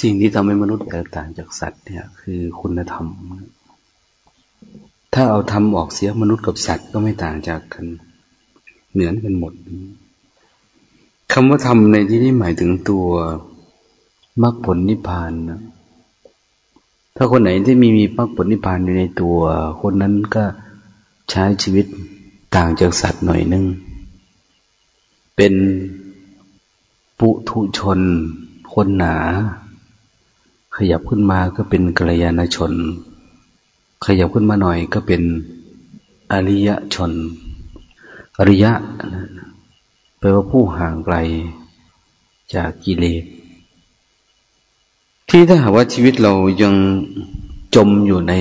สิ่งที่ทำให้มนุษย์แตกต่างจากสัตว์เนี่ยคือคุณธรรม ถ้าเอาทำออกเสียมนุษย์กับสัตว์ก็ไม่ต่างจากกัน เหมือนกันหมดคำว่าธรรมในที่นี้หมายถึงตัวมรรคผลนิพพานนะถ้าคนไหนที่มีมีมรรคผลนิพพานอยู่ในตัว คนนั้นก็ใช้ชีวิตต่างจากสัตว์หน่อยนึง เป็นปุถุชน คนหนา ขยับขึ้นมาก็เป็นกัลยาณชน ขยับขึ้นมาหน่อยก็เป็นอริยชน อริยะแปลว่าผู้ห่างไกลจากกิเลส ที่ถ้าหากว่าชีวิตเรายังจมอยู่ใน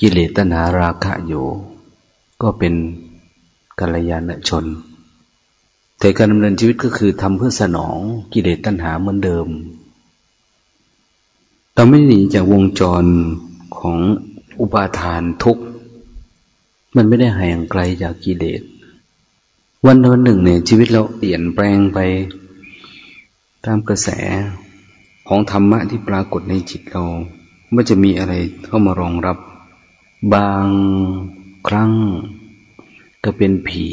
กิเลสตนาราคะอยู่ ก็เป็นกัลยาณชน แต่การดำเนินชีวิตก็คือทำเพื่อสนองกิเลสตัณหาเหมือนเดิม เราไม่หนีจากวงจรของอุปาทานทุกข์มันไม่ได้ห่างไกลจากกิเลส วันวันหนึ่งเนี่ยชีวิตเราเปลี่ยนแปลงไป ตามกระแสของธรรมะที่ปรากฏในจิตเราไม่จะมีอะไรเข้ามารองรับ บางครั้งก็เป็นผี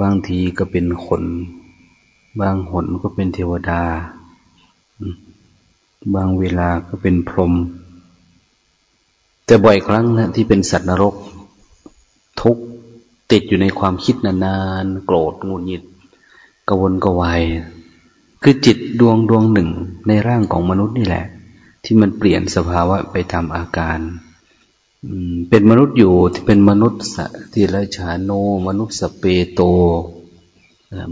บางทีก็เป็นคน บางหนก็เป็นเทวดา บางเวลาก็เป็นพรหมแต่บ่อยครั้งนะที่เป็นสัตว์นรก ทุกติดอยู่ในความคิดนานๆโกรธงุนหงิดกวนกวายคือจิตดวงดวงหนึ่งในร่างของมนุษย์นี่แหละ ที่มันเปลี่ยนสภาวะไปตามอาการเป็นมนุษย์อยู่ที่เป็นมนุษย์สติรชาโน มนุษย์สเปโต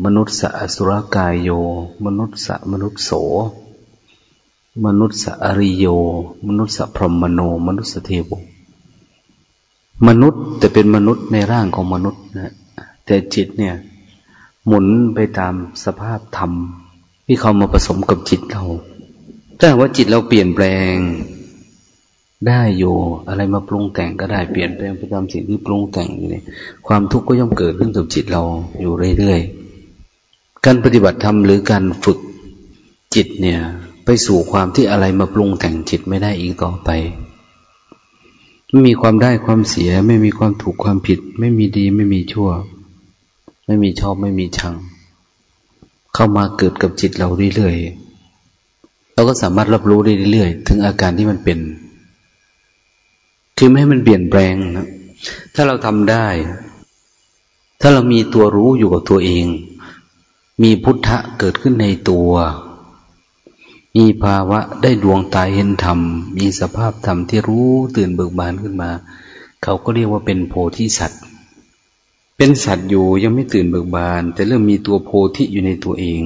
มนุษย์สอสุรกายโย มนุษย์สมนุษย์โส มนุษย์สอริโย มนุษย์สพรหมโน มนุษย์เทวมนุษย์แต่เป็นมนุษย์ในร่างของมนุษย์นะแต่จิตเนี่ย หมุนไปตามสภาพธรรม ที่เขามาผสมกับจิตเราถ้าว่าจิตเราเปลี่ยนแปลง ได้อยู่อะไรมาปรุงแต่งก็ได้เปลี่ยนแปลงไปตามสิ่งที่ปรุงแต่งอยู่เนี่ยความทุกข์ก็ย่อมเกิดขึ้นกับจิตเราอยู่เรื่อยๆการปฏิบัติธรรมหรือการฝึกจิตเนี่ย ไปสู่ความที่อะไรมาปรุงแต่งจิตไม่ได้อีกต่อไป ไม่มีความได้ความเสีย ไม่มีความถูกความผิด ไม่มีดีไม่มีชั่ว ไม่มีชอบไม่มีชัง เข้ามาเกิดกับจิตเราเรื่อยๆเราก็สามารถรับรู้ได้เรื่อยๆถึงอาการที่มันเป็น คือไม่ให้มันเปลี่ยนแปลงนะถ้าเราทำได้ ถ้าเรามีตัวรู้อยู่กับตัวเอง มีพุทธะเกิดขึ้นในตัว มีภาวะได้ดวงตาเห็นธรรม มีสภาพธรรมที่รู้ตื่นเบิกบานขึ้นมา เขาก็เรียกว่าเป็นโพธิสัตว์ เป็นสัตว์อยู่ยังไม่ตื่นเบิกบาน แต่เริ่มมีตัวโพธิอยู่ในตัวเอง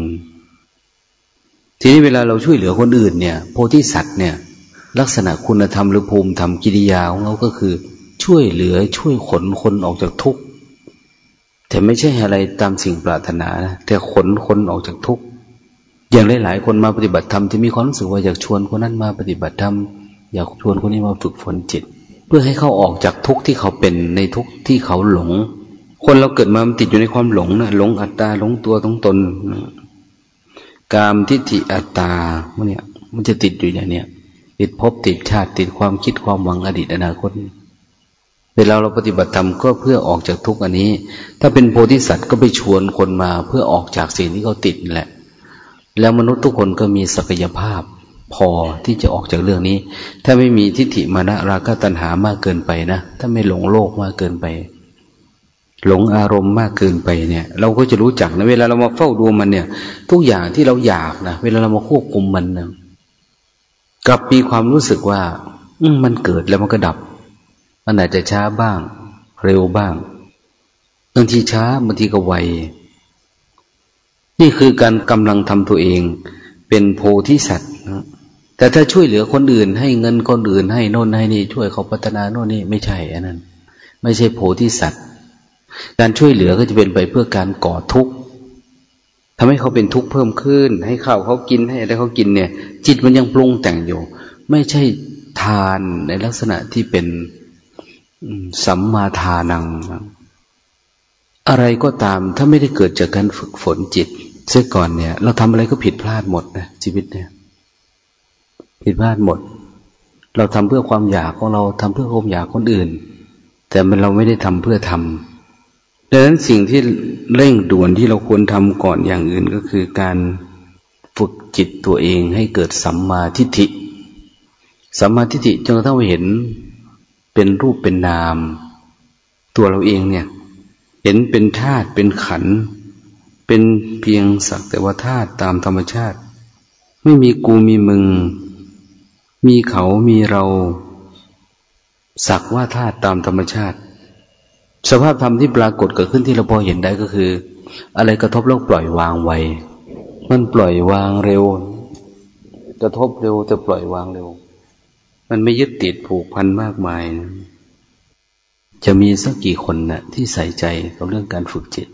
ทีนี้เวลาเราช่วยเหลือคนอื่นเนี่ย โพธิสัตว์เนี่ย ลักษณะคุณธรรมหรือภูมิธรรมกิริยาของเขาก็คือ ช่วยเหลือช่วยขนคนออกจากทุกข์แต่ไม่ใช่อะไรตามสิ่งปรารถนานะแต่ขนคนออกจากทุกข์ อย่างหลายๆคนมาปฏิบัติธรรมจะมีความรู้สึกว่าอยากชวนคนนั้นมาปฏิบัติธรรมอยากชวนคนนี้มาฝึกฝนจิต เพื่อให้เขาออกจากทุกข์ที่เขาเป็นในทุกข์ที่เขาหลง คนเราเกิดมามันติดอยู่ในความหลงนะหลงอัตตาหลงตัวตรงตนกามทิฏฐิอัตตาเนี่ย มันจะติดอยู่อย่างเนี้ยติดภพติดชาติติดความคิดความหวังอดีตอนาคตเวลาเราปฏิบัติธรรมก็เพื่อออกจากทุกข์อันนี้ ถ้าเป็นโพธิสัตว์ก็ไปชวนคนมาเพื่อออกจากสิ่งที่เขาติดแหละ แล้วมนุษย์ทุกคนก็มีศักยภาพ พอที่จะออกจากเรื่องนี้ ถ้าไม่มีทิฏฐิมานะราคะตัณหามากเกินไปนะ ถ้าไม่หลงโลกมากเกินไป หลงอารมณ์มากเกินไปเนี่ย เราก็จะรู้จักนะเวลาเรามาเฝ้าดูมันเนี่ย ทุกอย่างที่เราอยากนะเวลาเรามาควบคุมมันนะกลับมีความรู้สึกว่า อืมันเกิดแล้วมันก็ดับ มันอาจจะช้าบ้าง เร็วบ้างบางทีช้าบางทีก็ไว นี่คือการกำลังทำตัวเองเป็นโพธิสัตว์นะแต่ถ้าช่วยเหลือคนอื่น ให้เงินคนอื่นให้โน่นให้นี่ ช่วยเขาพัฒนาโน่นนี่ไม่ใช่อันนั้น ไม่ใช่โพธิสัตว์ การช่วยเหลือก็จะเป็นไปเพื่อการก่อทุกข์ทำให้เขาเป็นทุกข์เพิ่มขึ้น ให้ข้าวเขากินให้อะไรเขากินเนี่ย จิตมันยังปรุงแต่งอยู่ ไม่ใช่ทานในลักษณะที่เป็นสัมมาทานัง อะไรก็ตามถ้าไม่ได้เกิดจากการฝึกฝนจิต เสียก่อนเนี่ย เราทำอะไรก็ผิดพลาดหมดนะชีวิตเนี่ย ผิดพลาดหมด เราทำเพื่อความอยากของเราทำเพื่อความอยากคนอื่น แต่มันเราไม่ได้ทำเพื่อทำดังนั้นสิ่งที่เร่งด่วนที่เราควรทำก่อนอย่างอื่นก็คือการฝึกจิตตัวเองให้เกิดสัมมาทิฏฐิสัมมาทิฏฐิจนกระทั่งเห็นเป็นรูปเป็นนาม ตัวเราเองเนี่ย เห็นเป็นธาตุเป็นขันธ เป็นเพียงสักแต่ว่าธาตุตามธรรมชาติ ไม่มีกูมีมึง มีเขามีเรา สักว่าธาตุตามธรรมชาติ สภาพธรรมที่ปรากฏเกิดขึ้นที่เราพอเห็นได้ก็คือ อะไรกระทบแล้วปล่อยวางไวมันปล่อยวางเร็ว กระทบเร็วแต่ปล่อยวางเร็ว มันไม่ยึดติดผูกพันมากมายนะจะมีสักกี่คนนะ่ะ ที่ใส่ใจกับเรื่องการฝึกจิต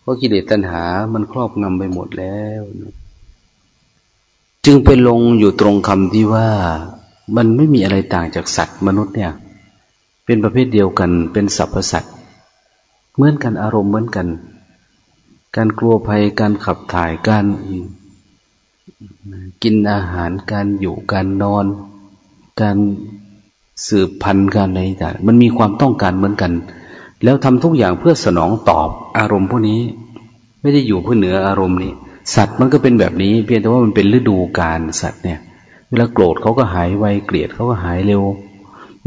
เพราะกิเลสตัณหามันครอบงำไปหมดแล้ว จึงไปลงอยู่ตรงคำที่ว่ามันไม่มีอะไรต่างจากสัตว์มนุษย์เนี่ย เป็นประเภทเดียวกัน เป็นสรรพสัตว์เหมือนกันอารมณ์เหมือนกัน การกลัวภัยการขับถ่ายการกินอาหารการอยู่การนอน การสืบพันธุ์การอะไรต่างมันมีความต้องการเหมือนกัน แล้วทำทุกอย่างเพื่อสนองตอบอารมณ์พวกนี้ ไม่ได้อยู่เพื่อเหนืออารมณ์นี้ สัตว์มันก็เป็นแบบนี้ เพียงแต่ว่ามันเป็นฤดูกาลสัตว์เนี่ย เวลาโกรธเขาก็หายไวเกลียดเขาก็หายเร็ว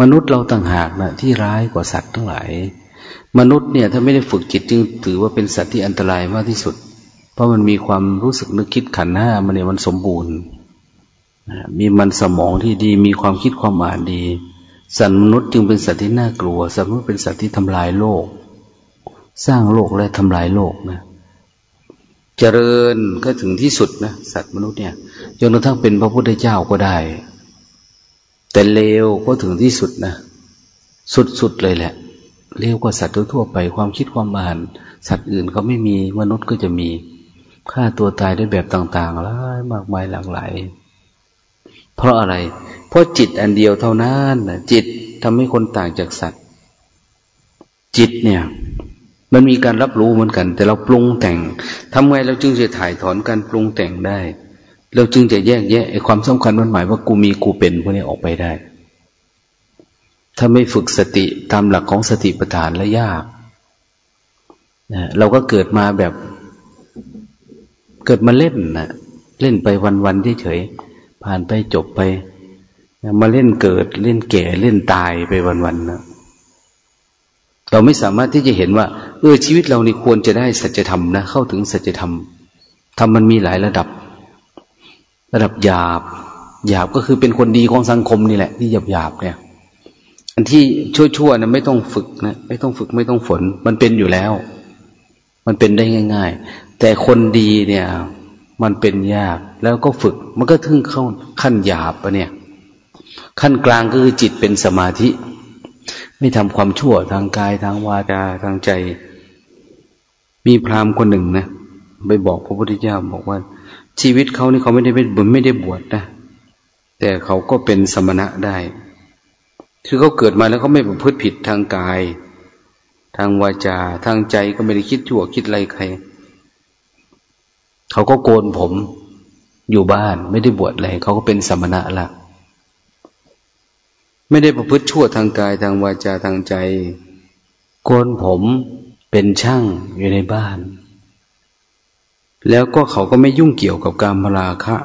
มนุษย์เราต่างหากนะที่ร้ายกว่าสัตว์ทั้งหลาย มนุษย์เนี่ยถ้าไม่ได้ฝึกจิตจึงถือว่าเป็นสัตว์ที่อันตรายมากที่สุด เพราะมันมีความรู้สึกนึกคิดขันห้ามันเนี่ยมันสมบูรณ์มีมันสมองที่ดีมีความคิดความอ่านดี สัตว์มนุษย์จึงเป็นสัตว์ที่น่ากลัว สัตว์มนุษย์เป็นสัตว์ที่ทำลายโลก สร้างโลกและทำลายโลกนะ เจริญก็ถึงที่สุดนะ สัตว์มนุษย์เนี่ยจนกระทั่งเป็นพระพุทธเจ้าก็ได้ แต่เลวก็ถึงที่สุดนะ สุดๆเลยแหละเร็วกว่าสัตว์ทั่วไป ความคิดความอ่าน สัตว์อื่นเขาไม่มีมนุษย์ก็จะมีฆ่าตัวตายด้วยแบบต่างๆหลายมากมายหลากหลาย เพราะอะไร เพราะจิตอันเดียวเท่านั้นจิตทำให้คนต่างจากสัตว์ จิตเนี่ย มันมีการรับรู้เหมือนกัน แต่เราปรุงแต่งทำไงเราจึงจะถ่ายถอนการปรุงแต่งได้ เราจึงจะแยกแยะไอ้ความสำคัญมันหมายว่ากูมีกูเป็นพวกนี้ออกไปได้ ถ้าไม่ฝึกสติตามหลักของสติปัฏฐานและยากนะเราก็เกิดมาแบบ เกิดมาเล่นนะเล่นไปวันๆเฉยๆ ผ่านไปจบไป มาเล่นเกิดเล่นแก่เล่นตายไปวันๆนะเราไม่สามารถที่จะเห็นว่า เออชีวิตเรานี่ควรจะได้สัจธรรมนะเข้าถึงสัจธรรมธรรมมันมีหลายระดับ ระดับหยาบหยาบก็คือเป็นคนดีของสังคมนี่แหละ ที่หยาบหยาบเนี่ย อันที่ชั่วๆนะไม่ต้องฝึกนะไม่ต้องฝึกไม่ต้องฝน มันเป็นอยู่แล้ว มันเป็นได้ง่าย ๆ แต่คนดีเนี่ย มันเป็นยากแล้วก็ฝึก มันก็ถึงเข้าขั้นหยาบปะเนี่ย ขั้นกลางก็คือจิตเป็นสมาธิ ไม่ทำความชั่วทางกายทางวาจาทางใจ มีพราหมณ์คนหนึ่งนะไปบอกพระพุทธเจ้าบอกว่า ชีวิตเขานี่เขาไม่ได้เป็นบุญไม่ได้บวชนะแต่เขาก็เป็นสมณะได้ คือเขาเกิดมาแล้วเขาไม่ประพฤติผิดทางกาย ทางวาจาทางใจก็ไม่ได้คิดชั่วคิดอะไรใคร เขาก็โกนผมอยู่บ้านไม่ได้บวชอะไรเขาก็เป็นสมณะละไม่ได้ประพฤติชั่วทางกายทางวาจาทางใจ โกนผมเป็นช่างอยู่ในบ้าน แล้วก็เขาก็ไม่ยุ่งเกี่ยวกับการมราคะ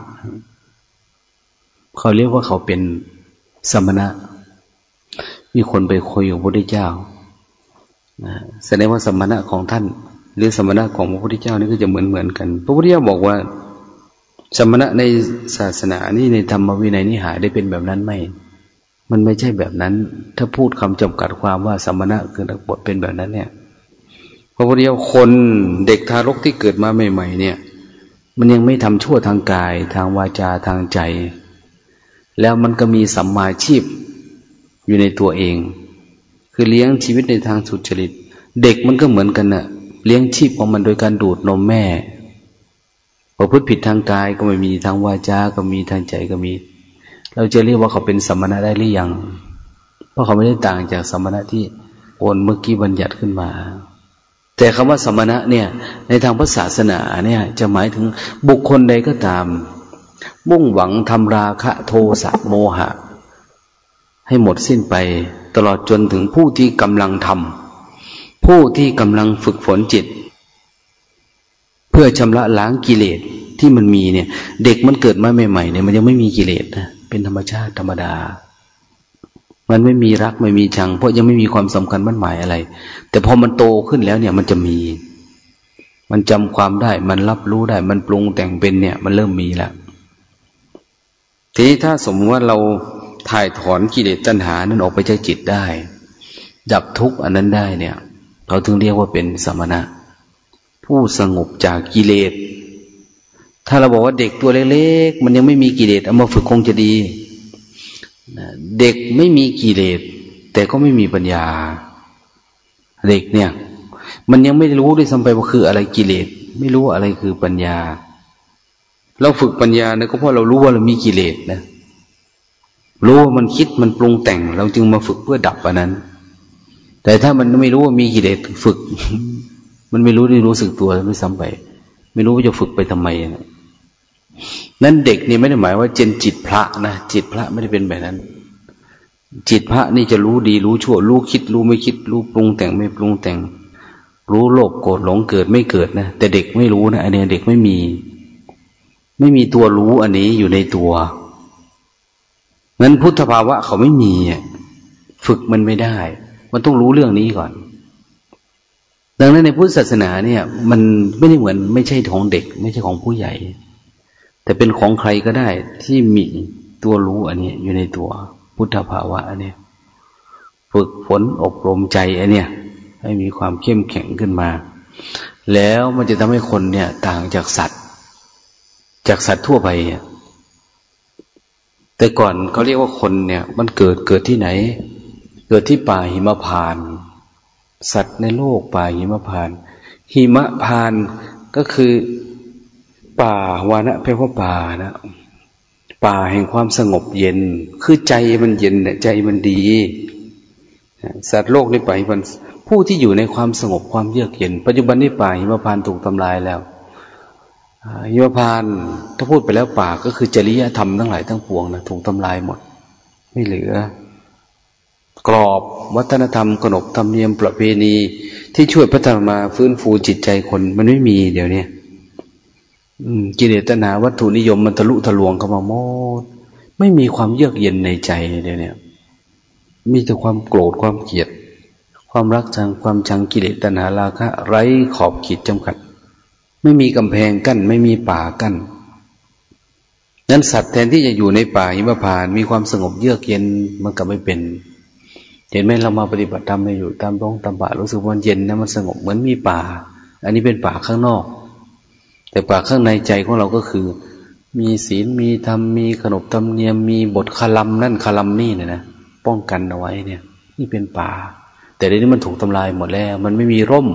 เขาเรียกว่าเขาเป็นสมณะ มีคนไปคุยกับพระพุทธเจ้าแสดงว่าสมณะของท่าน หรือสมณะของพระพุทธเจ้านี่ก็จะเหมือนเหมือนกัน พระพุทธเจ้าบอกว่า สมณะในศาสนานี่ในธรรมวินัยนี่หาได้เป็นแบบนั้นไหมมันไม่ใช่แบบนั้น ถ้าพูดคำจำกัดความว่าสมณะคือนักบวชเป็นแบบนั้นเนี่ย พระพุทธเจ้าคนเด็กทารกที่เกิดมาใหม่ ๆ เนี่ย มันยังไม่ทำชั่วทางกาย ทางวาจาทางใจ แล้วมันก็มีสัมมาชีพอยู่ในตัวเอง คือเลี้ยงชีวิตในทางสุจริต เด็กมันก็เหมือนกันนะ่ะ เลี้ยงชีพของมันโดยการดูดนมแม่ประพฤติผิดทางกายก็ไม่มีทางวาจาก็มีทางใจก็มี เราจะเรียกว่าเขาเป็นสมณะได้หรือยัง เพราะเขาไม่ได้ต่างจากสมณะที่โอนเมื่อกี้บัญญัติขึ้นมา แต่คำว่าสมณะเนี่ย ในทางพระศาสนาเนี่ย จะหมายถึงบุคคลใดก็ตาม มุ่งหวังทำราคะโทสะโมหะ ให้หมดสิ้นไปตลอดจนถึงผู้ที่กำลังทำ ผู้ที่กำลังฝึกฝนจิต เพื่อชำระล้างกิเลสที่มันมีเนี่ย เด็กมันเกิดมาใหม่ๆเนี่ยมันยังไม่มีกิเลสนะเป็นธรรมชาติธรรมดา มันไม่มีรักไม่มีชัง เพราะยังไม่มีความสำคัญมั่นหมายอะไร แต่พอมันโตขึ้นแล้วเนี่ย มันจะมี มันจำความได้ มันรับรู้ได้ มันปรุงแต่งเป็นเนี่ย มันเริ่มมีแล้วทีนี้ถ้าสมมติว่าเราถ่ายถอนกิเลสตัณหานั้นออกไปจากจิตได้ ดับทุกข์อันนั้นได้เนี่ย เราถึงเรียกว่าเป็นสมณะ ผู้สงบจากกิเลส ถ้าเราบอกว่าเด็กตัวเล็กๆ มันยังไม่มีกิเลสเอามาฝึกคงจะดี เด็กไม่มีกิเลส แต่ก็ไม่มีปัญญา เด็กเนี่ย มันยังไม่รู้ด้วยซ้ำไปว่าคืออะไรกิเลส ไม่รู้อะไรคือปัญญา เราฝึกปัญญาเนี่ยก็เพราะเรารู้ว่าเรามีกิเลสนะ รู้ว่ามันคิดมันปรุงแต่ง เราจึงมาฝึกเพื่อดับอันนั้น แต่ถ้ามันไม่รู้ว่ามีกิเลสฝึก มันไม่รู้ได้รู้สึกตัวไม่ซ้ำไป ไม่รู้ว่าจะฝึกไปทำไมนะนั้นเด็กนี่ไม่ได้หมายว่าเจนจิตพระนะจิตพระไม่ได้เป็นแบบนั้น จิตพระนี่จะรู้ดีรู้ชั่ว รู้คิด รู้ไม่คิด รู้ปรุงแต่งไม่ปรุงแต่ง รู้โลภโกรธหลงเกิดไม่เกิดนะแต่เด็กไม่รู้นะอันนี้เด็กไม่มี ไม่มีตัวรู้อันนี้อยู่ในตัวนั้นพุทธภาวะเขาไม่มีฝึกมันไม่ได้ มันต้องรู้เรื่องนี้ก่อน ดังนั้นในพุทธศาสนาเนี่ย มันไม่ได้เหมือน ไม่ใช่ของเด็ก ไม่ใช่ของผู้ใหญ่ แต่เป็นของใครก็ได้ที่มีตัวรู้อันนี้อยู่ในตัวพุทธภาวะอันนี้ฝึกฝนอบรมใจอันเนี้ยให้มีความเข้มแข็งขึ้นมา แล้วมันจะทำให้คนเนี่ย ต่างจากสัตว์ จากสัตว์ทั่วไปแต่ก่อนเขาเรียกว่าคนเนี่ย มันเกิดเกิดที่ไหน เกิดที่ป่าหิมพาน สัตว์ในโลกป่าหิมพาน หิมพานก็คือป่าวานะแปลว่าป่านะป่าแห่งความสงบเย็น คือใจมันเย็นเนี่ยใจมันดี สัตว์โลกในป่าหิมพานผู้ที่อยู่ในความสงบความเยือกเย็น ปัจจุบันนี้ป่าหิมพานถูกทำลายแล้วหิมพานถ้าพูดไปแล้วป่าก็คือจริยธรรมทั้งหลายทั้งปวงนะถูกทำลายหมด ไม่เหลือ กรอบวัฒนธรรมขนบธรรมเนียมประเพณี ที่ช่วยพัฒนามาฟื้นฟูจิตใจคนมันไม่มีเดี๋ยวนี้กิเลสตัณหาวัตถุนิยมมันทะลุทะลวงเข้ามาหมดไม่มีความเยือกเย็นในใจเลยเนี่ยมีแต่ความโกรธความเกลียด ความรักชังความชังกิเลสตัณหาราคะ ไร้ขอบขีดจำกัด ไม่มีกำแพงกั้น ไม่มีป่ากั้นนั้นสัตว์แทนที่จะอยู่ในป่าหิมพาน มีความสงบเยือกเย็นมันก็ไม่เป็น เห็นไหมเรามาปฏิบัติธรรมอยู่ตามร้องตามป่ารู้สึกว่าเย็นนะมันสงบเหมือนมีป่า อันนี้เป็นป่าข้างนอก แต่ป่าข้างในใจของเราก็คือ มีศีลมีธรรมมีขนบธรรมเนียมมีบทคลัมนั่นคลัมนี่เนี่ยนะป้องกันเอาไว้เนี่ย นี่เป็นป่า แต่เดี๋ยวนี้มันถูกทำลายหมดแล้ว มันไม่มีร่ม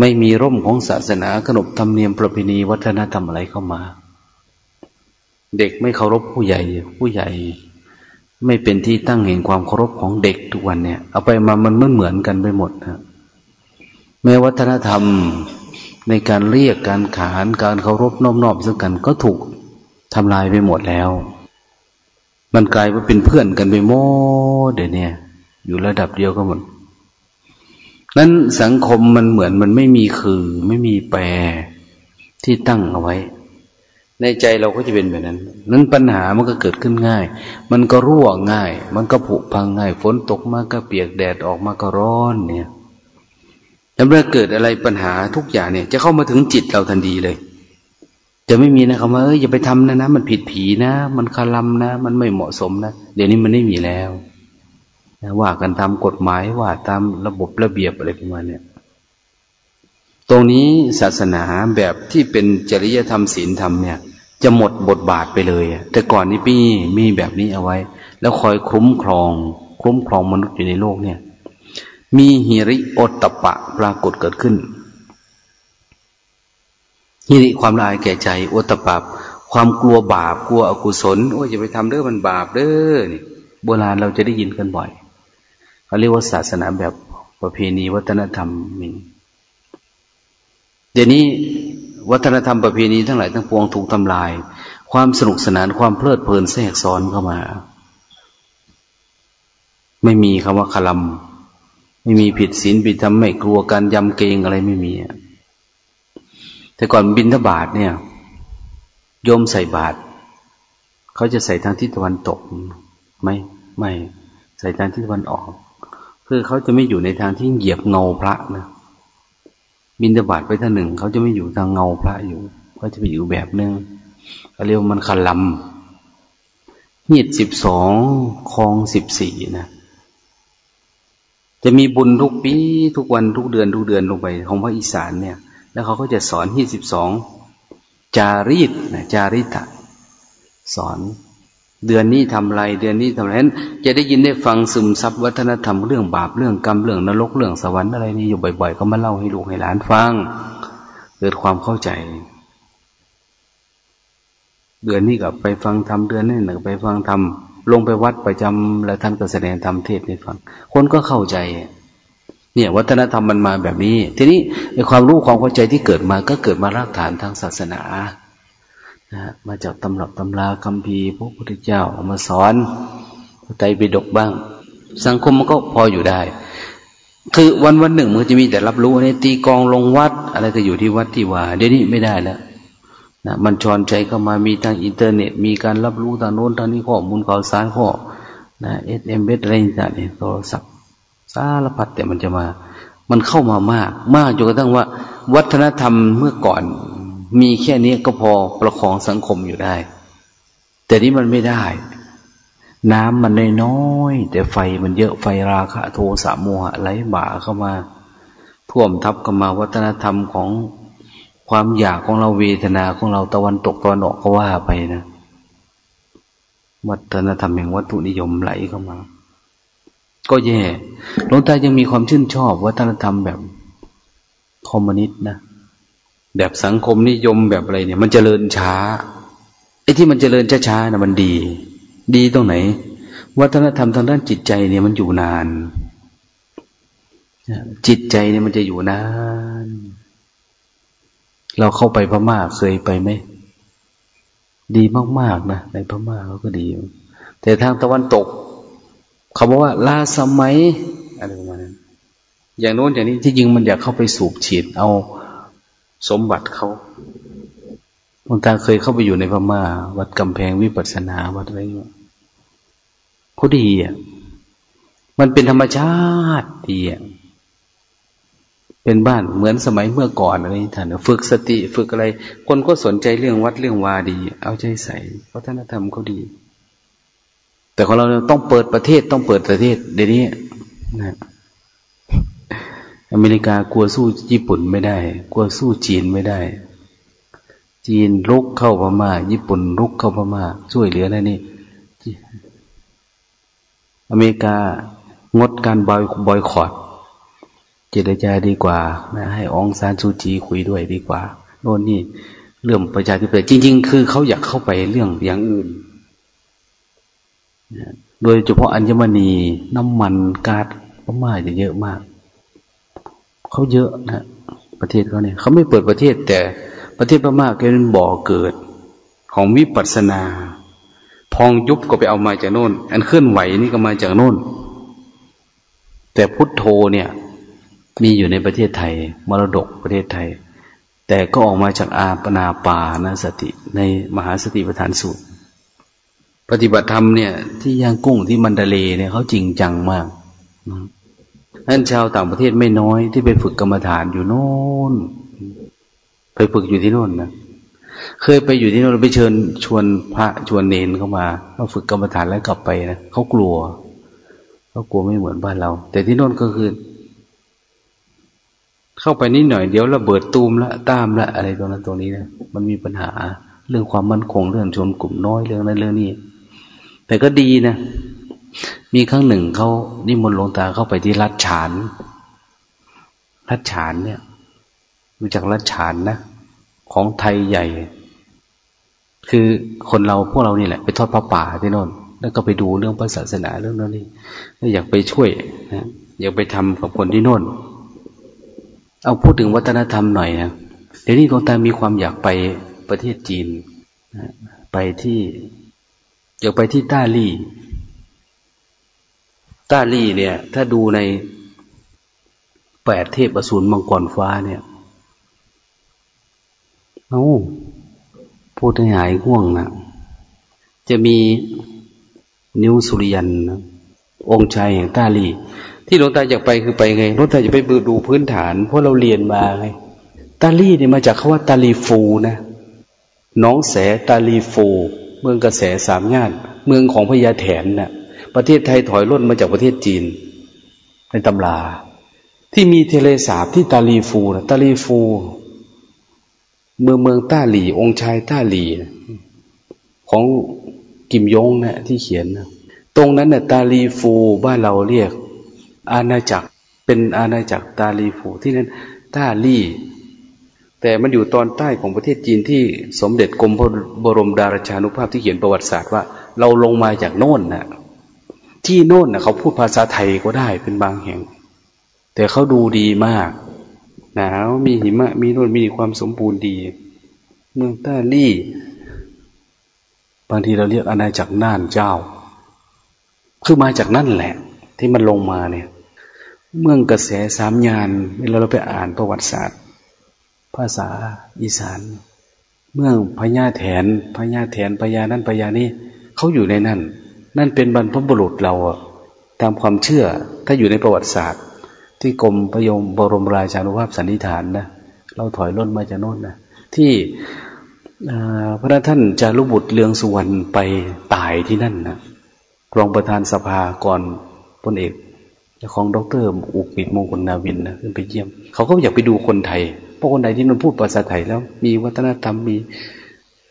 ไม่มีร่มของศาสนาขนบธรรมเนียมประเพณีวัฒนธรรมอะไรเข้ามา เด็กไม่เคารพผู้ใหญ่ผู้ใหญ่ ไม่เป็นที่ตั้งแห่งความเคารพของเด็กทุกวันเนี่ย เอาไปมามันไม่เหมือนกันไปหมดนะแม้วัฒนธรรมในการเรียกการขานการเคารพน้อมนอบซึ่งกันก็ถูกทำลายไปหมดแล้ว มันกลายว่าเป็นเพื่อนกันไปหมดเดี๋ยวนี้อยู่ระดับเดียวก็หมดนั้นสังคมมันเหมือนมันไม่มีคือ ไม่มีแปรที่ตั้งเอาไว้ ในใจเราก็จะเป็นแบบนั้น นั้นปัญหามันก็เกิดขึ้นง่าย มันก็รั่วง่าย มันก็ผุพังง่าย ฝนตกมาก็เปียกแดดออกมาก็ร้อนเนี่ยแล้วเมื่อเกิดอะไรปัญหาทุกอย่างเนี่ย จะเข้ามาถึงจิตเราทันทีเลย จะไม่มีนะคำว่าเอ้ยอย่าไปทำนะนะ มันผิดผีนะ มันคาลำนะ มันไม่เหมาะสมนะ เดี๋ยวนี้มันไม่มีแล้วว่ากันตามกฎหมายว่าตามระบบระเบียบอะไรประมาณเนี้ตรงนี้ศาสนาแบบที่เป็นจริยธรรมศีลธรรมเนี่ย จะหมดบทบาทไปเลยแต่ก่อนนี้พี่มีแบบนี้เอาไว้ แล้วคอยคุ้มครอง คุ้มครองมนุษย์อยู่ในโลกเนี่ย มีหิริโอตตะปะปรากฏเกิดขึ้นหิริความละอายแก่ใจโอตตะปะความกลัวบาปกลัวอกุศล โอ้ยจะไปทำเด้อมันบาปเด้อนี่โบราณเราจะได้ยินกันบ่อยเขาเรียกว่าศาสนาแบบประเพณีวัฒนธรรมมินเดี๋ยวนี้ วัฒนธรรมประเพณีทั้งหลายทั้งปวงถูกทำลาย ความสนุกสนานความเพลิดเพลินแทรกซ้อนเข้ามา ไม่มีคำว่าคลำไม่มีผิดศีลผิดธรรมไม่กลัวการยำเกงอะไรไม่มีแต่ก่อนบินทบาทเนี่ยโยมใส่บาตรเขาจะใส่ทางทิศตะวันตกไหมไม่ ใส่ทางทิศตะวันออกคือเขาจะไม่อยู่ในทางที่เหยียบเงาพระนะ บินทบาทไปท่านหนึ่ง เขาจะไม่อยู่ทางเงาพระอยู่เขาจะไปอยู่แบบนึงเรียกว่ามันขลำหีดสิบสองคลองสิบสี่นะ จะมีบุญทุกปี ทุกวันทุกเดือนทุกเดือนลงไปของพระอีสานเนี่ย แล้วเขาก็จะสอนเหีดสิบสองจารีตนะจาริตะสอน เดือนนี้ทำอะไร เดือนนี้ทำอะไรนั้นจะได้ยินได้ฟังซึมซับวัฒนธรรมเรื่องบาปเรื่องกรรมเรื่องนรกเรื่องสวรรค์อะไรนี่อยู่บ่อยๆ ก็มาเล่าให้ลูกให้หลานฟัง เกิดความเข้าใจ เดือนนี้ก็ไปฟังธรรมเดือนนี้หนึ่งไปฟังธรรมลงไปวัดประจำแล้วท่านก็แสดงธรรมเทศให้ฟัง คนก็เข้าใจ เนี่ยวัฒนธรรมมันมาแบบนี้ ทีนี้ในความรู้ความเข้าใจที่เกิดมาก็เกิดมารากฐานทางศาสนา นะมาจากตำรับตำราคัมภีร์พระพุทธเจ้าเอามาสอนไตรปิฎกบ้าง สังคมมันก็พออยู่ได้ คือวันวันหนึ่งมันจะมีแต่รับรู้ในตีกลองลงวัด อะไรก็อยู่ที่วัดที่ว่าเดี๋ยวนี้ไม่ได้แล้วนะมันชอนไชเข้ามามีทางอินเทอร์เน็ต มีการรับรู้ทางโน้นทางนี้ข้อมูลข่าวสารข้อนะ SMS อะไรต่างๆโทรศัพท์สารพัดแต่มันจะมา มันเข้ามามาก มากจนกระทั่งว่า วัฒนธรรมเมื่อก่อน มีแค่นี้ก็พอประคองสังคมอยู่ได้ แต่นี้มันไม่ได้ น้ำมันน้อยแต่ไฟมันเยอะไฟราคะ โทสะโมหะไหลบ่าเข้ามา ท่วมทับเข้ามาวัฒนธรรมของความอยากของเราเวทนาของเราตะวันตกตะวันออกก็ว่าไปนะ วัฒนธรรมแห่งวัตถุนิยมไหลเข้ามา ก็แย่หลวงตายังมีความชื่นชอบวัฒนธรรมแบบคอมมิวนิสต์นะ แบบสังคมนิยมแบบอะไรเนี่ย มันจเจริญช้าไอ้ที่มันจเจริญช้าๆนะมันดี ดีตรงไหน วัฒนธรรมทางด้านจิตใจเนี่ยมันอยู่นานจิตใจเนี่ยมันจะอยู่นาน เราเข้าไปพม่าเคยไปไหมดีมากๆนะในพม่าเขาก็ดี แต่ทางตะวันตกเขาบอกว่าลาสมัยอะไรประมาณนั้นอย่างโน้นอย่างนี้ที่จริงมันอยากเข้าไปสูบฉีดเอา สมบัติเขาหลวงตาเคยเข้าไปอยู่ในพม่า วัดกำแพงวิปัสนาวัดอะไรเงี้ยเขาดีอะ มันเป็นธรรมชาติดีอะ เป็นบ้านเหมือนสมัยเมื่อก่อนอะไรท่านฝึกสติฝึกอะไร คนก็สนใจเรื่องวัดเรื่องวาดี เอาใจใส่วัฒนธรรมเขาดี แต่ของเราต้องเปิดประเทศต้องเปิดประเทศเดี๋ยวนี้นะ อเมริกากลัวสู้ญี่ปุ่นไม่ได้ กลัวสู้จีนไม่ได้ จีนลุกเข้าพม่า ญี่ปุ่นลุกเข้าพม่า ช่วยเหลือแล้นี่ อเมริกางดการบอยบอยคอรดเจรจาดีกว่านะให้องซานซูจีคุยด้วยดีกว่า โน่นนี่เรื่องประชาธิปไตยจริง ๆ คือเขาอยากเข้าไปเรื่องอย่างอื่น โดยเฉพาะอัญมณีน้ำมันกาดพม่าจะเยอะมาก เขาเยอะนะประเทศเขาเนี่ยเขาไม่เปิดประเทศแต่ประเทศพม่าเป็นบ่อเกิด ของวิปัสสนา พองยุบก็ไปเอามาจากโน่น อันเคลื่อนไหวนี่ก็มาจากโน่น แต่พุทโธเนี่ย มีอยู่ในประเทศไทย มรดกประเทศไทย แต่ก็ออกมาจากอาปนาปานาสติในมหาสติปัฏฐานสูตร ปฏิบัติธรรมเนี่ย ที่ย่างกุ้งที่มันดาเลเนี่ยเขาจริงจังมากนั่ นชาวต่างประเทศไม่น้อยที่ไปฝึกกรรมฐานอยู่โน่นไปฝึกอยู่ที่โน่นนะเคยไปอยู่ที่โน่นไปเชิญชวนพระชวนเนนเข้ามามาฝึกกรรมฐานแล้วกลับไปนะเขากลัวเขากลัวไม่เหมือนบ้านเรา แต่ที่โน่นก็คือ เข้าไปนิดหน่อยเดี๋ยวระเบิดตูมละตามละอะไรตรงนั้นตรงนี้นะมันมีปัญหาเรื่องความมั่นคงเรื่องชนกลุ่มน้อยเรื่องนั้นเรื่องนี้แต่ก็ดีนะ มีครั้งหนึ่งเขานิมนต์หลวงตาเข้าไปที่รัดฉาน รัดฉานเนี่ยรู้จักรัดฉานนะของไทยใหญ่ คือคนเราพวกเรานี่แหละ ไปทอดพระป่าที่โน่นแล้วก็ไปดูเรื่องพระศาสนาเรื่องนั้นนี่อยากไปช่วยนะอยากไปทำกับคนที่โน่น เอาพูดถึงวัฒนธรรมหน่อยนะเดี๋ยวนี้หลวงตามีความอยากไปประเทศจีนไปที่อยากไปที่ต้าลี่ ต้าลี่เนี่ย ถ้าดูในแปดเทพอสูรมังกรฟ้าเนี่ย เอาพูดให้หายห่วงนะจะมีนิ้วสุริยันนะองค์ชายแห่งต้าลี่ ที่หลวงตาอยากไปคือไปไงหลวงตาจะไปดูพื้นฐาน เพราะเราเรียนมาไงตาลี่เนี่ยมาจากคาว่าตาลีฟูนะน้องแสตาลีฟู เมืองกระแสสามงาน เมืองของพญาแถนนะ่ะ ประเทศไทยถอยร่นมาจากประเทศจีน ในตำรา ที่มีเทเลสาบที่ตาลีฟูนะตาลีฟู เมืองเมืองต้าหลี องค์ชายต้าหลีของกิมยงนะที่เขียนนะตรงนั้นนะ่ะตาลีฟูบ้านเราเรียก อาณาจักรเป็นอาณาจักรตาลีฟูที่นั้นต้าลี่แต่มันอยู่ตอนใต้ของประเทศจีนที่สมเด็จกรมพระบรมดาราชานุภาพที่เขียนประวัติศาสตร์ว่า เราลงมาจากโน่นนะ ที่โน่นนะเขาพูดภาษาไทยก็ได้เป็นบางแห่ง แต่เขาดูดีมาก หนาวมีหิมะ มีโน่นมีความสมบูรณ์ดี เมืองต้าลี่ บางทีเราเรียกอาณาจักรน่านเจ้า คือมาจากนั่นแหละ ที่มันลงมาเนี่ย เมืองกระแสสามยานเวลาเราไปอ่านประวัติศาสตร์ ภาษาอีสาน เมืองพญาแถนพญาแถนพญานั่นพญานี่เขาอยู่ในนั่น นั่นเป็นบรรพบุรุษเราตามความเชื่อถ้าอยู่ในประวัติศาสตร์ ที่กรมพยมบรมราชานุภาพสันนิษฐานนะเราถอยล่นมาจากโน่นนะที่พระท่านจารุบุตรเลืองสุวรรณไปตายที่นั่นนะรองประธานสภาก่อนพลเอกของดรอุกิตมงคลนาวินนะขึ้นไปเยี่ยม เขาก็อยากไปดูคนไทย เพราะคนใดที่มันพูดภาษาไทยแล้ว มีวัฒนธรรมมี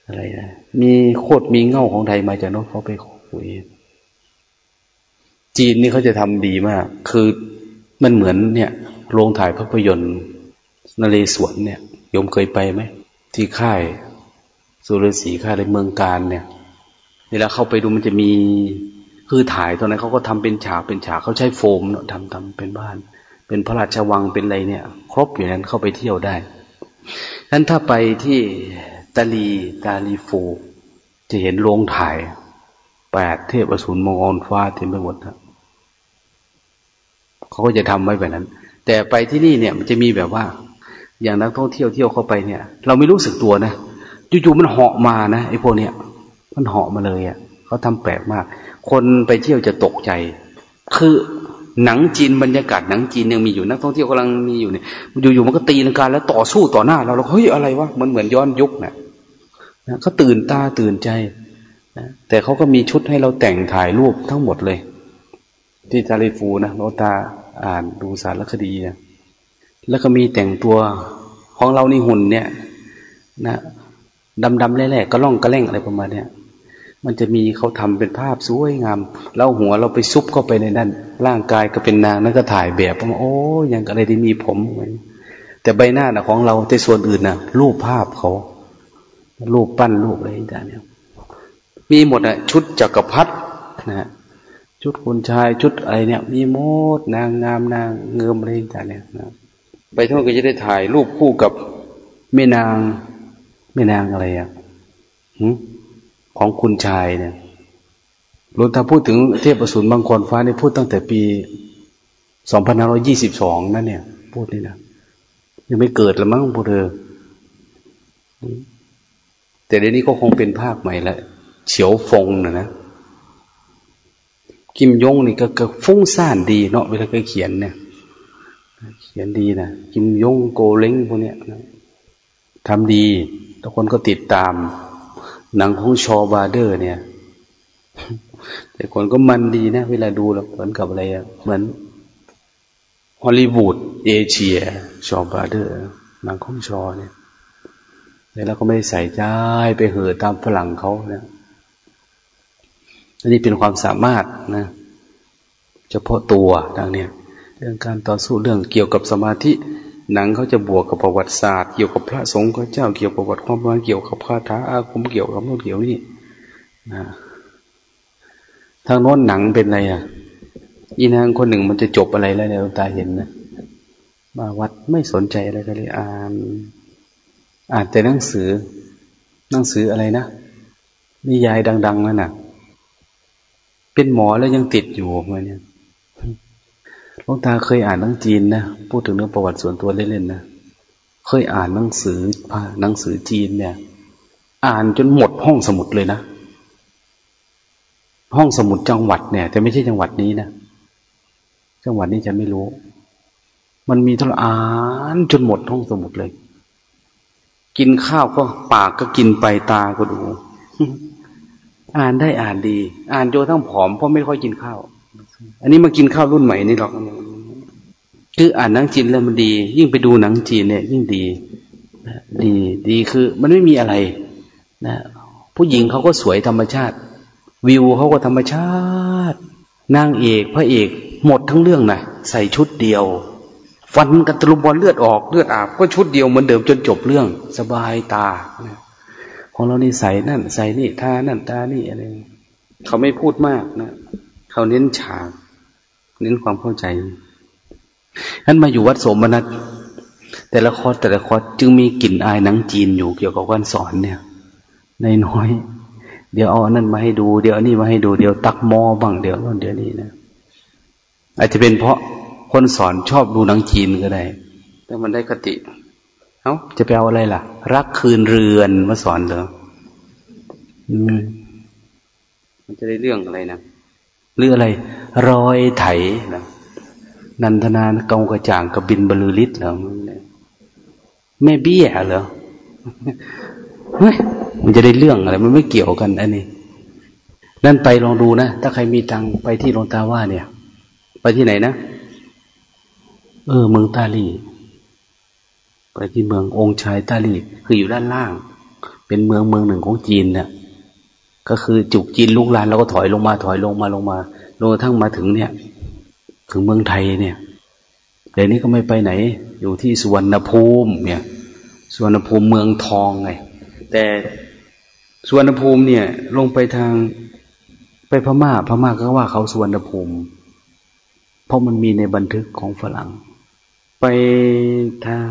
อะไรนะมีโคตรมีเง่าของไทยมาจากโน้นเขาไปคุย จีนนี่เขาจะทำดีมาก คือมันเหมือนเนี่ยโรงถ่ายภาพยนตร์นเรศวรเนี่ยโยมเคยไปไหม ที่ค่ายสุรศรีค่ายในเมืองการเนี่ยเวลาเข้าไปดูมันจะมีคือถ่ายตอนนั้นเขาก็ทำเป็นฉากเป็นฉากเขาใช้โฟมเนาะทำทำเป็นบ้าน เป็นพระราชวังเป็นอะไรเนี่ย ครบอยู่นั้นเข้าไปเที่ยวได้นั้นถ้าไปที่ตาลีตาลีฟู จะเห็นโรงถ่ายแปดเทพอสูรมงคลฟ้าเต็มไปหมดนะ เขาก็จะทำไว้แบบนั้น แต่ไปที่นี่เนี่ยมันจะมีแบบว่า อย่างนักท่องเที่ยวเที่ยวเข้าไปเนี่ย เราไม่รู้สึกตัวนะจู่ๆมันเหาะมานะไอ้พวกเนี้ยมันเหาะมาเลยอะ่ะเขาทำแปลกมาก คนไปเที่ยวจะตกใจ คือหนังจีนบรรยากาศหนังจีนยังมีอยู่นักท่องเที่ยวกำลังมีอยู่เนี่ยอยู่ๆมันก็ตีลังกาแล้วต่อสู้ต่อหน้าเราเราเฮ้ยอะไรวะมันเหมือนย้อนยุคนะนะเขาตื่นตาตื่นใจนะแต่เขาก็มีชุดให้เราแต่งถ่ายรูปทั้งหมดเลย ที่จาริฟูนะโนตา อ่านดูสารคดีนะแล้วก็มีแต่งตัวของเรานี่หุ่นเนี่ย นะดำๆแหล่ๆก็ล่องกระเล่งอะไรประมาณเนี้ยมันจะมีเขาทำเป็นภาพสวยงามแล้วหัวเราไปซุบเข้าไปในนั้นร่างกายก็เป็นนางนั่นก็ถ่ายแบบว่าโอ้ยังอะไรที่มีผมเหมือนแต่ใบหน้านะของเราแต่ส่วนอื่นนะรูปภาพเขา รูปปั้นรูปอะไรต่างเนี่ยมีหมดอะชุดจักรพรรดินะ ชุดคุณชายชุดอะไรเนี่ย มีหมดนางงามนางเงือมอะไรต่างเนี่ยนะไปทั้งหมดก็จะได้ถ่ายรูปคู่กับแม่นางแม่นางอะไรอะของคุณชายเนี่ยหลวงตาพูดถึงเทพประสุนบางคนฟ้านี่พูดตั้งแต่ปีสองพันห้าร้อยี่สิบสองนั่นเนี่ย พูดนี่นะยังไม่เกิดละมั้งพวกเธอแต่เดี๋ยวนี้ก็คงเป็นภาคใหม่ละเฉียวฟงนะนะ กิมยงนี่ก็ก็ฟุ้งซ่านดีเนาะเวลาเคยเขียนเนี่ย เขียนดีนะกิมยงโกเล้งพวกเนี้ยทำดีทุกคนก็ติดตาม หนังของชอบาเดอร์ เนี่ย แต่คนก็มันดีนะ เวลาดูแล้วเหมือนกับอะไรอะเหมือนฮอลลีวูดเอเชีย ชอบาเดอร์หนังของชอเนี่ยแล้วก็ไม่ใส่ใจไปเห่อตามฝรั่งเขาเนี่ย นนี้เป็นความสามารถนะเฉพาะตัวดังเนี้ยเรื่องการต่อสู้เรื่องเกี่ยวกับสมาธิ หนังเขาจะบวกกับประวัติศาสตร์ เกี่ยวกับพระสงฆ์พระเจ้าเกี่ยวกับประวัติความมาเกี่ยวกับคาถาอาคมเกี่ยวกับโน้นเกี่ยวนี่นะทางโน้นหนังเป็นอะไรอะอีนางคนหนึ่งมันจะจบอะไรแล้วเนี่ยตาเห็นนะมาวัดไม่สนใจอะไรกันเลยอ่านอ่านแต่หนังสือหนังสืออะไรนะนิยายดัง ๆนั่นน่ะ เป็นหมอแล้วยังติดอยู่มาเนี่ยหลวงตาเคยอ่านหนังจีนนะ พูดถึงเรื่องประวัติส่วนตัวเล่นๆนะ เคยอ่านหนังสือพหนังสือจีนเนี่ย อ่านจนหมดห้องสมุดเลยนะ ห้องสมุดจังหวัดเนี่ยแต่ไม่ใช่จังหวัดนี้นะ จังหวัดนี้ฉันไม่รู้ มันมีทุกอ่านจนหมดห้องสมุดเลย กินข้าวก็ปากก็กินไปตาก็ดู อ่านได้อ่านดี อ่านโจทั้งผอมเพราะไม่ค่อยกินข้าว อันนี้มากินข้าวรุ่นใหม่นี่หรอกคืออ่านหนังจีนแล้วมันดี ยิ่งไปดูหนังจีนเนี่ย ยิ่งดีดีดีคือมันไม่มีอะไร นะ ผู้หญิงเขาก็สวยธรรมชาติ วิวเขาก็ธรรมชาตินางเอกพระเอกหมดทั้งเรื่องนะใส่ชุดเดียว ฟันกันตะลุมบอลเลือดออกเลือดอาบก็ชุดเดียวเหมือนเดิมจนจบเรื่อง สบายตา ของเรานี่ใส่นั่น ใส่นี่ทานั่นทานี่อะไรเขาไม่พูดมากนะเขาเน้นฉากเน้นความเข้าใจท่านมาอยู่วัดสมนัตแต่ละคอแต่ละคอจึงมีกลิ่นอายหนังจีนอยู่เกี่ยวกับการสอนเนี่ยในน้อย เดี๋ยวเอานั่นมาให้ดูเดี๋ยวนี่มาให้ดูเดี๋ยวตักมอบ้างเดี๋ยวนั่นเดี๋ยวนี้นะอาจจะเป็นเพราะคนสอนชอบดูหนังจีนก็ได้แต่มันได้คติ เอา้าจะไปเอาอะไรล่ะ รักคืนเรือนมาสอนเหรออืมมันจะได้เรื่องอะไรนะหรืออะไรรอยไถนะนันทนานกงกระจ่างกับบินบลือฤทธิ์เหรอแม่เบี้ยเหรอเฮ้ยมันจะได้เรื่องอะไร มันไม่เกี่ยวกัน อันนี้ นั่นไปลองดูนะ ถ้าใครมีตังไปที่ลงตาว่าเนี่ย ไปที่ไหนนะ เออ เมืองตาลี ไปที่เมืององค์ชายตาลีคืออยู่ด้านล่าง เป็นเมืองเมืองหนึ่งของจีนเนี่ยก็คือจุกจีนลุกลานแล้วก็ถอยลงมาถอยลงมาลงมาลงทั้งมาถึงเนี่ย ถึงเมืองไทยเนี่ยเดี๋ยวนี้ก็ไม่ไปไหน อยู่ที่สุวรรณภูมิเนี่ยสุวรรณภูมิเมืองทองไง แต่สุวรรณภูมิเนี่ย ลงไปทางไปพม่า พม่าก็ว่าเขาสุวรรณภูมิ เพราะมันมีในบันทึกของฝรั่ง ไปทาง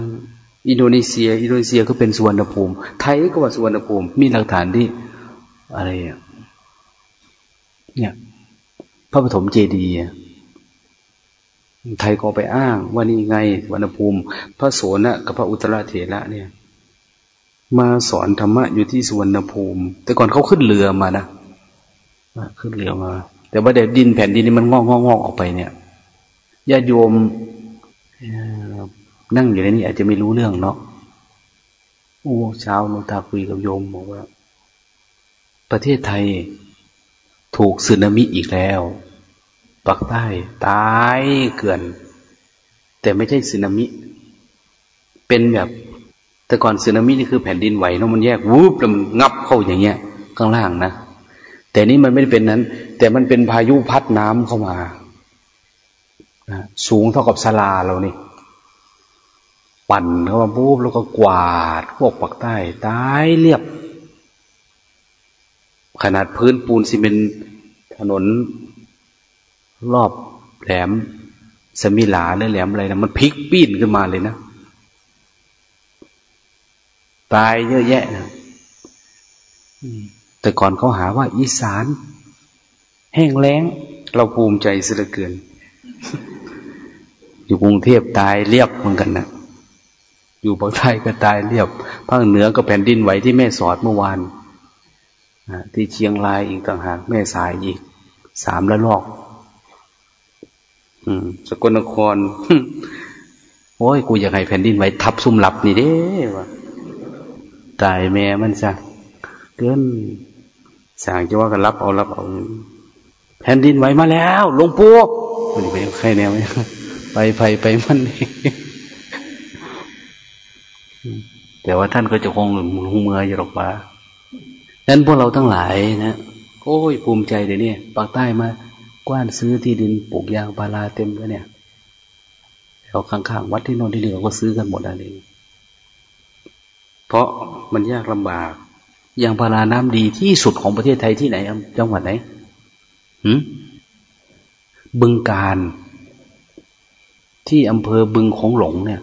อินโดนีเซีย อินโดนีเซียก็เป็นสุวรรณภูมิ ไทยก็ว่าสุวรรณภูมิ มีหลักฐานที่อะไรเนี่ย พระปฐมเจดีย์ไทยก็ไปอ้างว่านี่ไงสุวันภูมิ พระโสนะกับพระอุตรเถระเนี่ย มาสอนธรรมะอยู่ที่สุวรรณภูมิ แต่ก่อนเขาขึ้นเรือมานะขึ้นเรือมา แต่ว่าเดี๋ยวดินแผ่นดินนี้มันงอกงอกงอกออกไปเนี่ยญาติโยม นั่งอยู่ในนี้อาจจะไม่รู้เรื่องเนาะโอ้เช้าหลวงตาคุยกับโยมบอกว่า ประเทศไทย ถูกสึนามิอีกแล้วปักใต้ตายเกิน แต่ไม่ใช่สึนามิ เป็นแบบแต่ก่อนสึนามินี่คือแผ่นดินไหวเนาะมันแยกวูบแล้วมันงับเข้าอย่างเงี้ย ข้างล่างนะแต่นี้มันไม่ได้เป็นนั้น แต่มันเป็นพายุพัดน้ำเข้ามาสูงเท่ากับศาลาเรานี่ ปั่นเข้ามาปุ๊บแล้วก็กวาดพวกปักใต้ตายเรียบ ขนาดพื้นปูนซีเมนถนน รอบแหลมสมิลาหรือแหลมอะไรนะมันพลิกปีนขึ้นมาเลยนะ ตายเยอะแยะนะแต่ก่อนเขาหาว่าอีสาน แห้งแล้ง เราภูมิใจเสียเกิน อยู่กรุงเทพตายเรียบเหมือนกันนะ อยู่ภาคใต้ก็ตายเรียบ ภาคเหนือก็แผ่นดินไหวที่แม่สอดเมื่อวานที่เชียงรายอีกต่างหากแม่สายอีกสามละลอกสกลนครโอ้ยกูอยากให้แผ่นดินไหวทับซุ่มหลับนี่เด้วะตายแม่มันซะเกินสางจะว่ากันรับเอารับเอาแผ่นดินไหวมาแล้วหลวงปู่มันไปใครแนวไปไปไปมัน แต่ว่าท่านก็จะคงหูเมืออยู่หรอกว่านั้นพวกเราทั้งหลายนะโอ้ยภูมิใจเดี๋ยวนี้ปากใต้มากว้านซื้อที่ดินปลูกยางพาราเต็มเลยเนี่ยแถวข้างๆวัดที่โน่นที่นี่เราก็ซื้อกันหมดอะไรเพราะมันยากลำบากยางพาราน้ำดีที่สุดของประเทศไทยที่ไหนจังหวัดไหนหืมบึงการ ที่อำเภอบึงของหลงเนี่ย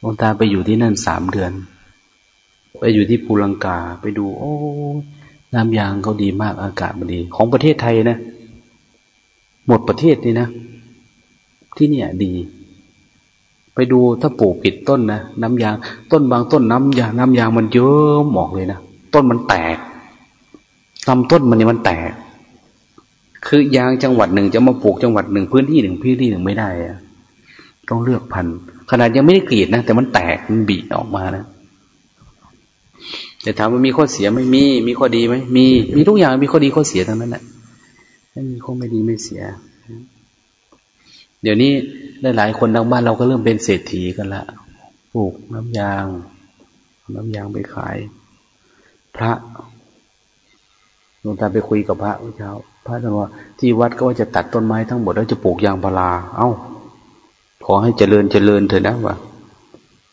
หลวงตาไปอยู่ที่นั่นสามเดือน ไปอยู่ที่ปูลังกาไปดู โอ้น้ำยางเขาดีมากอากาศมันดี ของประเทศไทยนะ หมดประเทศนี่นะ ที่เนี่ย ดี ไปดูถ้าปลูกผิดต้นนะน้ำยาง ต้นบางต้นน้ำยางน้ำยางมันเยอะหมอกเลยนะต้นมันแตกลำต้นมันเนี่ยมันแตก คือยางจังหวัดหนึ่งจะมาปลูกจังหวัดหนึ่งพื้นที่หนึ่งพื้นที่หนึ่งไม่ได้อะต้องเลือกพันธุ์ ขนาดยังไม่ได้กรีดนะ แต่มันแตกมันบีออกมานะแต่ถามว่ามีข้อเสียไม่มีมีข้อดีไหมมี มีทุกอย่างมีข้อดีข้อเสียทั้งนั้นแหละไม่มีข้อไม่ดีไม่เสีย เดี๋ยวนี้หลายๆคนทางบ้านเราก็เริ่มเป็นเศรษฐีกันละปลูกน้ำยาง น้ำยางไปขาย พระหลวงตาไปคุยกับพระเช้าพระท่านว่าที่วัดก็ว่าจะตัดต้นไม้ทั้งหมดแล้วจะปลูกยางพารา เอา้า ขอให้เจริญเจริญเถอะนะว่า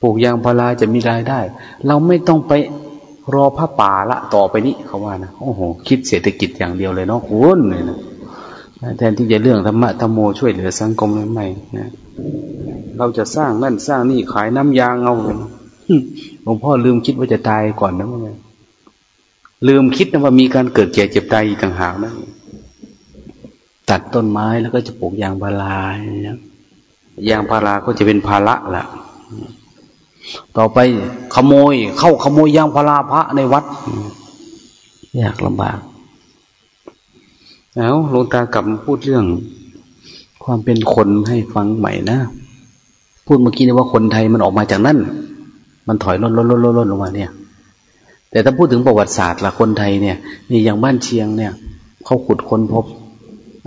ปลูกยางพาราจะมีรายได้ เราไม่ต้องไปรอพระป่าละต่อไปนี้เขาว่านะโอ้โห คิดเศรษฐกิจอย่างเดียวเลยเนาะคุณเลยนะแทนที่จะเรื่องธรรมะธรรมโมช่วยเหลือสังคมใหม่ๆนะเราจะสร้างนั่นสร้างนี่ขายน้ำยางเอาหลวงพ่อลืมคิดว่าจะตายก่อนนะมั้งลืมคิดนะว่ามีการเกิดแก่เจ็บตายอีกต่างหากนะตัดต้นไม้แล้วก็จะปลูกยางพาราอย่างเงี้ย ยางพาราก็จะเป็นภาระละต่อไปขโมย เข้าขโมยยางพาราพระในวัดยากลำบากแล้วหลวงตากลับมาพูดเรื่อง ความเป็นคนให้ฟังใหม่นะ พูดเมื่อกี้นะว่าคนไทยมันออกมาจากนั่น มันถอยล่นล่นล่นล่นลงมาเนี่ย แต่ถ้าพูดถึงประวัติศาสตร์ละคนไทยเนี่ยนี่อย่างบ้านเชียงเนี่ยเขาขุดค้นพบ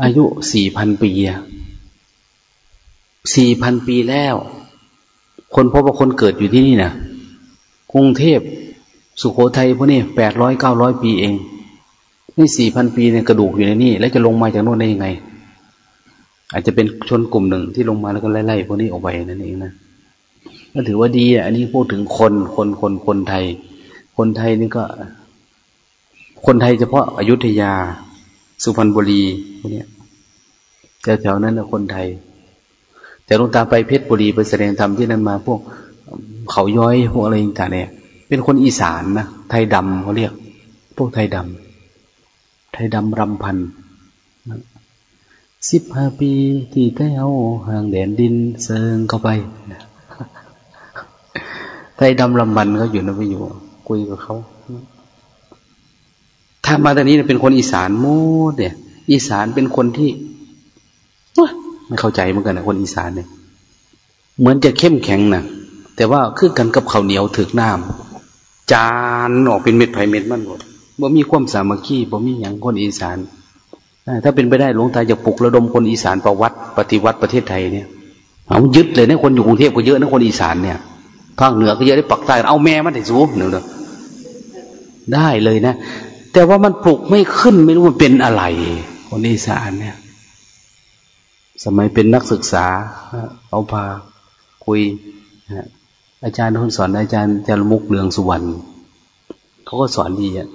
อายุสี่พันปี สี่พันปีแล้ว คนพบว่าคนเกิดอยู่ที่นี่นะกรุงเทพสุโขทัยพวกนี้แปดร้อยเก้าร้อยปีเอง นี่สี่พันปีเนี่ยกระดูกอยู่ในนี่ แล้วจะลงมาจากโน่นได้ยังไง อาจจะเป็นชนกลุ่มหนึ่งที่ลงมาแล้วก็ไล่ๆพวกนี้ออกไปนั่นเองนะก็ถือว่าดีอะอันนี้พูดถึงคนคนคนคนไทย คนไทยนี่ก็ คนไทยเฉพาะอายุทยา สุพรรณบุรีพวกนี้แถวๆนั้นนะคนไทย แต่ลงตาไปเพชรบุรีไปแสดงธรรมที่นั่นมา พวกเขาย้อยพวกอะไรต่างเนี่ยเป็นคนอีสานนะไทยดำเขาเรียก พวกไทยดำไทยดำรำพันสิบห้าปีที่ไต้เอาห่างแดนดินเซิงเข้าไปไทยดำรำพันเขาอยู่นะไปอยู่ คุยกับเขาถ้ามาตอนนี้เป็นคนอีสานมูดเนี่ย อีสานเป็นคนที่ ไม่เข้าใจเหมือนกันนะคนอีสานเนี่ย เหมือนจะเข้มแข็งนะแต่ว่าคือกันกับข้าวเหนียวถึกน้ำจานออกเป็นเม็ดไผ่เม็ดมันหมดบ่มีความสามัคคีบ่มีอย่างคนอีสานถ้าเป็นไปได้หลวงตาจะปลุกระดมคนอีสานประวัติปฏิวัติประเทศไทยเนี่ยเอายึดเลยนะคนอยู่กรุงเทพก็เยอะนะคนอีสานเนี่ยภาคเหนือก็เยอะได้ปักใต้เอาแม่มันได้สูงเนอะได้เลยนะ แต่ว่ามันปลุกไม่ขึ้นไม่รู้มันเป็นอะไร คนอีสานเนี่ย สมัยเป็นนักศึกษาเอาพาคุยอาจารย์คนสอนอาจารย์จารมุกเรืองสุวรรณเขาก็สอนดีอะ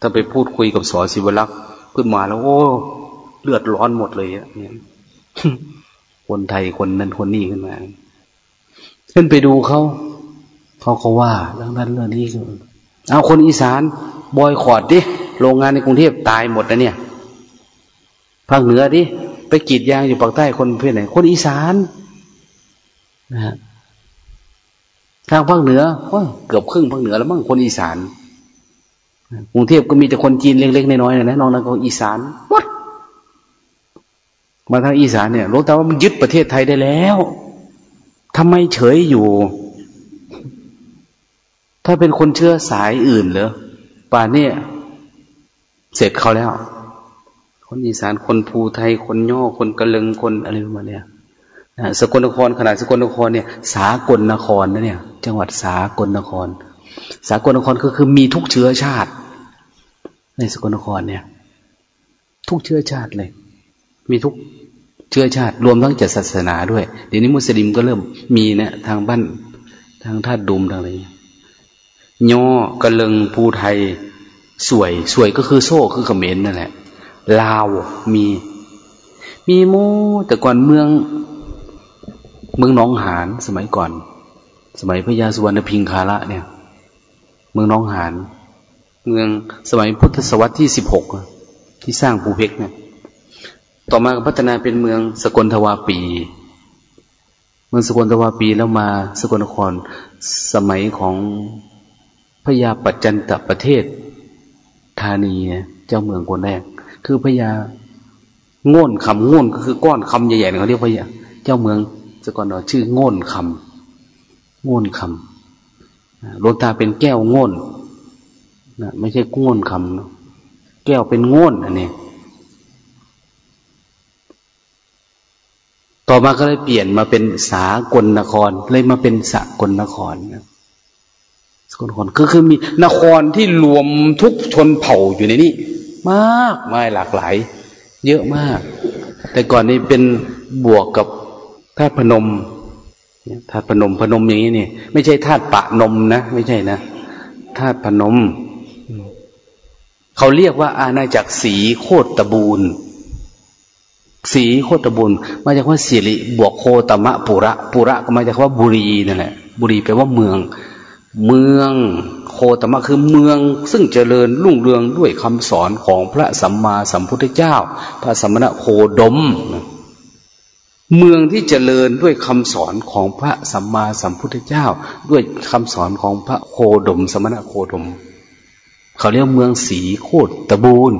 ถ้าไปพูดคุยกับสอศิวลักษ์ขึ้นมาแล้ว โอ้ เลือดร้อนหมดเลยอะเนี่ยคนไทยคนนั้นคนนี้ขึ้นมาขึ้นไปดูเขาเขาก็ว่าเรื่องนั้นเรื่องนี้เอาคนอีสานบอยขอดดิโรงงานในกรุงเทพตายหมดนะเนี่ยภาคเหนือดิ ไปกีดยางอยู่ปากใต้คนเพื่อนไหน คนอีสานนะฮะทางภาคเหนือเกือบครึ่งภาคเหนือแล้วมั้งคนอีสานกรุงเทพก็มีแต่คนจีนเล็กๆน้อยๆนะน้องนั้นก็อีสานหมดมาทางอีสานเนี่ยรู้แต่ว่ามันยึดประเทศไทยได้แล้วทำไมเฉยอยู่ ถ้าเป็นคนเชื่อสายอื่นเหรอป่านนี้เสร็จเขาแล้ว คนอีสานคนภูไทยคนย่อคนกะลึงคนอะไรประมาณเนี้ยสกลนครขนาดสกลนครเนี่ย สากลนครนะเนี่ย จังหวัดสากลนคร สากลนครก็คือมีทุกเชื้อชาติ ในสกลนครเนี่ย ทุกเชื้อชาติเลย มีทุกเชื้อชาติ รวมทั้งจัดศาสนาด้วย เดี๋ยวนี้มุสลิมก็เริ่มมีนะทางบ้านทางท่าดุมทางอะไรย่อกระเลิงภูไทย สวย สวยก็คือโซ่คือเขมรนั่นแหละ ลาวมี มีโมแต่ก่อนเมือง เมืองหนองหานสมัยก่อน สมัยพระยาสุวรรณพิงคาระเนี่ย เมืองน้องหานเมืองสมัยพุทธศตวรรษที่สิบหกที่สร้างภูเพกเนี่ย ต่อมาพัฒนาเป็นเมืองสกลทวาปี เมืองสกลทวาปีแล้วมาสกลนครสมัยของพญาปัจจันตประเทศธานีเจ้าเมืองคนแรก คือพญาง่นคำง่นก็คือก้อนคำใหญ่ๆเขาเรียกพญาเจ้าเมืองสกลนครชื่อง่นคำง่นคำโลตาเป็นแก้วง่นนะไม่ใช่ง่นคำแก้วเป็นง่นอันนี้ต่อมาก็เลยเปลี่ยนมาเป็นสากลนคร เลยมาเป็นสากลนครนะสกลนครก็คือมีนครที่รวมทุกชนเผ่าอยู่ในนี้ มากมายหลากหลาย เยอะมาก แต่ก่อนนี้เป็นบวกกับธาตุพนมธาตุพนมพนมอย่างนี้นี่ไม่ใช่ธาตุปะนมนะ ไม่ใช่นะธาตุพนม เขาเรียกว่า อาณาจักรสีโคตบูรณ์สีโคตบุญมาจากว่าสิริบวกโคตมะปุระ ปุระก็มาจากว่าบุรีนั่นแหละบุรีแปลว่าเมือง เมืองโคตมะคือเมือง ซึ่งเจริญรุ่งเรืองด้วยคำสอนของพระสัมมาสัมพุทธเจ้า พระสมมาโคดม เมืองที่เจริญด้วยคำสอนของพระสัมมาสัมพุทธเจ้า ด้วยคำสอนของพระโคดม สมณะโคดม เขาเรียกเมืองสีโคตตะบูน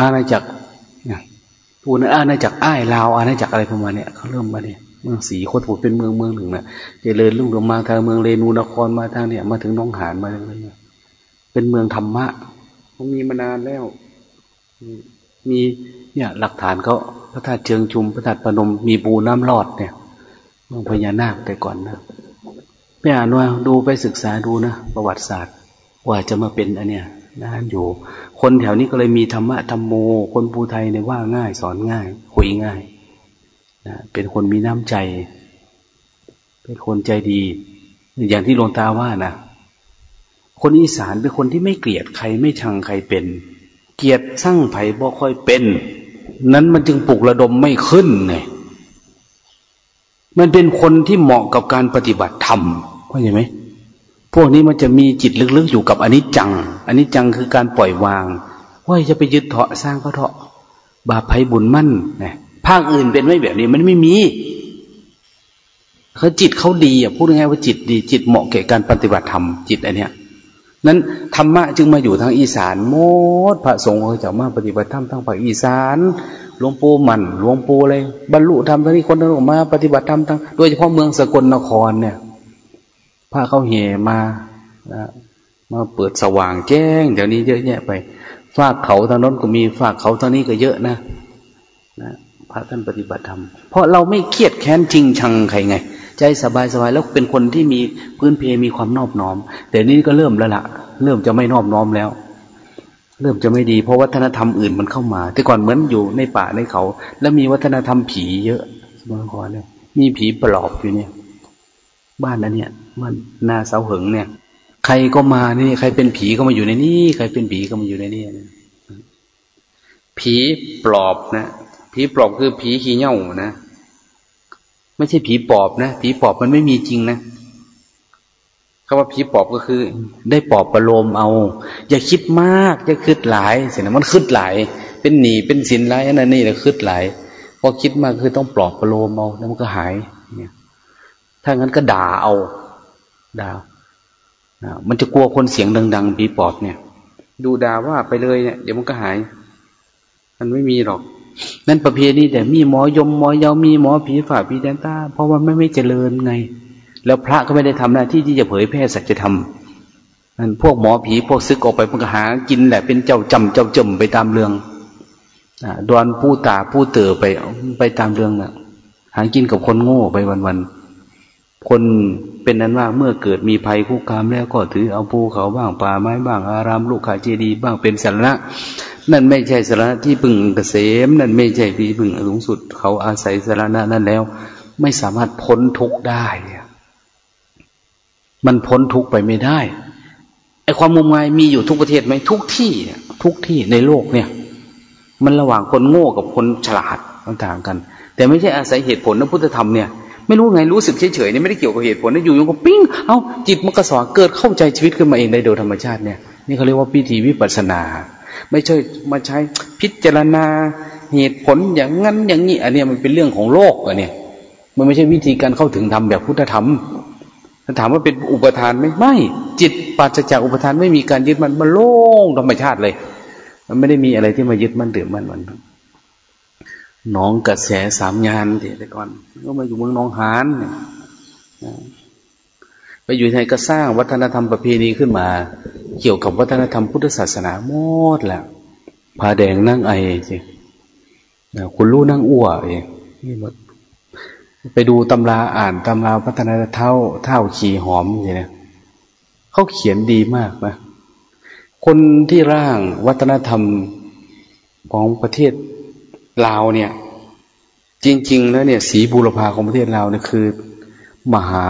อาณาจักรปูนอาณาจักรอ้ายลาวอาณาจักรอะไรประมาณเนี้ยเขาเริ่มมาเนี่ย เมืองสีโคตรปูเป็นเมืองเมืองหนึ่งนะเจริญรุ่งเรืองมาทางเมืองเรนูนครมาทางเนี่ย มาถึงน้องหานมาทางนี้เป็นเมืองธรรมะมันมีมานานแล้ว มีเนี่ย หลักฐานเขาพระธาตุเชิงชุมพระธาตุปนมมีปูน้ำรอดเนี่ยเมืองพญานาคแต่ก่อนนะไปอ่านว่าดูไปศึกษาดูนะประวัติศาสตร์ว่าจะมาเป็นอันเนี้ยนานอยู่ คนแถวนี้ก็เลยมีธรรมะธรรมโม คนภูไทยเนี่ยว่าง่าย สอนง่าย คุยง่าย นะเป็นคนมีน้ำใจ เป็นคนใจดี อย่างที่หลวงตาว่านะคนอีสานเป็นคนที่ไม่เกลียดใครไม่ชังใครเป็น เกลียดสร้างไผ่บ่ค่อยเป็น นั้นมันจึงปลุกระดมไม่ขึ้นไงมันเป็นคนที่เหมาะกับการปฏิบัติธรรมเข้าใจไหมพวกนี้มันจะมีจิตลึกๆอยู่กับอนิจจังอนิจจังคือการปล่อยวาง ว่าจะไปยึดเถาะสร้างก็เถาะ บาปภัยบุญมั่นนะ ภาคอื่นเป็นไม่แบบนี้มันไม่มีเขาจิตเขาดีอะพูดง่ายว่าจิตดี จิตเหมาะแก่การปฏิบัติธรรมจิตอันเนี้ยนั้นธรรมะจึงมาอยู่ทางอีสานโมดพระสงฆ์เขาจะมาปฏิบัติธรรมทางภาคอีสานหลวงปู่มันหลวงปู่อะไรบรรลุธรรมทางนี้คนนั้นออกมา ปฏิบัติธรรมทางโดยเฉพาะเมืองสกลนครเนี่ยพาเขาเหยมานะมาเปิดสว่างแจ้ง เดี๋ยวนี้เยอะแยะไป ฝากเขาทางนั้นก็มีฝากเขาทางนี้ก็เยอะนะนะ พระท่านปฏิบัติธรรม เพราะเราไม่เครียดแค้นจริงชังใครไง ใจสบายสบายแล้วเป็นคนที่มีพื้นเพมีความนอบน้อม แต่นี้ก็เริ่มแล้วละ่ะเริ่มจะไม่นอบน้อมแล้ว เริ่มจะไม่ดีเพราะวัฒนธรรมอื่นมันเข้ามา แต่ก่อนเหมือนอยู่ในป่าในเขา แล้วมีวัฒนธรรมผีเยอะสมัยก่อนเนี่ยมีผีปลอบอยู่เนี่ย บ้านนั้นเนี่ยมันนาเสาหึงเนี่ย ใครก็มานี่ ใครเป็นผีก็มาอยู่ในนี่ใครเป็นผีก็มาอยู่ในนี่ผีปลอบนะ ผีปลอบคือผีขี้เง่านะ ไม่ใช่ผีปอบนะ ผีปอบมันไม่มีจริงนะคำว่าผีปอบก็คือ ได้ปอบประโลมเอา อย่าคิดมากอย่าคิดหลายเสียนะมันคิดหลาย เป็นหนีเป็นสินไรอันนั้นนี่แหละคิดหลายพอคิดมากคือต้องปลอบประโลมเอาแล้วมันก็หายเนี่ยถ้างั้นก็ด่าเอาด่ามันจะกลัวคนเสียงดัง ๆ ผีปอบเนี่ย ดูด่าว่าไปเลยเนี่ยเดี๋ยวมันก็หาย มันไม่มีหรอก นั่นประเพณีแต่มีหมอยมหมอยามีหมอผีฝ่าผีแดนต้าเพราะว่าไม่ไม่เจริญไง แล้วพระก็ไม่ได้ทำหน้าที่ที่จะเผยแพร่สัจธรรมนั่นพวกหมอผีพวกซึกออกไปมันก็หากินแหละเป็นเจ้าจำเจ้าจมไปตามเรื่องดอนผู้ตาผู้เต๋อไปไปตามเรื่องน่ะ หากินกับคนโง่ไปวันๆคนเป็นนั้นว่าเมื่อเกิดมีภัยคุกคามแล้วก็ถือเอาภูเขาบ้างป่าไม้บ้าง อารามลูกขาเจดีบ้างเป็นสาระ นั่นไม่ใช่สาระที่พึงเกษม นั่นไม่ใช่ที่พึงสูงสุด เขาอาศัยสาระนั้นแล้ว ไม่สามารถพ้นทุกข์ได้ มันพ้นทุกข์ไปไม่ได้ไอความงมงายมีอยู่ทุกประเทศไหมทุกที่ทุกที่ในโลกเนี่ย มันระหว่างคนโง่กับคนฉลาดต่างกัน แต่ไม่ใช่อาศัยเหตุผลนะพุทธธรรมเนี่ยไม่รู้ไงรู้สึกเฉยๆนี่ไม่ได้เกี่ยวกับเหตุผลนะอยู่ๆก็ปิ้งเอาจิตมันกระสอเกิดเข้าใจชีวิตขึ้นมาเองได้โดยธรรมชาติเนี่ยนี่เขาเรียกว่าพิธีวิปัสสนา ไม่ใช่มาใช้พิจารณาเหตุผลอย่างนั้นอย่างนี้อันนี้มันเป็นเรื่องของโลกอันนี้มันไม่ใช่วิธีการเข้าถึงธรรมแบบพุทธธรรมถ้าถามว่าเป็นอุปทานไหมไม่ จิตปราศจากอุปทานไม่มีการยึดมันมันโล่งธรรมชาติเลย มันไม่ได้มีอะไรที่มายึดมันเดือมันมันน้องกระแสสามยานแต่ก่อน ก็มาอยู่เมืองน้องหาน ไปอยู่ไทยก็สร้างวัฒนธรรมประเพณีขึ้นมา เกี่ยวกับวัฒนธรรมพุทธศาสนาหมดแหละพาแดงนั่งไอสิคุณรู้นั่งอ้วเองนี่หมดไปดูตำราอ่านตำราพัฒนาเท่าเท่าขี่หอมอย่างนี้เขาเขียนดีมากนะคนที่ร่างวัฒนธรรมของประเทศลาวเนี่ย จริง ๆ แล้วเนี่ย สีบูรพาของประเทศลาวเนี่ยคือ มหา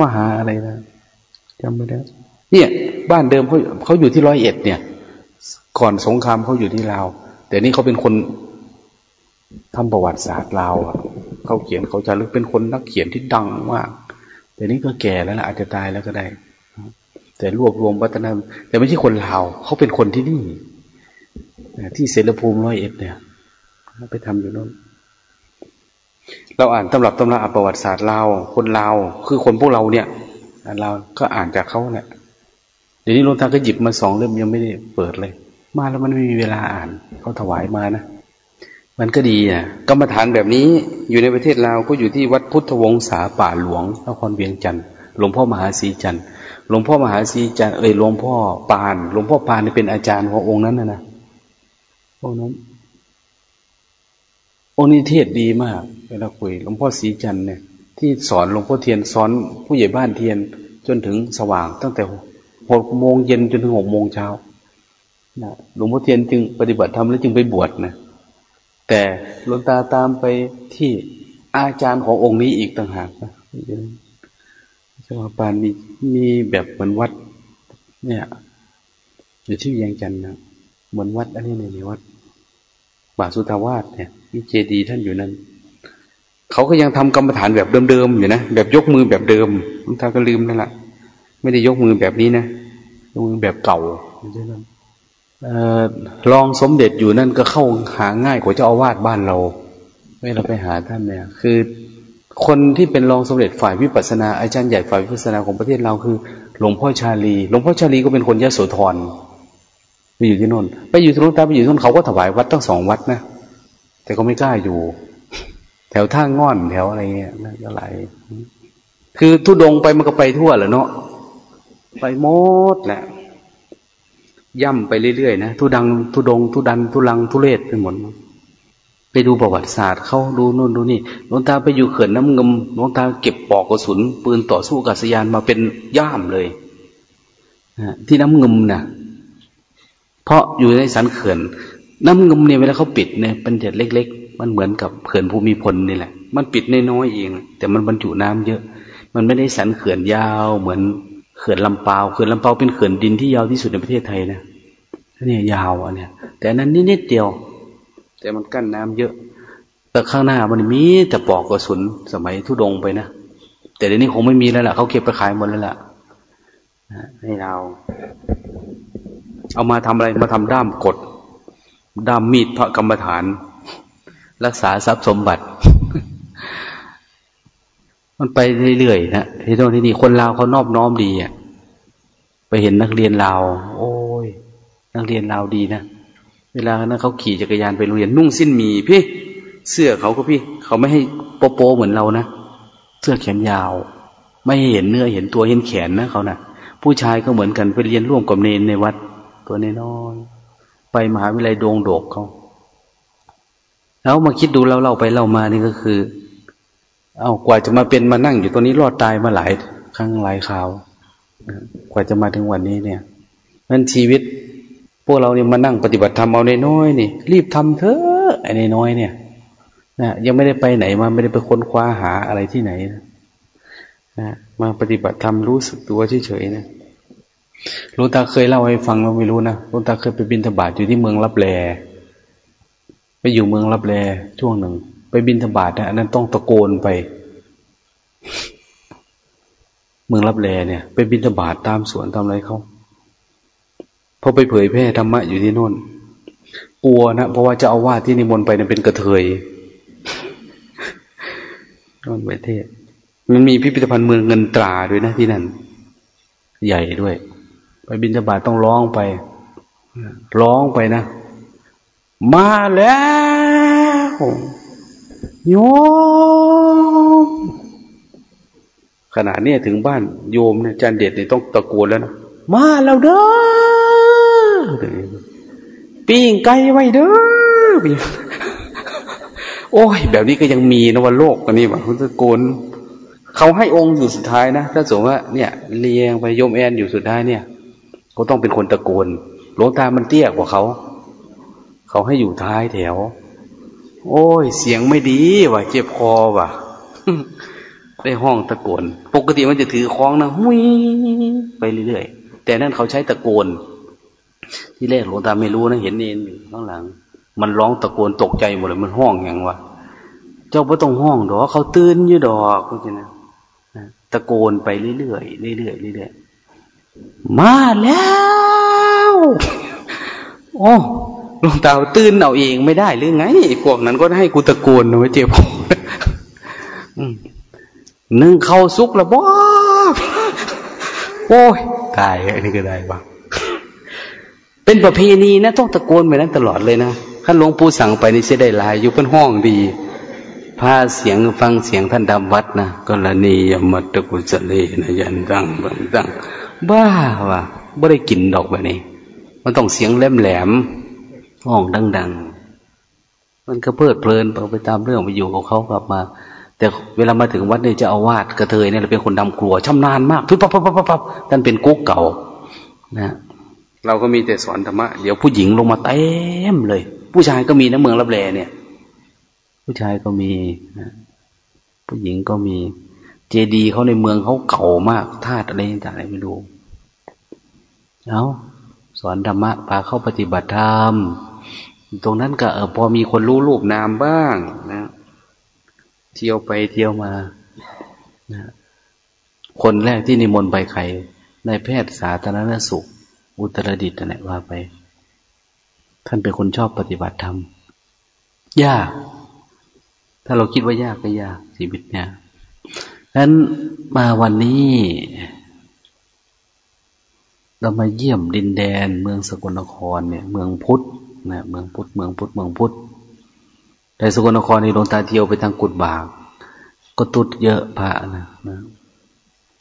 มหาอะไรนะจำไม่ได้เนี่ย บ้านเดิมเขาเขาอยู่ที่ร้อยเอ็ดเนี่ย ก่อนสงครามเขาอยู่ที่ลาว แต่นี่เขาเป็นคนทำประวัติศาสตร์ลาวเขาเขียนเขาจะลึกเป็นคนนักเขียนที่ดังมาก แต่นี่ก็แก่แล้วละอาจจะตายแล้วก็ได้ แต่รวบรวมวัฒนธรรมแต่ไม่ใช่คนลาวเขาเป็นคนที่นี่ที่เสรภูมิร้อยเอ็ดเนี่ย ไปทำอยู่นั่น เราอ่านตำรับตำราประวัติศาสตร์ลาคนลาคือคนพวกเราเนี่ยเราก็อ่านจากเขาเนี่ยเดี๋ยวนี้หลวงตาก็หยิบมาสองเล่มยังไม่ได้เปิดเลย มาแล้วมันไม่มีเวลาอ่านเขาถวายมานะมันก็ดีอะกรรมฐานแบบนี้อยู่ในประเทศลาวก็อยู่ที่วัดพุทธวงศาป่าหลวงนครเวียงจันทร์หลวงพ่อมหาศรีจันทร์หลวงพ่อมหาศรีจันทร์เอ้ยหลวงพ่อปาน หลวงพ่อปานนี่เป็นอาจารย์ขององค์นั้นนะนะองค์นั้น องค์นี้เทศดีมากเวลาคุยหลวงพ่อศรีจันทร์เนี่ย ที่สอนหลวงพ่อเทียนสอนผู้ใหญ่บ้านเทียนจนถึงสว่าง ตั้งแต่หกโมงเย็นจนถึงหกโมงเช้าหลวงพ่อเทียนจึงปฏิบัติธรรมแล้วจึงไปบวชนะแต่หลวงตาตามไปที่อาจารย์ขององค์นี้อีกต่างหากนะจังหวัดปานมีมีแบบเหมือนวัด เนี่ยอยู่ที่ยังจันนะเหมือนวัดอันนี้ในวัด บาสุทาวาสเนี่ยมีเจดีท่านอยู่นั้นเขาก็ยังทำกรรมฐานแบบเดิมๆอยู่นะแบบยกมือแบบเดิมหลวงตาก็ลืมนั่นแหละไม่ได้ยกมือแบบนี้นะยกมือแบบเก่าใช่ไหมรองสมเด็จอยู่นั่นก็เข้าหาง่ายกว่าเจ้าอาวาสบ้านเราไม่เราไปหาท่านเนี่ย คือ คนที่เป็นรองสมเด็จฝ่ายวิปัสนาอาจารย์ใหญ่ฝ่ายวิปัสนาของประเทศเราคือ หลวงพ่อชาลี หลวงพ่อชาลีก็เป็นคนยะโสธร ไปอยู่ที่โน่น ไปอยู่ที่โน่นตาไปอยู่ที่โน่นเขาก็ถวายวัดตั้งสองวัดนะแต่ก็ไม่กล้าอยู่ แถวท่าง่อนแถวอะไรเงี้ยนั่นก็หลายคือทุดงไปมันก็ไปทั่วแหละเนาะไปหมดแหละย่ำไปเรื่อยๆนะทุดังทุดง ทุดัน ทุลังทุเลศไปหมดไปดูประวัติศาสตร์เขาดูโน่นดูนี่หลวงตาไปอยู่เขื่อนน้ำเงิมหลวงตาเก็บปอกกระสุน ปืนต่อสู้กาศยานมาเป็นย่ามเลยที่น้ำเงิมนะ่ะ เพราะอยู่ในสันเขื่อน น้ำเงิมเนี่ยเวลาเขาปิดเนี่ยเป็นเด็ดเล็ก ๆ มันเหมือนกับเขื่อนภูมิพลนี่แหละ มันปิดน้อยๆเอง แต่มันบรรจุน้ำเยอะ มันไม่ได้สันเขื่อนยาวเหมือนเขื่อนลำปาวเขื่อนลำปาวเป็นเขื่อนดินที่ยาวที่สุดในประเทศไทยนะนี่ยาวอะเนี่ย แต่นั้นนิดเดียว แต่มันกั้นน้ำเยอะ แต่ข้างหน้ามันมีแต่ปอกกระสุนสมัยทุดงไปนะแต่เดี๋ยวนี้คงไม่มีแล้วล่ะเขาเก็บไปขายหมดแล้วล่ะให้เรา เอามาทำอะไรมาทำด้ามกด ด้ามมีดพระกรรมฐาน รักษาทรัพย์สมบัติ มันไปเรื่อยๆนะที่ตรงที่นี่คนลาวเขานอบน้อมดีอะไปเห็นนักเรียนลาว โอ้ย นักเรียนลาวดีนะเวลานั้นเขาขี่จักรยานไปโรงเรียนนุ่งสิ้นมีพี่ เสื้อเขาก็พี่ เขาไม่ให้โปโปเหมือนเรานะเสื้อแขนยาว ไม่เห็นเนื้อเห็นตัวเห็นแขนนะเขานะ่ะ ผู้ชายก็เหมือนกันไปเรียนร่วมกับเนนในวัด ตัวน้อยไปมหาวิทยาลัยดวงโดกเขาแล้วมาคิดดูเราเล่าไปเล่ามานี่ก็คือ เอากว่าจะมาเป็นมานั่งอยู่ตรงนี้รอดตายมาหลายครั้งหลายคราวกว่าจะมาถึงวันนี้เนี่ยนั่นชีวิต พวกเราเนี่ยมานั่งปฏิบัติธรรมเอาในน้อยนี่ รีบทำเถอะไอ้ในน้อยเนี่ยนะยังไม่ได้ไปไหนมาไม่ได้ไปค้นคว้าหาอะไรที่ไหนนะนะมาปฏิบัติธรรมรู้สึกตัวเฉยๆนะ หลวงตาเคยเล่าให้ฟังเราไม่รู้นะหลวงตาเคยไปบินธบาตอยู่ที่เมืองรับแลไปอยู่เมืองรับแลช่วงหนึ่ง ไปบินธบาตนะอันนั้นต้องตะโกนไป เมืองรับแลเนี่ย ไปบินธบาตตามสวนตามอะไรเขาพอไปเผยแพร่ธรรมะอยู่ที่โน่นกลัวนะเพราะว่าจะเอาว่าที่นิมนต์ไปเนี่ยเป็นกระเทยนอนประเทศ มันมีพิพิธภัณฑ์เมืองเงินตราด้วยนะที่นั่น ใหญ่ด้วย ไปบินธบาตต้องร้องไป ร้องไปนะ มาแล้วโยมขนาดนี้ถึงบ้านโยมเนี่ยจันเด็ดเนี่ยต้องตะโกนแล้วนะ มาแล้วเด้อปิ้งไก่ไว้เด้อโอ้ย แบบนี้ก็ยังมีนะวันโลกกันนี่วะคุณตะโกนเขาให้องค์อยู่สุดท้ายนะ ถ้าสมมติว่าเนี่ยเลียงไปโยมแอนอยู่สุดท้ายเนี่ย ก็ต้องเป็นคนตะโกนหลวงตามันเตี้ยกว่าเขา เขาให้อยู่ท้ายแถว โอ้ย เสียงไม่ดีว่ะ เจ็บคอว่ะ ได้ห้องตะโกน ปกติมันจะถือคล้องนะหุยไปเรื่อยๆ แต่นั่นเขาใช้ตะโกน ที่แรกหลวงตาไม่รู้นะ เห็นเองอยู่ข้างหลัง มันร้องตะโกนตกใจหมดเลยมันห้องอย่างวะ เจ้าไม่ต้องห้องดอกเขาตื่นอยู่ดอกคุณจะนะตะโกนไปเรื่อยๆเรื่อยๆเรื่อยๆ มาแล้วโอ้ลวงตาตื่นเอาเองไม่ได้หรือไงพวกนั้นก็ให้กูตะโกนนะเจ็บนึ่งเข้าซุกละบ่โอ้ยตายอันนี้ก็ได้บ้างเป็นประเพณีนะต้องตะโกนไปนั้นตลอดเลยนะท่านหลวงปู่สั่งไปนี่เสียได้ลายอยู่เป็นห้องดีพาเสียงฟังเสียงท่านดำวัดนะกรณียมตตกุศเลนะยันดังบังดัง บ้าว่ะไม่ได้กินดอกแบบนี้ มันต้องเสียงแหลมแหลมห้องดัง ๆ มันก็เพลิดเพลินไปตามเรื่องไปอยู่กับเขากลับมา แต่เวลามาถึงวัดเนี่ยจะเอาวาดกระเทยเนี่ยเราเป็นคนดำกลัวชำนาญมากปุ๊บปั๊บปั๊บปั๊บปั๊บท่านเป็นกุ๊กเก่า นะเราก็มีแต่สอนธรรมะเดี๋ยวผู้หญิงลงมาเต็มเลย ผู้ชายก็มีนะเมืองรับแลเนี่ย ผู้ชายก็มีนะผู้หญิงก็มี เจดีเขาในเมืองเขาเก่ามากธาตุอะไรต่างๆอะไรไม่รู้ เอาสอนธรรมะพาเข้าปฏิบัติธรรม ตรงนั้นก็เออพอมีคนรู้รูปนามบ้างนะ เที่ยวไปเที่ยวมานะคนแรกที่นิมนต์ไปใครในแพทย์สาธารณสุข อุตรดิตถ์นั่นว่าไป ท่านเป็นคนชอบปฏิบัติธรรม ยาก ถ้าเราคิดว่ายากก็ยากชีวิตเนี่ยนั้นมาวันนี้ เรามาเยี่ยมดินแดน เมืองสกลนครเนี่ย เมืองพุทธนะเมืองพุทธเมืองพุทธเมืองพุทธแต่สกลนครในดวงตาเที่ยวไปทางกุดบาก ก็ตุดเยอะพระนะนะ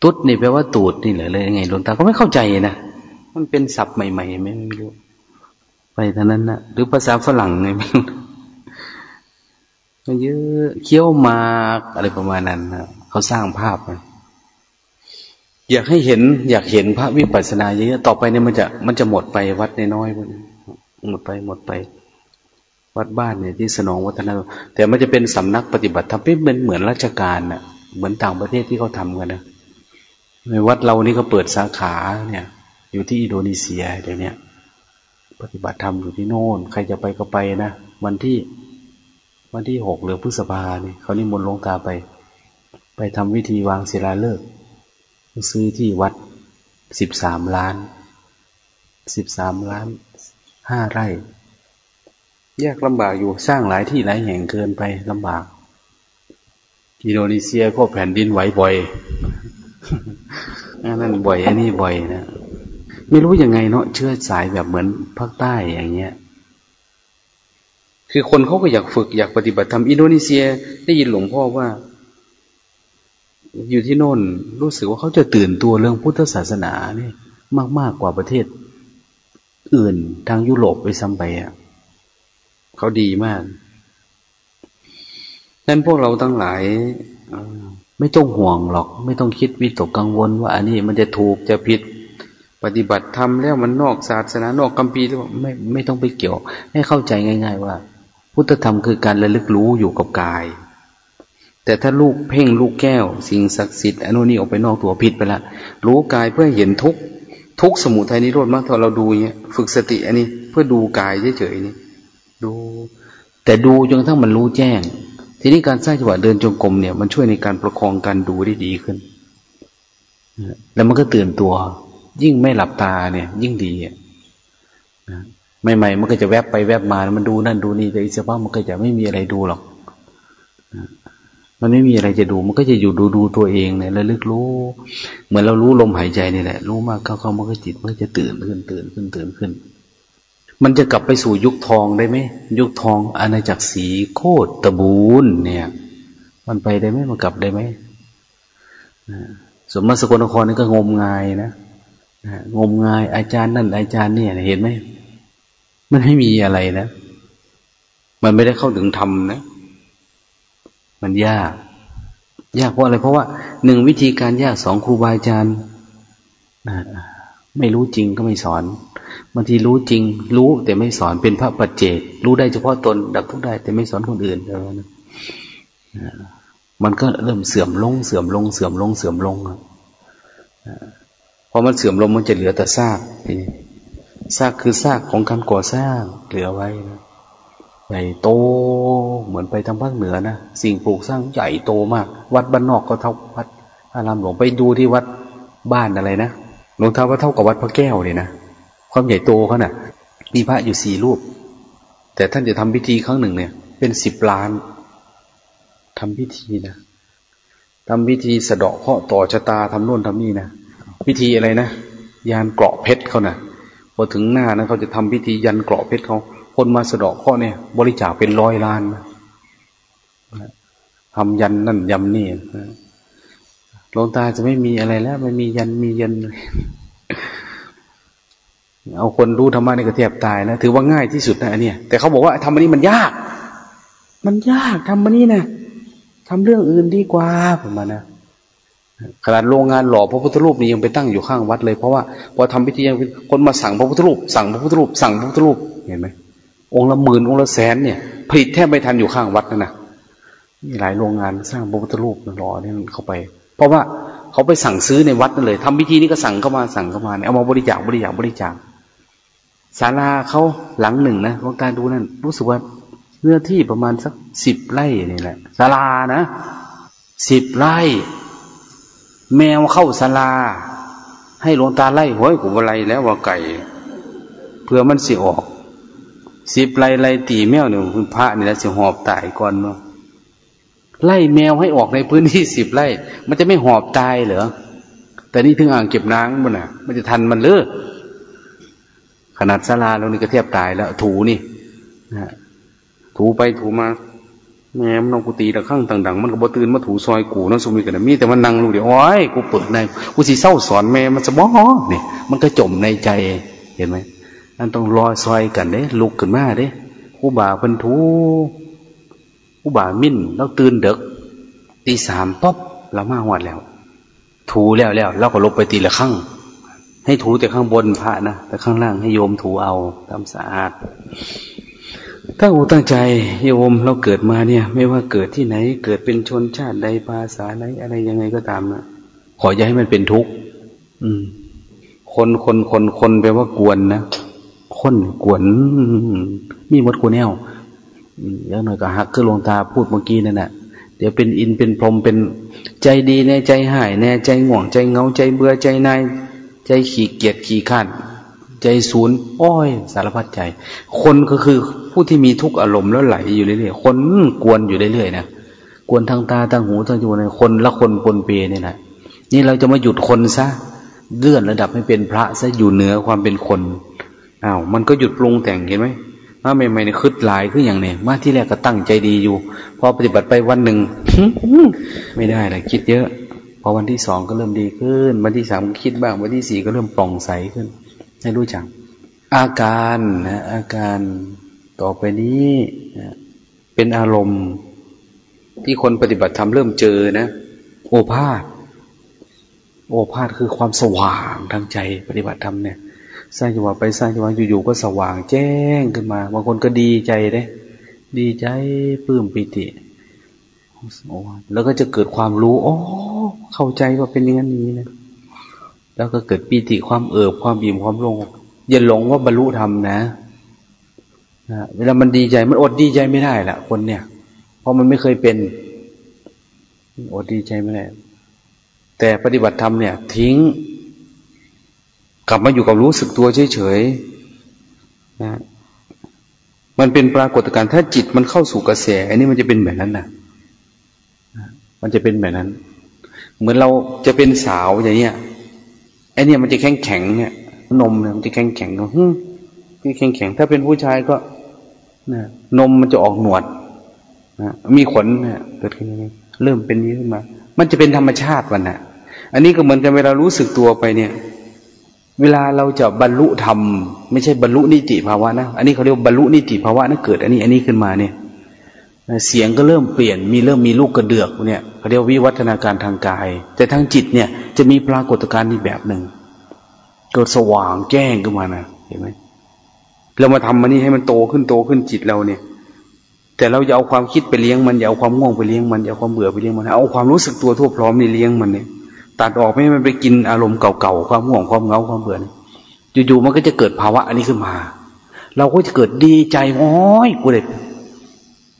ตุดนี่แปลว่าตูดนี่เหรอเลยยังไงดวงตาก็ไม่เข้าใจนะมันเป็นศัพท์ใหม่ๆไม่รู้ไปเท่านั้นนะหรือภาษาฝรั่งไงไม่รู้เยอะเคี้ยวมากอะไรประมาณนั้นนะเขาสร้างภาพนะ อยากให้เห็น อยากเห็นพระวิปัสสนาเยอะๆต่อไปเนี่ยมันจะมันจะหมดไปวัดน้อยๆหมดไปหมดไป วัดบ้านเนี่ยที่สนองวัฒนธรรมแต่มันจะเป็นสำนักปฏิบัติธรรมเป็นเหมือนราชการน่ะ เหมือนต่างประเทศที่เขาทากันนะในวัดเรานี่ก็เปิดสาขาเนี่ย อยู่ที่อินโดนีเซียเดี๋ยวนี้ปฏิบัติธรรมอยู่ที่โน่น ใครจะไปก็ไปนะวันที่วันที่หกหรือพฤษภาเนี่ยเขานิมนต์ลงตาไป ไปทำวิธีวางศิลาฤกษ์ ซื้อที่วัดสิบสามล้านสิบสามล้านห้าไร่ยากลำบากอยู่สร้างหลายที่หลายแห่งเกินไปลำบาก อินโดนีเซียก็แผ่นดินไหวบ่อยนั่นบ่อยอันนี้บ่อยนะไม่รู้ยังไงเนาะเชื่อสายแบบเหมือนภาคใต้อย่างเงี้ย คือคนเขาก็อยากฝึกอยากปฏิบัติธรรมอินโดนีเซียได้ยินหลวงพ่อว่า อยู่ที่โน่นรู้สึกว่าเขาจะตื่นตัวเรื่องพุทธศาสนานี่มากมากกว่าประเทศ อื่นทางยุโรปไปซ้ำไปอะเขาดีมากนั้นพวกเราทั้งหลายไม่ต้องห่วงหรอก ไม่ต้องคิดวิตกกังวล ว่าอันนี้มันจะถูกจะผิดปฏิบัติธรรมแล้วมันนอกศาสนานอกกัมพีหรือว่าไม่ไม่ต้องไปเกี่ยว ให้เข้าใจง่าย ๆ ว่า พุทธธรรมคือการระลึกรู้อยู่กับกาย แต่ถ้าลูกเพ่งลูกแก้ว สิ่งศักดิ์สิทธิ์อนุนี้ออกไปนอกตัวผิดไปละ รู้กายเพื่อเห็นทุกทุกสมุทัยนิโรธมากถ้าเราดูเนี้ยฝึกสติอันนี้เพื่อดูกายเฉยๆนี่ดู แต่ดูจนกระทั่งมันรู้แจ้ง ทีนี้การสร้างจังหวะเดินจงกรมเนี่ยมันช่วยในการประคองการดูได้ดีขึ้นแล้วมันก็ตื่นตัว ยิ่งไม่หลับตาเนี่ย ยิ่งดีอะใหม่ๆมันก็จะแวบไปแวบมา มันดูนั่นดูนี่แต่อีกสักพักมันก็จะไม่มีอะไรดูหรอก มันไม่มีอะไรจะดู มันก็จะอยู่ดูดูตัวเองเนี่ยระลึกรู้ เหมือนเรารู้ลมหายใจนี่แหละ รู้มากเข้าเข้ามันก็จิตมันก็จะตื่นขึ้นตื่นขึ้นตื่นขึ้น มันจะกลับไปสู่ยุคทองได้ไหมยุคทองอาณาจักรสีโคตรตะบูนเนี่ย มันไปได้ไหมมันกลับได้ไหมสมมติสกลนครนี่ก็งมงายนะงมงายอาจารย์นั่นอาจารย์เนี่ยเห็นไหมมันไม่มีอะไรนะ มันไม่ได้เข้าถึงธรรมนะ มันยาก ยากเพราะอะไร เพราะว่าหนึ่งวิธีการยากสองครูบาอาจารย์ไม่รู้จริงก็ไม่สอนบางทีรู้จริง รู้แต่ไม่สอนเป็นพระปัจเจกรู้ได้เฉพาะตน ดับทุกได้ แต่ไม่สอนคนอื่นเออมันก็เริ่มเสื่อมลง เสื่อมลง เสื่อมลง เสื่อมลงพอมันเสื่อมลงมันจะเหลือแต่ซากซากคือซากของการก่อสร้างเหลือไว้นะ ใหญ่โตเหมือนไปทางภาคเหนือนะสิ่งปลูกสร้างใหญ่โตมาก วัดบ้านนอกก็เท่าวัดอารามหลวงไปดูที่วัดบ้านอะไรนะหลวงเท่าว่าเท่ากับวัดพระแก้วเลยนะความใหญ่โตเขานะ่ะ มีพระอยู่สี่รูป แต่ท่านจะทำพิธีครั้งหนึ่งเนี่ย เป็นสิบล้านทำพิธีนะทำพิธีสะเดาะเคาะต่อชะตาทำโน่นทำนี่นะพิธีอะไรนะยานเกราะเพชรเขานะ่ะพอถึงหน้านะเขาจะทำพิธียันเกราะเพชรเขา คนมาสะดอกข้อเนี่ยบริจาคเป็นร้อยล้านทำยันนั่นยำนี่หลวงตาจะไม่มีอะไรแล้ว ไม่มียันมียันเอาคนรู้ธรรมะนี่ก็เทียบตายนะถือว่าง่ายที่สุดนะอันนี้แต่เขาบอกว่าทำอันนี้มันยาก มันยากทำอันนี้นะทำเรื่องอื่นดีกว่าผมมานะขนาดโรงงานหล่อพระพุทธรูปนี่ยังไปตั้งอยู่ข้างวัดเลยเพราะว่าพอทำพิธียังคนมาสั่งพระพุทธรูป สั่งพระพุทธรูปสั่งพระพุทธรูปเห็นไหม องค์ละหมื่นองค์ละแสนเนี่ย ผลิตแทบไม่ทันอยู่ข้างวัดนั่นนะมีหลายโรงงานสร้างพระพุทธรูปหล่อเนี่ยเข้าไป เพราะว่าเขาไปสั่งซื้อในวัดนั่นเลยทำพิธีนี้ก็สั่งเข้ามาสั่งเข้ามาเนี่ยเอามาบริจาคบริจาคบริจาคศาลาเขาหลังหนึ่งนะของการดูนั่นรู้สึกว่าเนื้อที่ประมาณสักสิบไร่นี่แหละศาลานะสิบไร่ แมวเข้าศาลา ให้หลวงตาไล่ห้อยกูอะไรแล้วว่าไก่เพื่อมันสิออก สิบไล่ไล่ตีแมวเนี่ยคุณพระนี่แล้วสิหอบตายก่อนเนาะไล่แมวให้ออกในพื้นที่สิบไร่มันจะไม่หอบตายเหรอแต่นี่ถึงอ่างเก็บน้ำมันอะ มันจะทันมันเลือขนาดสลาเรานี่ก็เทียบตายแล้ว ถูนี่นะถูไปถูมา แม่มันนองกุฏิตะข้างต่างๆมันก็บ่ตื่นมาถูซอยกูนั่งสมีกันมีแต่มันนั่งลูกเดียวโอ้ยกูเปิดในกูสิเศร้าสอนแม่มันจะบ้อเนี่ยมันก็จมในใจเห็นไหม นั่นต้องรอซอยกันเด้ลุกขึ้นมาเด้ผู้บ่าพันทูผู้บ่ามิ่นแล้วตื่นเด็กตีสามป๊อบเรามาหวัดแล้ว ถูแล้วแล้วเราก็ลบไปตีละข้างให้ถูแต่ข้างบนพระนะแต่ข้างล่างให้โยมถูเอาทำสะอาดถ้าอูตั้งใจโยมเราเกิดมาเนี่ย ไม่ว่าเกิดที่ไหน เกิดเป็นชนชาติใดภาษาไหนอะไรยังไงก็ตามนะขออย่าให้มันเป็นทุกข์คนคนคนคนแปลว่ากวนนะ คนกวนมีมดกูแนวเยอะหน่อยก็หักคือลงตาพูดเมื่อกี้นั่นแหละเดี๋ยวเป็นอินเป็นพรมเป็นใจดีแน่ใจหายแน่ใจง่วงใจเงาใจเบื่อใจนายใจขี่เกียจขี่ขันใจศูนย์อ้อย สารพัดใจ คนก็คือผู้ที่มีทุกอารมณ์แล้วไหลอยู่เรื่อยๆคนกวนอยู่เรื่อยๆนะกวนทางตาทางหูทางจมูกคนละคนปนเปนี่แหละนี่เราจะมาหยุดคนซะเลื่อนระดับให้เป็นพระซะอยู่เหนือความเป็นคน อ้าวมันก็หยุดปรุงแต่งเห็นไหมมาใหม่ๆเนี่ยคืดลายขึ้นอย่างเนี่ยมาที่แรกก็ตั้งใจดีอยู่ พอปฏิบัติไปวันหนึ่งไม่ได้เลยคิดเยอะ พอวันที่สองก็เริ่มดีขึ้น วันที่สามก็คิดบ้าง วันที่สี่ก็เริ่มปล่องใสขึ้น ให้รู้จัก อาการนะอาการต่อไปนี้นะเป็นอารมณ์ ที่คนปฏิบัติธรรมเริ่มเจอนะโอภาษโอภาษคือความสว่างทางใจปฏิบัติธรรมเนี่ย สร้างจังหวะไปสร้างจังหวะอยู่ๆก็สว่างแจ้งขึ้นมาบางคนก็ดีใจเด้ดีใจปลื้มปิติแล้วก็จะเกิดความรู้อ๋อเข้าใจว่าเป็นอย่างนี้นะแล้วก็เกิดปิติความเอิบความบิ่มความลงอย่าหลงว่าบรรลุธรรมนะเวลามันดีใจมันอดดีใจไม่ได้ละคนเนี่ย เพราะมันไม่เคยเป็นอดดีใจไม่ได้แต่ปฏิบัติธรรมเนี่ย ทิ้ง กลับมาอยู่กับรู้สึกตัวเฉยๆนะมันเป็นปรากฏการณ์ถ้าจิตมันเข้าสู่กระแสอันนี้มันจะเป็นแบบนั้นนะมันจะเป็นแบบนั้น เหมือนเราจะเป็นสาวอย่างเนี้ยไอเนี่ยมันจะแข็งแข็งเนี่ยนมเนี่ยมันจะแข็งแข็งก็ฮึแข็งแข็งถ้าเป็นผู้ชายก็นะนมมันจะออกหนวดนะมีขนเนี่ยเกิดขึ้นเริ่มเป็นนี้ขึ้นมา มันจะเป็นธรรมชาติวันน่ะ อันนี้ก็เหมือนกันเวลารู้สึกตัวไปเนี่ย เวลาเราจะบรรลุธรรมไม่ใช่บรรลุนิติภาวะนะอันนี้เขาเรียกบรรลุนิติภาวะนะเกิด อันนี้ อันนี้ขึ้นมาเนี่ยเสียงก็เริ่มเปลี่ยน มีเริ่มมีลูกกระเดือกเนี่ยเขาเรียกวิวัฒนาการทางกาย แต่ทางจิตเนี่ย จะมีปรากฏการณ์อีกแบบหนึ่งเกิดสว่างแจ้งขึ้นมานะเห็นไหมเรามาทำมันนี่ให้มันโตขึ้นโตขึ้นจิตเราเนี่ย แต่เราจะเอาความคิดไปเลี้ยงมันอย่าเอาความง่วงไปเลี้ยงมันอย่าเอาความเบื่อไปเลี้ยงมันเอาความรู้สึกตัวทั่วพร้อมนี่เลี้ยงมันเนี่ย ตัดออกไม่ให้มันไปกินอารมณ์เก่าๆความง่วงความเงาความเบื่ออยู่ๆมันก็จะเกิดภาวะอันนี้ขึ้นมา เราก็จะเกิดดีใจโอ้ยกูเด็ด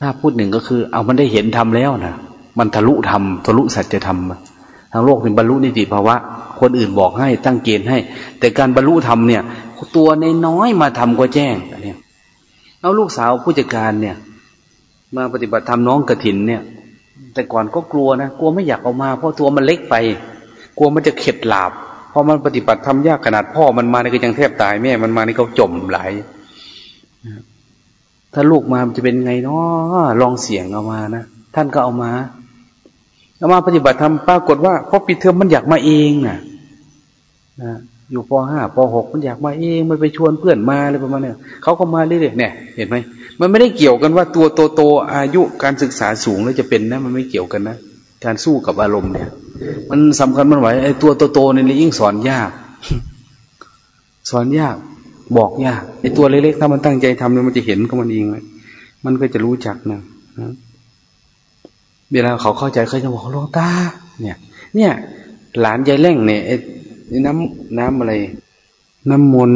ถ้าพูดหนึ่งก็คือ เอามันได้เห็นทำแล้วนะมันทะลุธรรมทะลุสัจธรรมทางโลกเป็นบรรลุนิติภาวะ คนอื่นบอกให้ตั้งเกณฑ์ให้ แต่การบรรลุธรรมเนี่ย ตัวในน้อยมาทำก็แจ้งเนี่ยเอาลูกสาวผู้จัดการเนี่ย มาปฏิบัติธรรมน้องกระถินเนี่ย แต่ก่อนก็กลัวนะกลัวไม่อยากเอามา เพราะตัวมันเล็กไป กลัวมันจะเข็ดหลาบพอมันปฏิบัติทำยากขนาดพ่อมันมาในก็ยังแทบตายแม่มันมาในเขาจมไหลถ้าลูกมามันจะเป็นไงเนาะลองเสียงเอามานะท่านก็เอามาเอามาปฏิบัติทำปรากฏว่าพอปิดเทอมมันอยากมาเองนะนะอยู่ปห้าปหกมันอยากมาเอง มันไปชวนเพื่อนมาอะไรประมาณนี้เขาก็มาเรื่อยๆเนี่ย เห็นไหมมันไม่ได้เกี่ยวกันว่าตัวโตโตอายุการศึกษาสูงแล้วจะเป็นนะ มันไม่เกี่ยวกันนะ การสู้กับอารมณ์เนี่ย มันสำคัญมันไหวไอ้ตัวโตๆเนี่ยยิ่งสอนยาก สอนยากบอกยากไอ้ตัวเล็กๆถ้ามันตั้งใจทำเนี่ยมันจะเห็นก็มันเองเลยมันก็จะรู้จักนะเวลาเขาเข้าใจเขาจะบอกหลวงตาเนี่ย เนี่ย หลานยายแร่งเนี่ยไอ้น้ำน้ำอะไร น้ำมน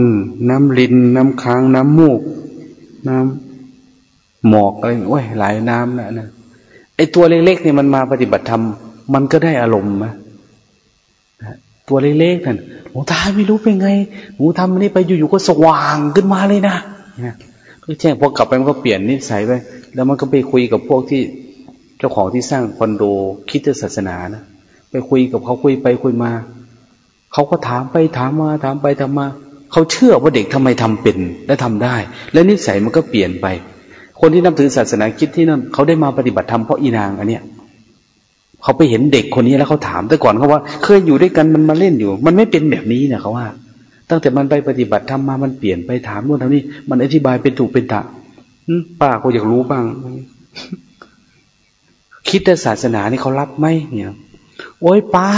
น้ำลิน น้ำค้าง น้ำมูก น้ำหมอกอะไรโอ้ยหลายน้ำนะนะ ไอ้ตัวเล็กๆเนี่ยมันมาปฏิบัติธรรมมันก็ได้อารมณ์นะตัวเล็กๆนั่นหลวงตาไม่รู้เป็นไงหนูทำนี่ไปอยู่ๆก็สว่างขึ้นมาเลยนะก็แจ้งพอกลับไปมันก็เปลี่ยนนิสัยไปแล้วมันก็ไปคุยกับพวกที่เจ้าของที่สร้างคอนโดคิดศาสนานะไปคุยกับเขาคุยไปคุยมาเขาก็ถามไปถามมาถามไปถามมาเขาเชื่อว่าเด็กทำไมทำเป็นและทำได้ และนิสัยมันก็เปลี่ยนไป คนที่นับถือศาสนาคิดที่นั่นเขาได้มาปฏิบัติธรรมเพราะอีนางอันเนี้ยเขาไปเห็นเด็กคนนี้แล้วเขาถามแต่ก่อนเขาว่า เคยอยู่ด้วยกันมันมาเล่นอยู่ มันไม่เป็นแบบนี้เนี่ยเขาว่า ตั้งแต่มันไปปฏิบัติธรรมมามันเปลี่ยนไปถามนู่นทำนี่มันอธิบายเป็นถูกเป็นตะป้าก็อยากรู้บ้าง คิดแต่ศาสนานี่เขารับไหมเนี่ยโอ้ยป้า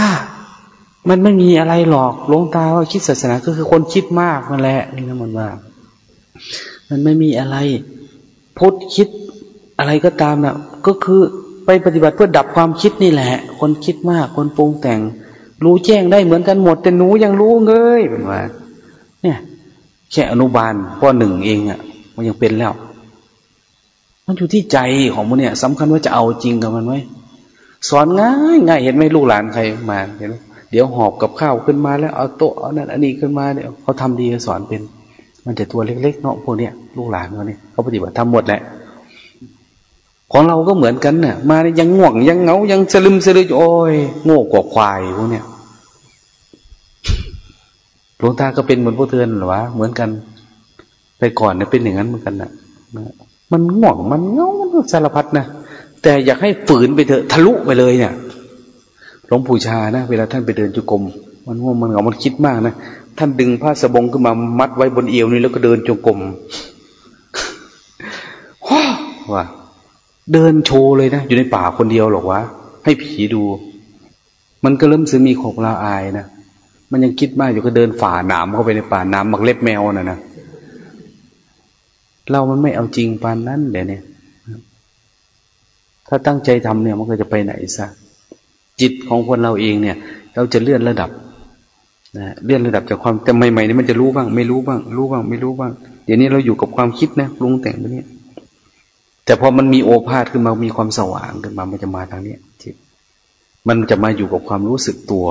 มันไม่มีอะไรหรอกหลวงตาว่าคิดศาสนาก็คือคนคิดมากนั่นแหละนี่นะมันว่า มันไม่มีอะไร พุทธคิดอะไรก็ตามนะ่ะ ก็คือไปปฏิบัติเพื่อดับความคิดนี่แหละ คนคิดมาก คนปรุงแต่ง รู้แจ้งได้เหมือนกันหมด แต่หนูยังรู้เงยเป็นว่า เนี่ย แค่อนุบาลพ่อหนึ่งเองอะ่ะ มันยังเป็นแล้ว มันอยู่ที่ใจของมันเนี่ยสำคัญว่าจะเอาจริงกับมันไหมสอนง่ายง่ายเห็นไหมลูกหลานใครมาเห็นไหมเดี๋ยวหอบกับข้าวขึ้นมาแล้วเอาโต๊ะเอานั่นอันนี้ขึ้นมาเนี่ยเขาทำดีสอนเป็น มันจะตัวเล็กๆเนาะพวกเนี้ยลูกหลานเขาเนี่ยเขาปฏิบัติทำหมดแหละของเราก็เหมือนกันเนี่ยมายังง่วงยังเงายังสลึมสลือโอ้ยโง่กว่าควายพวกเนี้ยหลวงตาก็เป็นเหมือนพวกเทือนหรอวะเหมือนกัน ไปก่อนเนี่ยเป็นอย่างนั้นเหมือนกันนะมันง่วงมันเงามันสารพัดนะแต่อยากให้ฝืนไปเถอะทะลุไปเลยเนี่ยหลวงปู่ชานะเวลาท่านไปเดินจุกรมมันง่วงมันเหงามันคิดมากนะ ท่านดึงผ้าสบงขึ้นมามัดไว้บนเอวนี่แล้วก็เดินจงกรมว่าเดินโชว์เลยนะอยู่ในป่าคนเดียวหรอกวะให้ผีดู มันก็เริ่มซึมีขกลาอายนะมันยังคิดมากอยู่ก็เดินฝ่าหนามเข้าไปในป่าน้ำมักเล็บแมวน่ะนะเรามันไม่เอาจริงปานนั้นเดี๋ยวนี้ถ้าตั้งใจทำเนี่ยมันก็จะไปไหนซะจิตของคนเราเองเนี่ย เราจะเลื่อนระดับ นะเลื่อนระดับจากความแต่ใหม่ๆนี่มันจะรู้บ้าง ไม่รู้บ้าง รู้บ้าง ไม่รู้บ้าง เดี๋ยวนี้เราอยู่กับความคิดนะปรุงแต่งไปนี้แต่แต่พอมันมีโอภาษขึ้นมามีความสว่างขึ้นมามันจะมาทางนี้จิตมันจะมาอยู่กับความรู้สึกตัว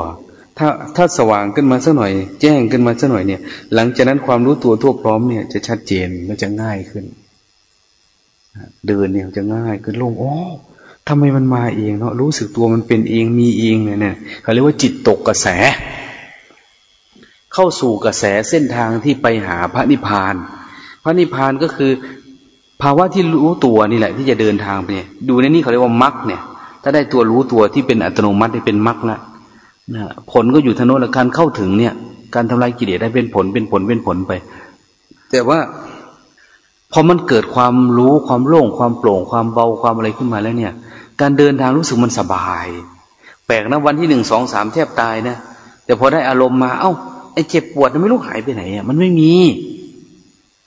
ถ้าถ้าสว่างขึ้นมาสักหน่อย แจ้งขึ้นมาสักหน่อยเนี่ย หลังจากนั้นความรู้ตัวทั่วพร้อมเนี่ยจะชัดเจนมันจะง่ายขึ้นเดินเนี่ยจะง่ายขึ้นโล่งโอ้ทำไมมันมาเองเนาะรู้สึกตัวมันเป็นเองมีเองเนี่ยเนี่ยเขาเรียกว่าจิตตกกระแส เข้าสู่กระแสเส้นทางที่ไปหาพระนิพพาน พระนิพพานก็คือ ภาวะที่รู้ตัวนี่แหละ ที่จะเดินทางไปเนี่ยดูในนี้เขาเรียกว่ามรรคเนี่ย ถ้าได้ตัวรู้ตัวที่เป็นอัตโนมัติเป็นมรรคละนะผลก็อยู่ทางโน้นและการเข้าถึงเนี่ย การทำลายกิเลสได้เป็นผลเป็นผลเป็นผลไป แต่ว่าพอมันเกิดความรู้ความโล่งความโปร่งความเบาความอะไรขึ้นมาแล้วเนี่ย การเดินทางรู้สึกมันสบาย แปลกนะวันที่หนึ่งสองสามแทบตายนะแต่พอได้อารมณ์มาเอา้า ไอ้เจ็บปวดไม่รู้หายไปไหนอะมันไม่มี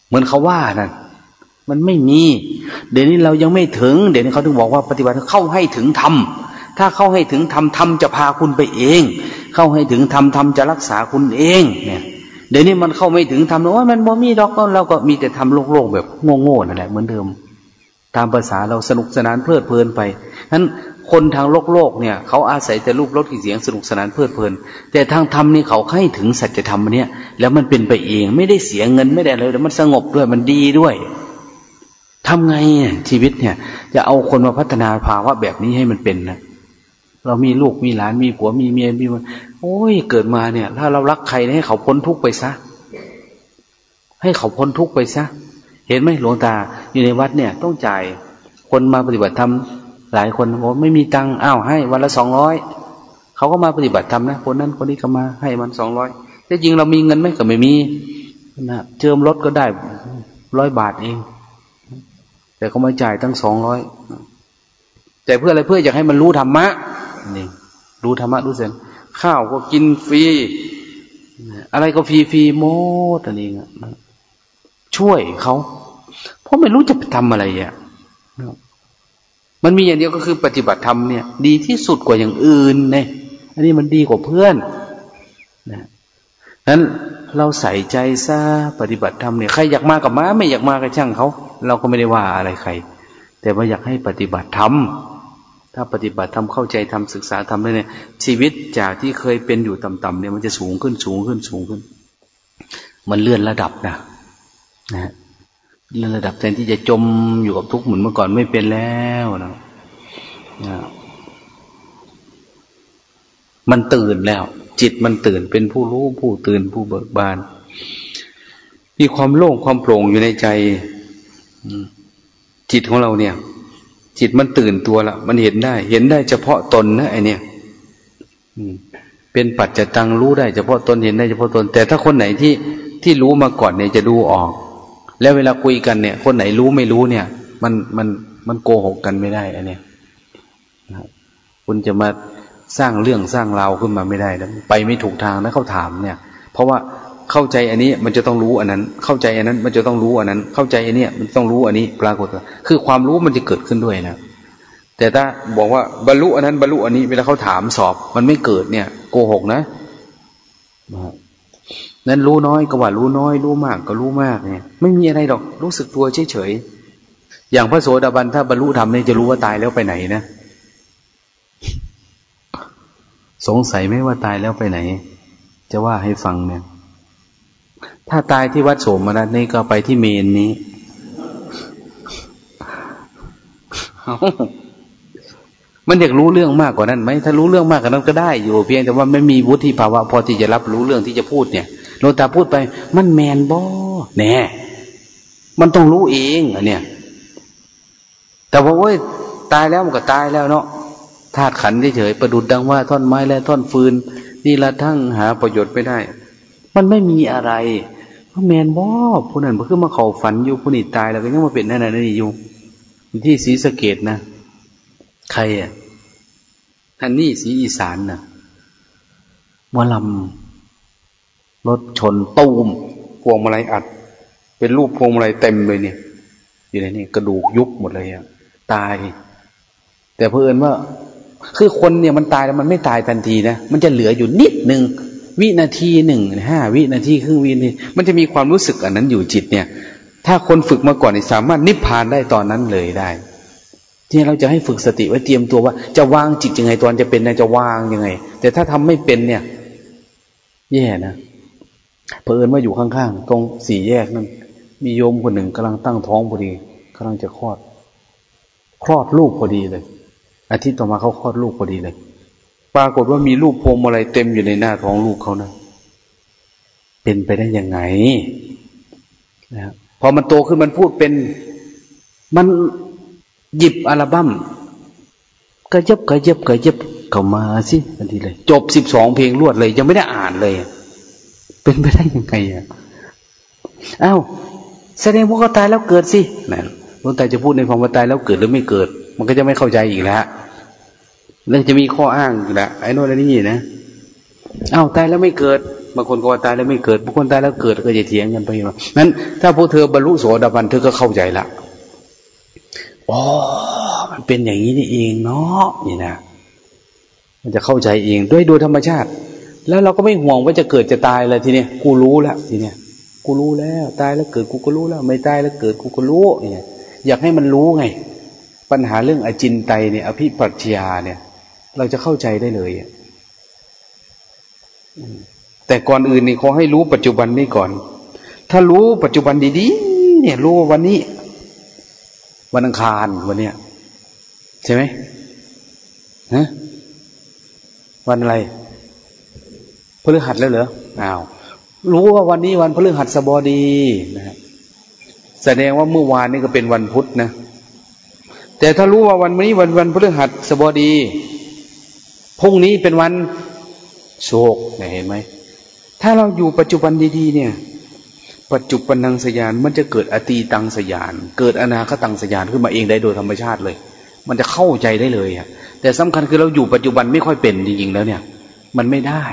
เหมือนเขาว่านั่นมันไม่มี เดี๋ยวนี้เรายังไม่ถึง เดี๋ยวนี้เขาถึงบอกว่าปฏิบัติเข้าให้ถึงธรรมถ้าเข้าให้ถึงธรรมธรรมจะพาคุณไปเอง เข้าให้ถึงธรรมธรรมจะรักษาคุณเอง เนี่ย เดี๋ยวนี้มันเข้าไม่ถึงทำว่ามันบ่มีดอกเราก็มีแต่ทำโลกๆแบบโง่ๆนั่นแหละเหมือนเดิม ตามภาษาเราสนุกสนานเพลิดเพลินไปนั้น คนทางโลกโลกเนี่ยเขาอาศัยแต่รูปรสกลิ่นเสียงสนุกสนานเพลิดเพลิน แต่ทางธรรมนี่เขาให้ถึงสัจธรรมเนี่ยแล้วมันเป็นไปเอง ไม่ได้เสียเงินไม่ได้อะไรแต่มันสงบด้วยมันดีด้วยทำไงชีวิตเนี่ย จะเอาคนมาพัฒนาภาวะแบบนี้ให้มันเป็นนะเรามีลูกมีหลานมีผัวมีเมียมีมันโอ้ยเกิดมาเนี่ย ถ้าเรารักใครให้เขาพ้นทุกข์ไปซะ ให้เขาพ้นทุกข์ไปซะ เห็นไหมหลวงตาอยู่ในวัดเนี่ย ต้องจ่ายคนมาปฏิบัติธรรม หลายคนบอกไม่มีตังค์อ้าวให้ วันละสองร้อยเขาก็มาปฏิบัติธรรมนะคนนั้นคนนี้ก็มาให้มันสองร้อยแต่จริงเรามีเงินไหมก็ไม่มีนะเจิมรถก็ได้ร้อยบาทเอง แต่เขามาจ่ายตั้งสองร้อยแต่เพื่ออะไรเพื่ออยากให้มันรู้ธรรมะนี่รู้ธรรมะรู้เสียงข้าวก็กินฟรีอะไรก็ฟรีฟรีโมดอันนี้ช่วยเขาเพราะไม่รู้จะทำอะไรอะ มันมีอย่างเดียวก็คือปฏิบัติธรรมเนี่ย ดีที่สุดกว่าอย่างอื่นเนี่ยอันนี้มันดีกว่าเพื่อนนะนั้นเราใส่ใจซะปฏิบัติธรรมเนี่ยใครอยากมากับมาไม่อยากมากับช่างเขาเราก็ไม่ได้ว่าอะไรใคร แต่ว่าอยากให้ปฏิบัติธรรมถ้าปฏิบัติทำเข้าใจทำศึกษาทำได้เนี่ยชีวิตจากที่เคยเป็นอยู่ต่ำๆเนี่ยมันจะสูงขึ้นสูงขึ้นสูงขึ้น มันเลื่อนระดับนะนะ ระดับแทนที่จะจมอยู่กับทุกข์เหมือนเมื่อก่อนไม่เป็นแล้วนะมันตื่นแล้ว จิตมันตื่นเป็นผู้รู้ผู้ตื่นผู้เบิกบาน มีความโล่งความโปร่งอยู่ในใจจิตของเราเนี่ย จิตมันตื่นตัวละมันเห็นได้ เห็นได้เฉพาะตนนะไอเนี่ยเป็นปัจจตังรู้ได้เฉพาะตนเห็นได้เฉพาะตน แต่ถ้าคนไหนที่ที่รู้มาก่อนเนี่ยจะดูออก แล้วเวลาคุยกันเนี่ย คนไหนรู้ไม่รู้เนี่ย มันมันมันโกหกกันไม่ได้อันเนี้ยคุณจะมาสร้างเรื่องสร้างราวขึ้นมาไม่ได้แล้วไปไม่ถูกทางนะเขาถามเนี่ย เพราะว่าเข้าใจอันนี้มันจะต้องรู้อันนั้น เข้าใจอันนั้น มันจะต้องรู้อันนั้น เข้าใจอันนี้มันต้องรู้อันนี้ ปรากฏคือความรู้มันจะเกิดขึ้นด้วยนะแต่ถ้าบอกว่าบรรลุอันนั้นบรรลุอันนี้เวลาเขาถามสอบ มันไม่เกิดเนี่ย โกหกนะนั้ นั่นรู้น้อยก็ว่ารู้น้อย รู้มากก็รู้มากเนี่ยไม่มีอะไรหรอกรู้สึกตัวเฉยๆอย่างพระโสดาบันถ้าบรรลุธรรมเนี่ยจะรู้ว่าตายแล้วไปไหนนะสงสัยไม่ว่าตายแล้วไปไหน จะว่าให้ฟังเนี่ย ถ้าตายที่วัดโสมนัสนี่ก็ไปที่เมนนี้มันอยากรู้เรื่องมากกว่านั้นไหมถ้ารู้เรื่องมากกว่านั้นก็ได้อยู่ เพียงแต่ว่าไม่มีวุฒิภาวะพอที่จะรับรู้เรื่องที่จะพูดเนี่ย โลตาพูดไป มันแมนบ่แน่มันต้องรู้เองอะเนี่ยแต่ว่าโอ้ยตายแล้วมันก็ตายแล้วเนาะธาตุขันเฉยประดุดดังว่าท่อนไม้และท่อนฟืน นี่ละทั้งหาประโยชน์ไม่ได้ มันไม่มีอะไรพระแมนบ่ผู้นั้นเพิ่งมาเข่าฝันอยู่ผู้นี้ตายแล้วก็ยังมาเป็นนั่นนั่นอยู่ที่ศรีสะเกดนะใครอะท่านนี่สีอีสานนะวลำ รถชนตูมพวงมาลัยอัด เป็นรูปพวงมาลัยเต็มเลยเนี่ยอยู่ในนี่กระดูกยุบหมดเลยอะตาย แต่เพื่อนว่า คือคนเนี่ยมันตายแล้วมันไม่ตายทันทีนะมันจะเหลืออยู่นิดหนึ่งวินาทีหนึ่งห้าวินาทีครึ่งวินาทีมันจะมีความรู้สึกอันนั้นอยู่จิตเนี่ย ถ้าคนฝึกมาก่อนสามารถนิพพานได้ตอนนั้นเลยได้ ที่เราจะให้ฝึกสติไว้เตรียมตัวว่า จะวางจิตยังไงตอนจะเป็นนจะวางยังไง แต่ถ้าทำไม่เป็นเนี่ย แย่นะ เผอิญว่าอยู่ข้างๆตรงสี่แยกนั้น มีโยมคนหนึ่งกำลังตั้งท้องพอดีกำลังจะคลอด คลอดลูกพอดีเลย อาทิตย์ต่อมาเขาคลอดลูกพอดีเลย ปรากฏว่ามีลูกพวงมาลัยเต็มอยู่ในหน้าท้องลูกเขานะเป็นไปได้ยังไงนะพอมันโตขึ้นมันพูดเป็น มันหยิบอัลบั้มกระยับกระยับกระยับเข้ามาสิทันทีเลย จบสิบสองเพลงรวดเลย ยังไม่ได้อ่านเลย เป็นไปได้ยังไงอะอ้าวแสดงว่าเขาตายแล้วเกิดสิโนหลวงตาจะพูดในความว่าตายแล้วเกิดหรือไม่เกิด มันก็จะไม่เข้าใจอีกแล้วแล้วจะมีข้ออ้างอีกแล้วไอ้โน่นไอ้นี่นะอ้าวตายแล้วไม่เกิดบางคนก็ว่าตายแล้วไม่เกิดบางคนตายแล้วเกิดก็จะเถียงกันไปว่านั้น ถ้าพวกเธอบรรลุโสดาบันเธอก็เข้าใจละอ๋อมันเป็นอย่างนี้นี่เองเนาะนี่นะมันจะเข้าใจเองด้วยโดยธรรมชาติ แล้วเราก็ไม่ห่วงว่าจะเกิดจะตายเลยทีเนี้ยกูรู้แล้วทีเนี้ยกูรู้แล้ว ตายแล้วเกิดกูก็รู้แล้ว ไม่ตายแล้วเกิดกูก็รู้เนี่ยอยากให้มันรู้ไง ปัญหาเรื่องอจินไตเนี่ยอภิปัชญาเนี่ย เราจะเข้าใจได้เลยแต่ก่อนอื่นนี่ขอให้รู้ปัจจุบันนี้ก่อน ถ้ารู้ปัจจุบันดีๆเนี่ย รู้วันนี้ วันอังคารวันเนี้ยใช่ไหมฮะวันอะไร พฤหัสแล้วเหรออ้าวรู้ว่าวันนี้วันพฤหัสบดีนะแสดงว่าเมื่อวานนี่ก็เป็นวันพุธนะ แต่ถ้ารู้ว่าวันนี้วันวันพฤหัสบดีพรุ่งนี้เป็นวันโศกเห็นไหมถ้าเราอยู่ปัจจุบันดีๆเนี่ย ปัจจุบันนังสยานมันจะเกิดอตีตังสยาน เกิดอนาคตังสยานขึ้นมาเองได้โดยธรรมชาติเลย มันจะเข้าใจได้เลยอะแต่สำคัญคือเราอยู่ปัจจุบันไม่ค่อยเป็นจริงๆแล้วเนี่ย มันไม่ได้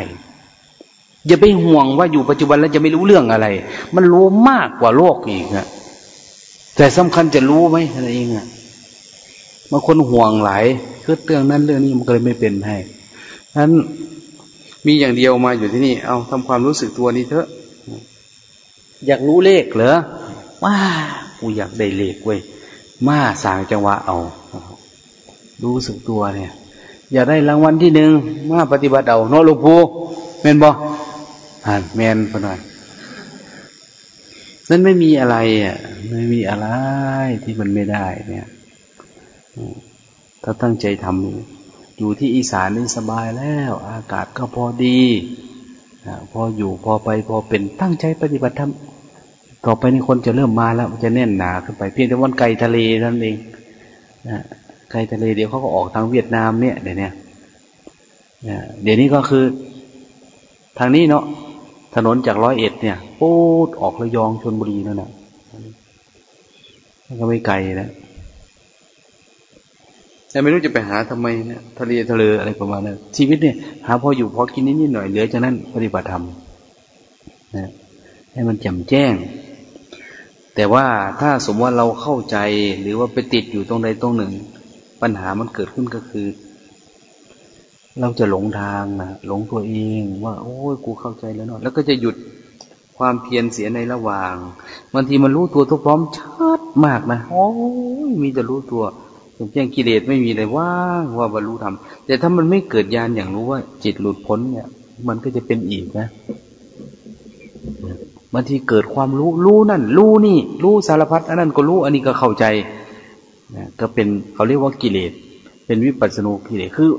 อย่าไปห่วงว่าอยู่ปัจจุบันแล้วจะไม่รู้เรื่องอะไร มันรู้มากกว่าโลกอีกนะแต่สำคัญจะรู้ไหมอะไรเองอะบางคนห่วงหลายคือเรื่องนั้นเรื่องนี้มันก็เลยไม่เป็นให้นั้นมีอย่างเดียวมาอยู่ที่นี่ เอาทำความรู้สึกตัวนี้เถอะ อยากรู้เลขเหรอว้ากูอยากได้เลขเว้ยมาสางจังหวะเอา รู้สึกตัวเนี่ย อยากได้รางวัลที่หนึ่งมาปฏิบัติเอาโนลูกูเมนบ อ่านแมนไปหน่อยนั่นไม่มีอะไรอะ ไม่มีอะไรที่มันไม่ได้ เนี่ยถ้าตั้งใจทำอยู่ที่อีสานนี่สบายแล้ว อากาศก็พอดีพออยู่พอไปพอเป็นตั้งใจปฏิบัติธรรมต่อไปนี่คนจะเริ่มมาแล้วจะแน่นหนาขึ้นไปเพียงแต่วันไกลทะเลนั่นเองไกลทะเลเดี๋ยวเขาก็ออกทางเวียดนามเนี่ยเดี๋ยวนี้เดี๋ยวนี้ก็คือ ทางนี้เนาะ ถนนจากร้อยเอ็ดเนี่ยปูดออกระยองชนบุรีนั่นแหละก็ไม่ไกลนะแต่ไม่รู้จะไปหาทำไมนี่ยทะเลทะเลอะไรประมาณนั้นชีวิตเนี่ย หาพออยู่พอกินนิดๆหน่อยเหลือจากนั้นปฏิบัติธรรมนะให้มันแจ่มแจ้ง แต่ว่าถ้าสมมติว่าเราเข้าใจหรือว่าไปติดอยู่ตรงใดตรงหนึ่ ง ปัญหามันเกิดขึ้นก็คือ เราจะหลงทางนะหลงตัวเองว่า โอ้ยกูเข้าใจแล้วเนาะแล้วก็จะหยุดความเพียรเสียในระหว่างบางทีมันรู้ตัวทุกพร้อมชัดมากนะโอ้ยมีแต่รู้ตัวอย่างแจ้งกิเลสไม่มีเลยว่างว่าบรรลุธรรมแต่ถ้ามันไม่เกิดญาณอย่างรู้ว่า จิตหลุดพ้นเนี่ย มันก็จะเป็นอีกนะบางทีเกิดความรู้รู้นั่น รู้นี่ รู้สารพัดอันนั้นก็รู้อันนี้ก็เข้าใจนะก็เป็นเขาเรียกว่ากิเลสเป็นวิปัสสนูกิเลสคือ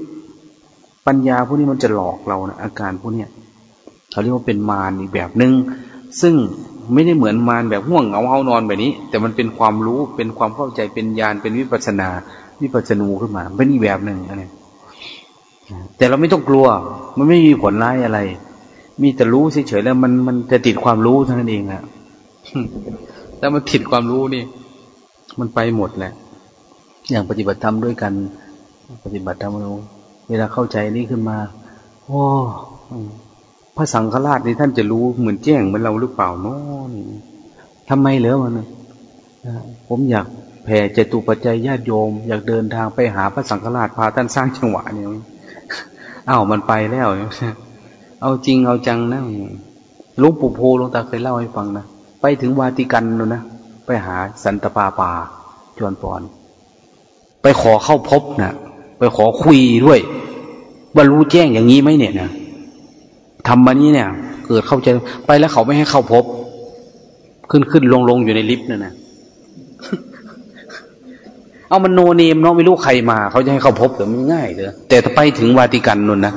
ปัญญาพวกนี้มันจะหลอกเรานะอาการพวกนี้เขาเรียกว่าเป็นมารอีกแบบหนึง่งซึ่งไม่ได้เหมือนมารแบบห่วงเหงาเฮานอนแบบนี้ แต่มันเป็นความรู้เป็นความเข้าใจเป็นญาณเป็นวิปัสนา วิปัสนูขึ้นมาเป็นอีกแบบหนึ่งอะไรแต่เราไม่ต้องกลัว มันไม่มีผลร้ายอะไร มีแต่รู้เฉยๆแล้ว มันมันจะติดความรู้เท่านั้นเองอะถ้ามันติดความรู้นี่ มันไปหมดแหละ อย่างปฏิบัติธรรมด้วยกัน ปฏิบัติธรรมเรา เวลาเข้าใจนี้ขึ้นมาโอ้พระสังฆราชนี่ท่านจะรู้เหมือนแจ้งเหมือนเราหรือเปล่าเนาะนี่ทำไมเหรอมันผมอยากแผ่เจตุปัจจัยญาติโยม อยากเดินทางไปหาพระสังฆราชพาท่านสร้างจังหวะเนี่ยอ้าวมันไปแล้ว เอาจริงเอาจังนะลุงปู่โพลุงตาเคยเล่าให้ฟังนะไปถึงวาติกันเลยนะไปหาสันตปาปาจวนปอน ไปขอเข้าพบนะ่ะ ไปขอคุยด้วย ว่ารู้แจ้งอย่างนี้ไหมเนี่ยนะทำมานี้เนี่ย เกิดเข้าใจไปแล้วเขาไม่ให้เข้าพบ ขึ้นขึ้นลงลงอยู่ในลิฟต์นั่นนะเอามันโนเนมเนาะไม่รู้ใครมา เขาจะให้เข้าพบแต่มันง่ายเลยแต่ถ้าไปถึงวาติกันนุ่นนะ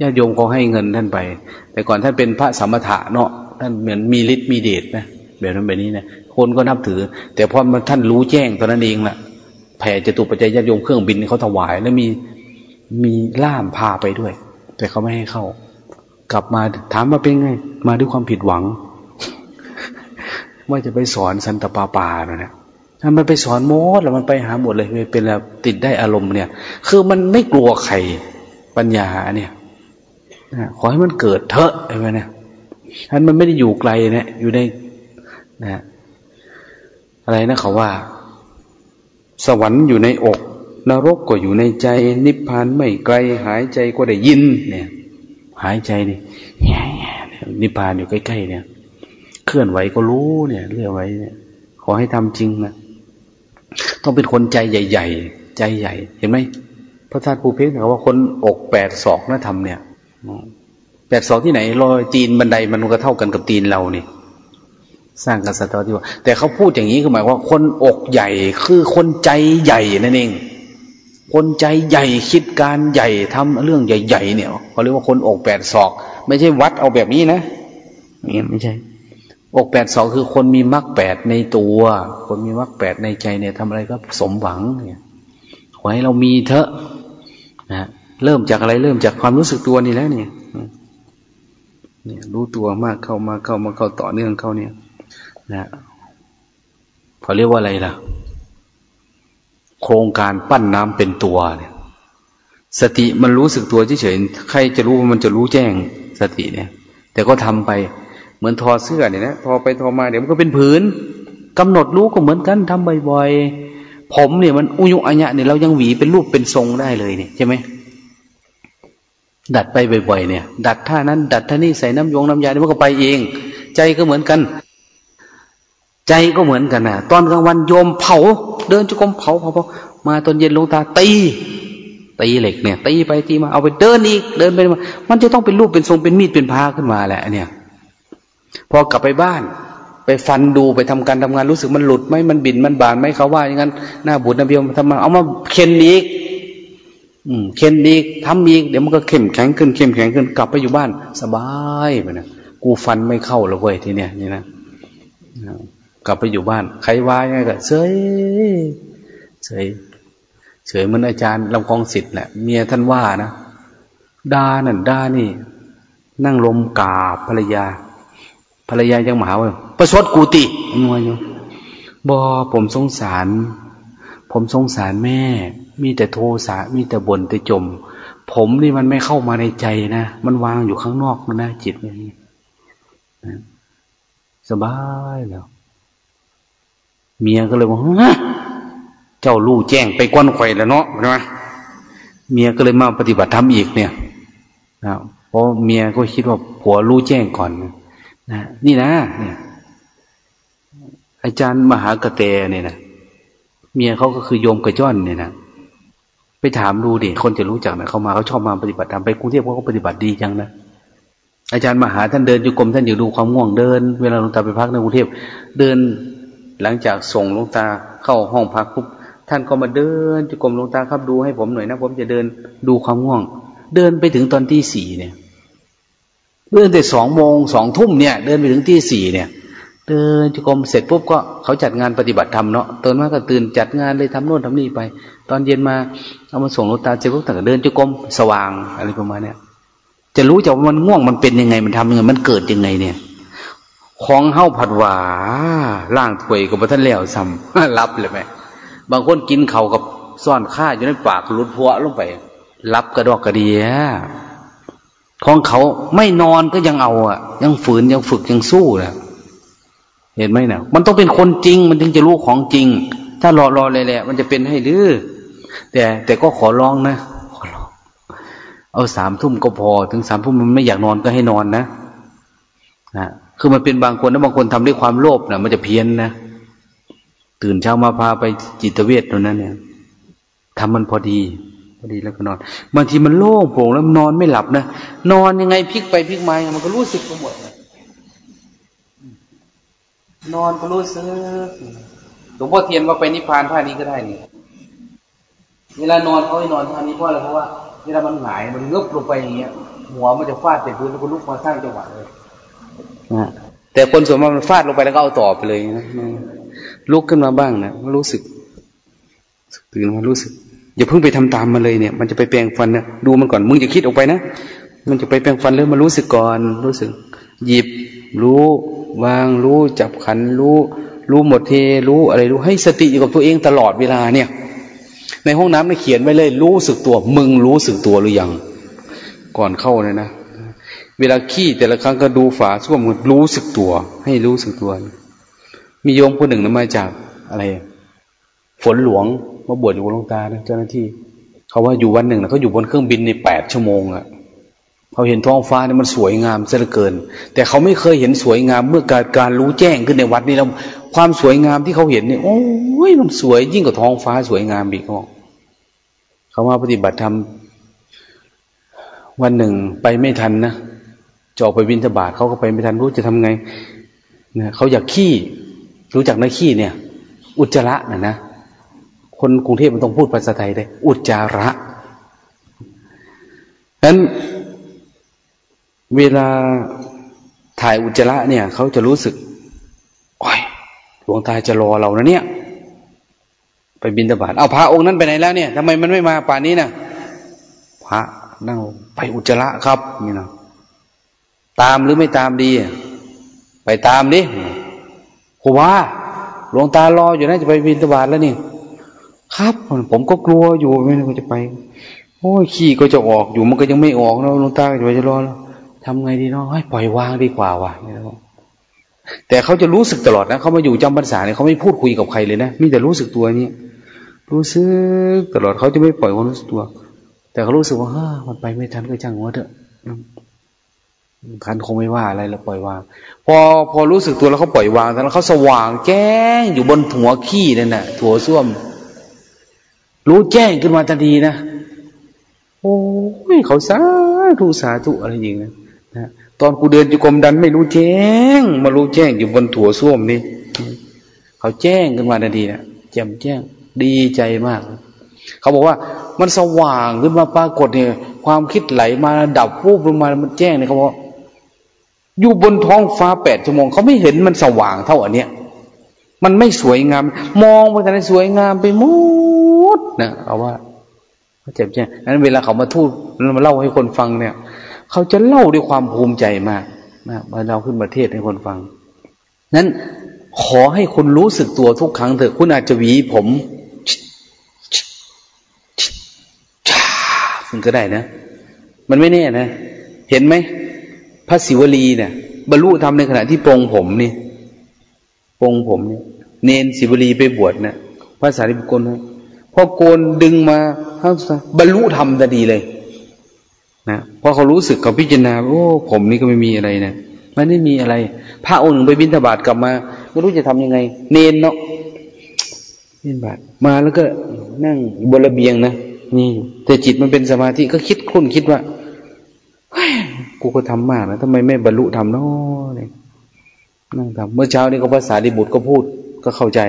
ญาติโยมเขาให้เงินท่านไป แต่ก่อนท่านเป็นพระสมถะเนาะท่านเหมือนมีฤทธิ์มีเดชนะแบบนั้นแบบนี้นะคนก็นับถือ แต่พอท่านรู้แจ้งตอนนั้นเองละ่ะ แผ่จตุปัจจัยญาติโยมเครื่องบินเขาถวาย แล้วมีมีล่ามพาไปด้วย แต่เขาไม่ให้เข้า กลับมาถามมาเป็นไง มาด้วยความผิดหวัง ว่าจะไปสอนสันตปาปาเนี่ยถ้ามันไปสอนโมดแล้วมันไปหาหมดเลยเป็นแล้วติดได้อารมณ์เนี่ย คือมันไม่กลัวใครปัญญาเนี่ยขอให้มันเกิดเถอะใช่ไหมเนี่ยท่านมันไม่ได้อยู่ไกลเนี่ยอยู่ในนะอะไรนะเขาว่า สวรรค์อยู่ในอก นรกก็อยู่ในใจ นิพพานไม่ไกล หายใจก็ได้ยิน เนี่ย หายใจนี่นิพพานอยู่ใกล้ๆเนี่ย เคลื่อนไหวก็รู้ เนี่ยเรื่อยไว้เนี่ย ขอให้ทำจริงนะต้องเป็นคนใจใหญ่ ๆ ใจใหญ่ เห็นไหมพระธาตุภูเพชรเขาว่าคนอกแปดศอกนะทำเนี่ยแปดศอกที่ไหนรอยตีนบันไดมันก็เท่ากันกับตีนเราเนี่ย สร้างกันสัตว์ที่ว่าแต่เขาพูดอย่างนี้คือหมายว่าคนอกใหญ่คือคนใจใหญ่นั่นเอง คนใจใหญ่คิดการใหญ่ทำเรื่องใหญ่ๆเนี่ยเขาเรียกว่าคนอกแปดศอก ไม่ใช่วัดเอาแบบนี้นะนี่ไม่ใช่ อกแปดสองคือคนมีมรรคแปดในตัว คนมีมรรคแปดในใจเนี่ยทำอะไรก็สมหวังเนี่ยขอให้เรามีเถอะนะเริ่มจากอะไรเริ่มจากความรู้สึกตัวนี่แล้วเนี่ยเนี่ยรู้ตัวมากเข้ามาเข้ามาเข้าต่อเนื่องเข้าเนี่ย นะเขาเรียกว่าอะไรล่ะ โครงการปั้นน้ำเป็นตัวเนี่ยสติมันรู้สึกตัวเฉยๆใครจะรู้มันจะรู้แจ้งสติเนี่ย แต่ก็ทำไปเหมือนทอเสื้อเนี่ยนะทอไปทอมาเดี๋ยวมันก็เป็นผืนกำหนดรู้ก็เหมือนกันทำบ่อยๆผมเนี่ยมันอุยุอัญญะเนี่ยเรายังหวีเป็นรูปเป็นทรงได้เลยเนี่ยใช่ไหมดัดไปบ่อยๆเนี่ย ดัดท่านั้น ดัดท่านี้ใส่น้ำยงน้ำยาเนี่ยมันก็ไปเอง ใจก็เหมือนกัน ใจก็เหมือนกันนะตอนกลางวันโยมเผา เดินจุกมเผาเผาเผามาตอนเย็นลงตาตีตีเหล็กเนี่ย ตีไปตีมาเอาไปเดินอีกเดินไปมามันจะต้องเป็นรูปเป็นทรงเป็นมีดเป็นพาขึ้นมาแหละเนี่ย พอกลับไปบ้าน ไปฟันดูไปทำการทำงานรู้สึกมันหลุดไหมมันบินมันบานไหมเขาว่าอย่างนั้นหน้าบุญน้าเบียวทำมาเอามาเค้นอีกอืมเค้นอีกทำอีกเดี๋ยวมันก็เข้มแข็งขึ้นเข้มแข็งขึ้นกลับไปอยู่บ้าน สบายไปนะกูฟันไม่เข้าแล้วเว้ยทีเนี้ยนี่นะ กลับไปอยู่บ้าน ใครว่าไงก็เฉยเฉยเฉยเหมือนอาจารย์ลำคองสิทธิ์แหละเมียท่านว่านะดานั่นดานี่ นั่งลมกาบภรรยา ภรรยายังมาหาว่าประชดกูติงวยอยู่บอผมสงสาร ผมสงสารแม่ มีแต่โทสะมีแต่บนแต่จม ผมนี่มันไม่เข้ามาในใจนะมันวางอยู่ข้างนอกนะจิตนี่สบายแล้ว เมียก็เลยบอกเจ้าลู่แจ้งไปก้อนไข่แล้วเนาะใช่ไหมเมียก็เลยมาปฏิบัติธรรมอีกเนี่ยนะเพราะเมียก็คิดว่าผัวรู้แจ้งก่อนนะนี่นะเนี่ยอาจารย์มหากระเตเนี่ยนะเมียเขาก็คือโยมกระจ้อนเนี่ยนะไปถามดูดิคนจะรู้จักนะเขามาเขาชอบมาปฏิบัติธรรมไปกรุงเทพเขาก็ปฏิบัติดีจังนะอาจารย์มหาท่านเดินอยู่กรมท่านอยู่ดูความง่วงเดิน เวลาลงตาไปพักในกรุงเทพเดิน หลังจากส่งลงตาเข้าห้องพักปุ๊บท่านก็มาเดินจุกรมลงตาครับดูให้ผมหน่อยนะ ผมจะเดินดูความง่วง เดินไปถึงตอนที่สี่เนี่ยเดินแต่สองโมงสองทุ่มเนี่ย เดินไปถึงที่สี่เนี่ย เดินจุกรมเสร็จปุ๊บก็เขาจัดงานปฏิบัติธรรมเนาะตอนมาก็ตื่นจัดงานเลยทำโน่นทำนี่ไป ตอนเย็นมาเอามาส่งลงตาเสร็จปุ๊บแต่ก็เดินจุกรมสว่างอะไรประมาณเนี้ยจะรู้จักว่ามันง่วงมันเป็นยังไงมันทำยังไงมันเกิดยังไงเนี่ย ของเฮ้าผัดหวาล่างถวยกับพระท่านแล้วซ้ำรับเลยไหมบางคนกินเขากับซ่อนข้าอยู่ในปากลุดพัวลงไป รับกระดอกกระเดียของเขาไม่นอนก็ยังเอาอะ ยังฝืนยังฝึกยังสู้นะเห็นไหมเนะมันต้องเป็นคนจริง มันถึงจะรู้ของจริง ถ้ารอรอเลยแหละ มันจะเป็นให้ดื้อแต่แต่ก็ขอร้องนะขอร้อง เอาสามทุ่มก็พอ ถึงสามทุ่มมันไม่อยากนอนก็ให้นอนนะนะ คือมันเป็นบางคนนะบางคนทำด้วยความโลภนะมันจะเพี้ยนนะตื่นเช้ามาพาไปจิตเวชตรงนั้น เนี่ยทำมันพอดี พอดีแล้วก็นอนบางทีมันโล่งโปร่งแล้วนอนไม่หลับนะนอนยังไงพลิกไปพลิกมามันก็รู้สึกไปหมดนอนก็รู้สึกหลวงพ่อเทียนว่าไปนิพพานท่านี้ก็ได้นี่เวลานอนเขาให้นอนท่านี้เพราะอะไรเพราะว่าเวลามันหงายมันเงือบลงไปอย่างเงี้ยหัวมันจะฟาดแต่พื้นแล้วก็ลุกมาสร้างจังหวะเลย นะแต่คนส่วนมากมันฟาดลงไปแล้วก็เอาต่อไปเลยนะลุกขึ้นมาบ้างนะรู้สึกตื่นมารู้สึก อย่าเพิ่งไปทำตามมันเลยเนี่ย มันจะไปแปลงฟันนะดูมันก่อนมึงจะคิดออกไปนะมันจะไปแปลงฟันแล้วมารู้สึกก่อน รู้สึก หยิบ รู้วางรู้ จับขันรู้ รู้หมดเทรู้อะไรรู้ให้สติอยู่กับตัวเองตลอดเวลาเนี่ย ในห้องน้ำเนี่ยเขียนไว้เลย รู้สึกตัว มึงรู้สึกตัวหรือยัง ก่อนเข้าเลยนะ เวลาขี้แต่ละครั้งก็ดูฝาส้วมรู้สึกตัว ให้รู้สึกตัว มีโยมคนหนึ่งนะมาจากอะไร ฝนหลวงมาบวชอยู่ลงตานะเจ้าหน้าที่ เขาว่าอยู่วันหนึ่งนะเขาอยู่บนเครื่องบินในแปดชั่วโมงอะเขาเห็นท้องฟ้าเนี่ยมันสวยงามซะเหลือเกิน แต่เขาไม่เคยเห็นสวยงามเมื่อการการรู้แจ้งขึ้นในวัดนี้แล้วความสวยงามที่เขาเห็นเนี่ยโอ้ยมันสวยยิ่งกว่าท้องฟ้าสวยงามอีกเขาเขามาปฏิบัติธรรมวันหนึ่งไปไม่ทันนะ จะออกไปบินทบาทเขาก็ไปไม่ทันรู้จะทำไงเนี่ยเขาอยากขี้ รู้จักนะขี้เนี่ย อุจจาระนะนะคนกรุงเทพมันต้องพูดภาษาไทยได้ อุจจาระนั้นเวลาถ่ายอุจจาระเนี่ยเขาจะรู้สึกโอ้ยหลวงตาจะรอเรานะเนี่ย ไปบินทบาทเอาพระองค์นั้นไปไหนแล้วเนี่ยทำไมมันไม่มาป่านนี้นะพระนั่งไปอุจจาระครับนี่นะ ตามหรือไม่ตามดี ไปตามดิครูว่าหลวงตารออยู่นะจะไปบินตบาทแล้วนี่ ครับผมก็กลัวอยู่ไม่รู้จะไป โอ้ยขี้ก็จะออกอยู่มันก็ยังไม่ออกนะหลวงตาจะไปจะรอแล้วทำไงดีเนาะให้ปล่อยวางดีกว่าว่ะแต่เขาจะรู้สึกตลอดนะเขามาอยู่จำพรรษาเนี่ยเขาไม่พูดคุยกับใครเลยนะมีแต่รู้สึกตัวนี้รู้สึกตลอดเขาจะไม่ปล่อยความรู้สึกตัว แต่เขารู้สึกว่าฮ่ามันไปไม่ทันก็ช่างหัวเถอะ ทันคงไม่ว่าอะไรแล้วปล่อยวาง พอพอรู้สึกตัวแล้วเขาปล่อยวางแล้วเขาสว่างแจ้งอยู่บนหัวขี้นั่นน่ะถั่วส้วม รู้แจ้งขึ้นมาทันทีนะโอ้ยเขาสาธุสาธุอะไรอย่างนี้ยนะตอนกูเดินจุกรมดันไม่รู้แจ้ง มารู้แจ้งอยู่บนถั่วส้วมนี่เขาแจ้งขึ้นมาทันทีนะแจ่มแจ้ง ดีใจมาก เขาบอกว่า มันสว่างขึ้นมาปรากฏเนี่ย ความคิดไหลมาดับวูบลงมามันแจ้งเนี่ยเขาบอก อยู่บนท้องฟ้าแปดชั่วโมงเขาไม่เห็นมันสว่างเท่าอันเนี้ย มันไม่สวยงาม มองไปทางไหนสวยงามไปหมดนะเอาว่าเขาเจ็บแจ้งนั้นเวลาเขามาทูดมาเล่าให้คนฟังเนี่ย เขาจะเล่าด้วยความภูมิใจมากนะมาเล่าขึ้นประเทศให้คนฟัง นั้นขอให้คุณรู้สึกตัวทุกครั้งเถอะคุณอาจจะหวีผมมันก็ได้นะ มันไม่แน่นะ เห็นไหม พระศิวลีเนี่ยบรรลุธรรมในขณะที่ปรงผมนี่ปรงผมเนี่ยเนนศิวลีไปบวชนะพระสารีบุตรโกนพอโกนดึงมาเขาบรรลุธรรมจะดีเลยนะพอเขารู้สึกเขาพิจารณาโอ้ผมนี่ก็ไม่มีอะไรนะมันไม่มีอะไร พระองค์หนึ่งไปบิณฑบาตกลับมาไม่รู้จะทํำยังไง เนนเนาะบิณฑบาตมาแล้วก็นั่งบนระเบียงนะนี่แต่จิตมันเป็นสมาธิก็คิดคุ้นคิดว่า กูก็ทำมากนะทำไมไม่บรรลุธรรมเนาะเนี่ยนั่งทำเมื่อเช้านี้ก็ภาษาดิบุตรก็พูดก็เข้าใจ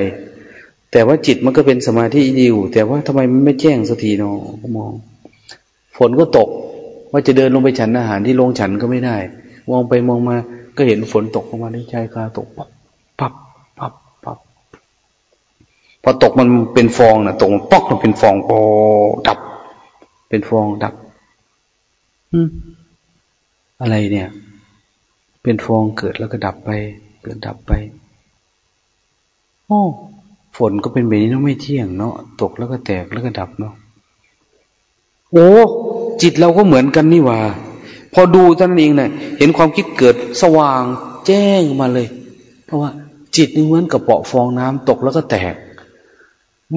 แต่ว่าจิตมันก็เป็นสมาธิอยู่ แต่ว่าทำไมมันไม่แจ้งสักทีเนาะก็มอง ฝนก็ตก ว่าจะเดินลงไปฉันอาหารที่โรงฉันก็ไม่ได้ มองไปมองมาก็เห็นฝนตกลงมาในใจคาตกปับปับปับปับพอตกมันเป็นฟองนะตกปอกมันเป็นฟองโอดับ เป็นฟองดับ อืม อะไรเนี่ย เป็นฟองเกิดแล้วก็ดับไป เกิดดับไปโอ้ฝนก็เป็นแบบนี้เนาะไม่เที่ยงเนาะตกแล้วก็แตกแล้วก็ดับเนาะโอ้จิตเราก็เหมือนกันนี่ว่า พอดูท่านเองเนะ่ยเห็นความคิดเกิดสว่างแจ้งมาเลย เพราะว่า จิตนี่เหมือนกับเปาะฟองน้ำตกแล้วก็แตก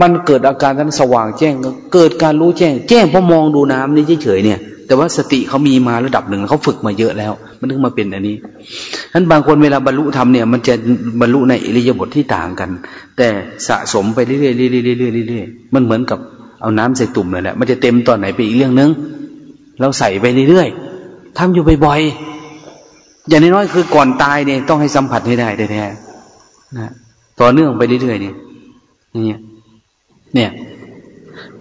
มันเกิดอาการนั้นสว่างแจ้ง เกิดการรู้แจ้ง แจ้งพอมองดูน้ำนี่เฉยๆเนี่ย แต่ว่าสติเขามีมาระดับหนึ่งเขาฝึกมาเยอะแล้ว มันถึงมาเป็นอันนี้ฉะนั้นบางคนเวลาบรรลุธรรมเนี่ย มันจะบรรลุในอิริยาบถทที่ต่างกัน แต่สะสมไปเรื่อยๆเรื่อยๆเรื่อยๆเรื่อยๆมันเหมือนกับเอาน้ำใส่ตุ่มเลยแหละมันจะเต็มตอนไหนไปอีกเรื่องนึงเราใส่ไปเรื่อยๆทำอยู่บ่อยๆอย่างน้อยๆคือก่อนตายเนี่ยต้องให้สัมผัสให้ได้แท้ๆนะต่อเนื่องไปเรื่อยๆเนี่ยเนี่ย เนี่ย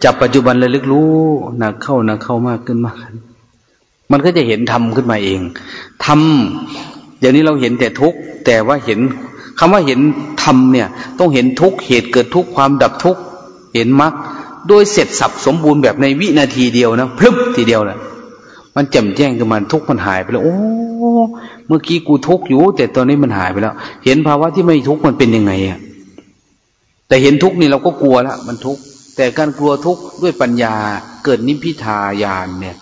จับปัจจุบันระลึกรู้หนักเข้าหนักเข้ามากขึ้นมากขึ้นมันก็จะเห็นธรรมขึ้นมาเองธรรมเดี๋ยวนี้เราเห็นแต่ทุกข์แต่ว่าเห็นคำว่าเห็นธรรมเนี่ย ต้องเห็นทุกข์เหตุเกิดทุกข์ความดับทุกข์เห็นมรรคโดยเสร็จสับสมบูรณ์แบบในวินาทีเดียวนะพลึบทีเดียวแหละมันแจ่มแจ้งขึ้นมาทุกข์มันหายไปแล้ว โอ้เมื่อกี้กูทุกข์อยู่ แต่ตอนนี้มันหายไปแล้ว เห็นภาวะที่ไม่ทุกข์มันเป็นยังไงอะ แต่เห็นทุกข์นี่เราก็กลัวล้วมันทุกข์แต่การกลัวทุกข์ด้วยปัญญาเกิดนิพพิทายานเนี่ย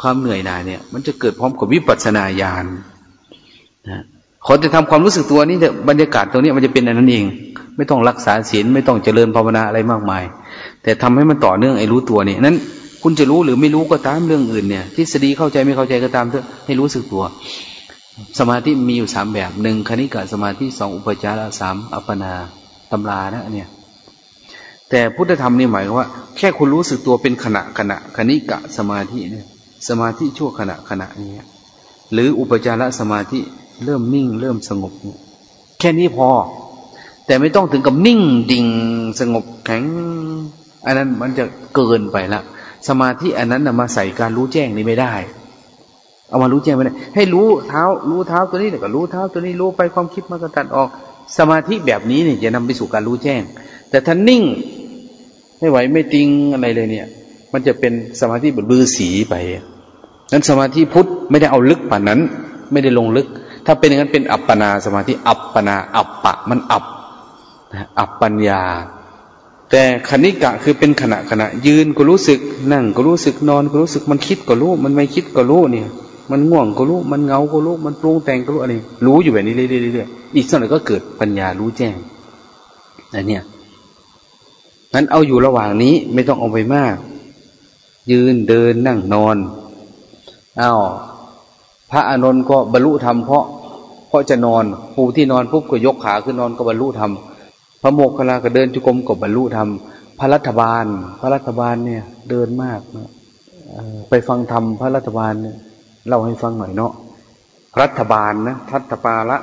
ความเหนื่อยหน่ายเนี่ย มันจะเกิดพร้อมกับวิปัสสนาญาณนะขอจะทำความรู้สึกตัวนี่บรรยากาศตรงนี้มันจะเป็นอันนั้นเอง ไม่ต้องรักษาศีลไม่ต้องเจริญภาวนาอะไรมากมาย แต่ทำให้มันต่อเนื่องไอ้รู้ตัวนี่นั้น คุณจะรู้หรือไม่รู้ก็ตามเรื่องอื่นเนี่ยทฤษฎีเข้าใจไม่เข้าใจก็ตามเถอะให้รู้สึกตัว สมาธิมีอยู่สามแบบหนึ่งคณิกะสมาธิสองอุปจารสามอัปปนา ตำรานะเนี่ย แต่พุทธธรรมนี่หมายว่า แค่คุณรู้สึกตัวเป็นขณะขณะคณิกะสมาธิเนี่ย สมาธิชั่วขณะขณะนี้หรืออุปจารสมาธิเริ่มนิ่ง เริ่มสงบ แค่นี้พอ แต่ไม่ต้องถึงกับนิ่งดิ่งสงบแข็ง อันนั้นมันจะเกินไปละสมาธิอันนั้นนมาใส่การรู้แจ้งนี่ไม่ได้ เอามารู้แจ้งไม่ได้ให้รู้เท้า รู้เท้าตัวนี้เดี๋ยวก็รู้เท้าตัวนี้รู้ไปความคิดมันก็ตัดออก สมาธิแบบนี้เนี่ยจะนำไปสู่การรู้แจ้ง แต่ถ้านิ่ง ไม่ไหวไม่ติงอะไรเลยเนี่ย มันจะเป็นสมาธิแบบบือสีไปนั้นสมาธิพุทธไม่ได้เอาลึกป่านนั้น ไม่ได้ลงลึก ถ้าเป็นอย่างนั้นเป็นอัปปนาสมาธิอัปปนาอัปปะมันอัปอัปปัญญา แต่คณิกะคือเป็นขณะขณะยืนก็รู้สึกนั่งก็รู้สึกนอนก็รู้สึกมันคิดก็รู้ มันไม่คิดก็รู้เนี่ย มันง่วงก็รู้ มันเงาก็รู้ มันปรุงแต่งก็รู้อะไร รู้อยู่แบบนี้เรื่อยๆอีกสักหน่อยก็เกิดปัญญารู้แจ้งอันเนี้ยนั้นเอาอยู่ระหว่างนี้ไม่ต้องเอาไปมาก ยืนเดินนั่งนอนอา้าวพระอานนท์ก็บรรลุธรรมเพราะ เพราะจะนอนปูที่นอนปุ๊บก็ยกขาขึ้นนอนก็บรรลุธรรมพระโมกขลาก็เดินจุกรมก็บรรลุธรรมพระรัฐบาล พระรัฐบาลเนี่ย เดินมากนะไปฟังธรรมพระรัฐบาลเนี่ย เล่าให้ฟังหน่อยเนาะรัฐบาลนะทัตปาละ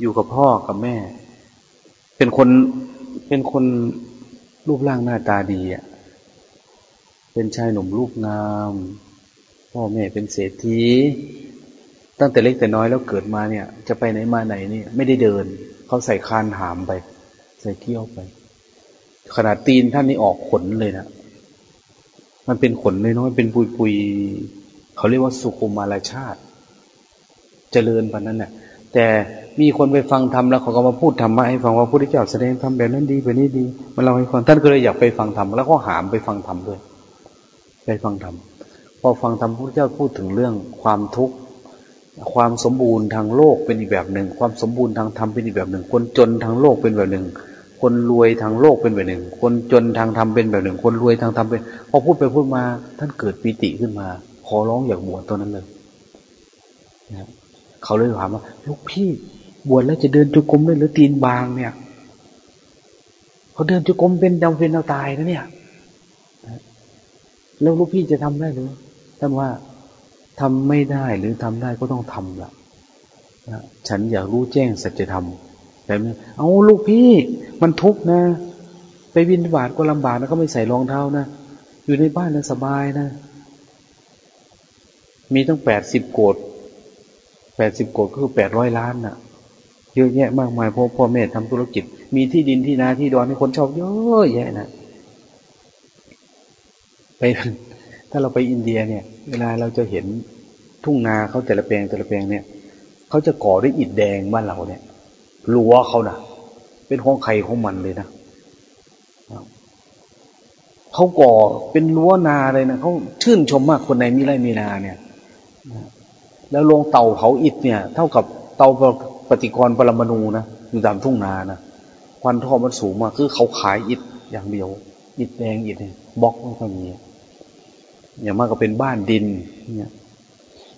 อยู่กับพ่อกับแม่ เป็นคนเป็นคนรูปร่างหน้าตาดีอะเป็นชายหนุ่มรูปงาม พ่อแม่เป็นเศรษฐีตั้งแต่เล็กแต่น้อยแล้วเกิดมาเนี่ย จะไปไหนมาไหนนี่ไม่ได้เดิน เขาใส่คานหามไป ใส่เกี้ยวไป ขนาดตีนท่านนี่ออกขนเลยนะมันเป็นขนน้อยๆเป็นปุยปุย เขาเรียกว่าสุขุมาลาชาติเจริญปันนั้นเนี่ยแต่มีคนไปฟังธรรมแล้วเขาก็มาพูดธรรมะให้ฟังว่าพระพุทธเจ้าแสดงธรรมแบบนั้นดีแบบนี้ดีมันเราให้ฟังท่านก็เลยอยากไปฟังธรรมแล้วก็หามไปฟังธรรมด้วย ไปฟังธรรมพอฟังธรรมพระพุทธเจ้าพูดถึงเรื่องความทุกข์ความสมบูรณ์ทางโลกเป็นอีกแบบหนึ่ง ความสมบูรณ์ทางธรรมเป็นอีกแบบหนึ่ง คนจนทางโลกเป็นแบบหนึ่ง คนรวยทางโลกเป็นแบบหนึ่ง คนจนทางธรรมเป็นแบบหนึ่ง คนรวยทางธรรมเป็นพอพูดไปพูดมาท่านเกิดปีติขึ้นมา ขอร้องอยากบวชตัวนั้นเลยนะเขาเลยถามว่าลูกพี่บวชแล้วจะเดินจุกรมได้หรือตีนบางเนี่ยเขาเดินจุกรมเป็นดำเป็นเอาตายนะเนี่ยแล้วลูกพี่จะทำได้หรือท่านว่าทำไม่ได้หรือทำได้ก็ต้องทำละะฉันอยากรู้แจ้งสัจธรรมแต่ไม่เอาลูกพี่ มันทุกข์นะ ไปบินบาทก็ลำบากนะก็ไม่ใส่รองเท้านะอยู่ในบ้านนะสบายนะ มีตั้งแปดสิบโกดแปดสิบโกดก็คือแปดร้อยล้านนะ่ะ เยอะแยะมากมายเพราะพ่อแม่ทำธุรกิจ มีที่ดินที่นาที่ดอนให้คนชอบเยอะแยะนะไปถ้าเราไปอินเดียเนี่ย เวลาเราจะเห็นทุ่งนาเขาแต่ละแปลงแต่ละแปลงเนี่ยเขาจะก่อด้วยอิฐแดงบ้านเราเนี่ยรั้วเขานะ่ะ เป็นของใครของมันเลยนะเขาก่อเป็นรั้วนาเลยนะเขาชื่นชมมากคนในมีไรมีนาเนี่ย แล้วลงเตาเผาอิฐเนี่ย เท่ากับเตาปฏิกรณ์ปรมาณูนะอยู่ตามทุ่งนานะควันท่อมันสูงมากคือเขาขายอิฐอย่างเดียว อิฐแดงอิฐเนี่ยบล็อกไม่ค่อยมีอย่างมากก็เป็นบ้านดินเนี่ย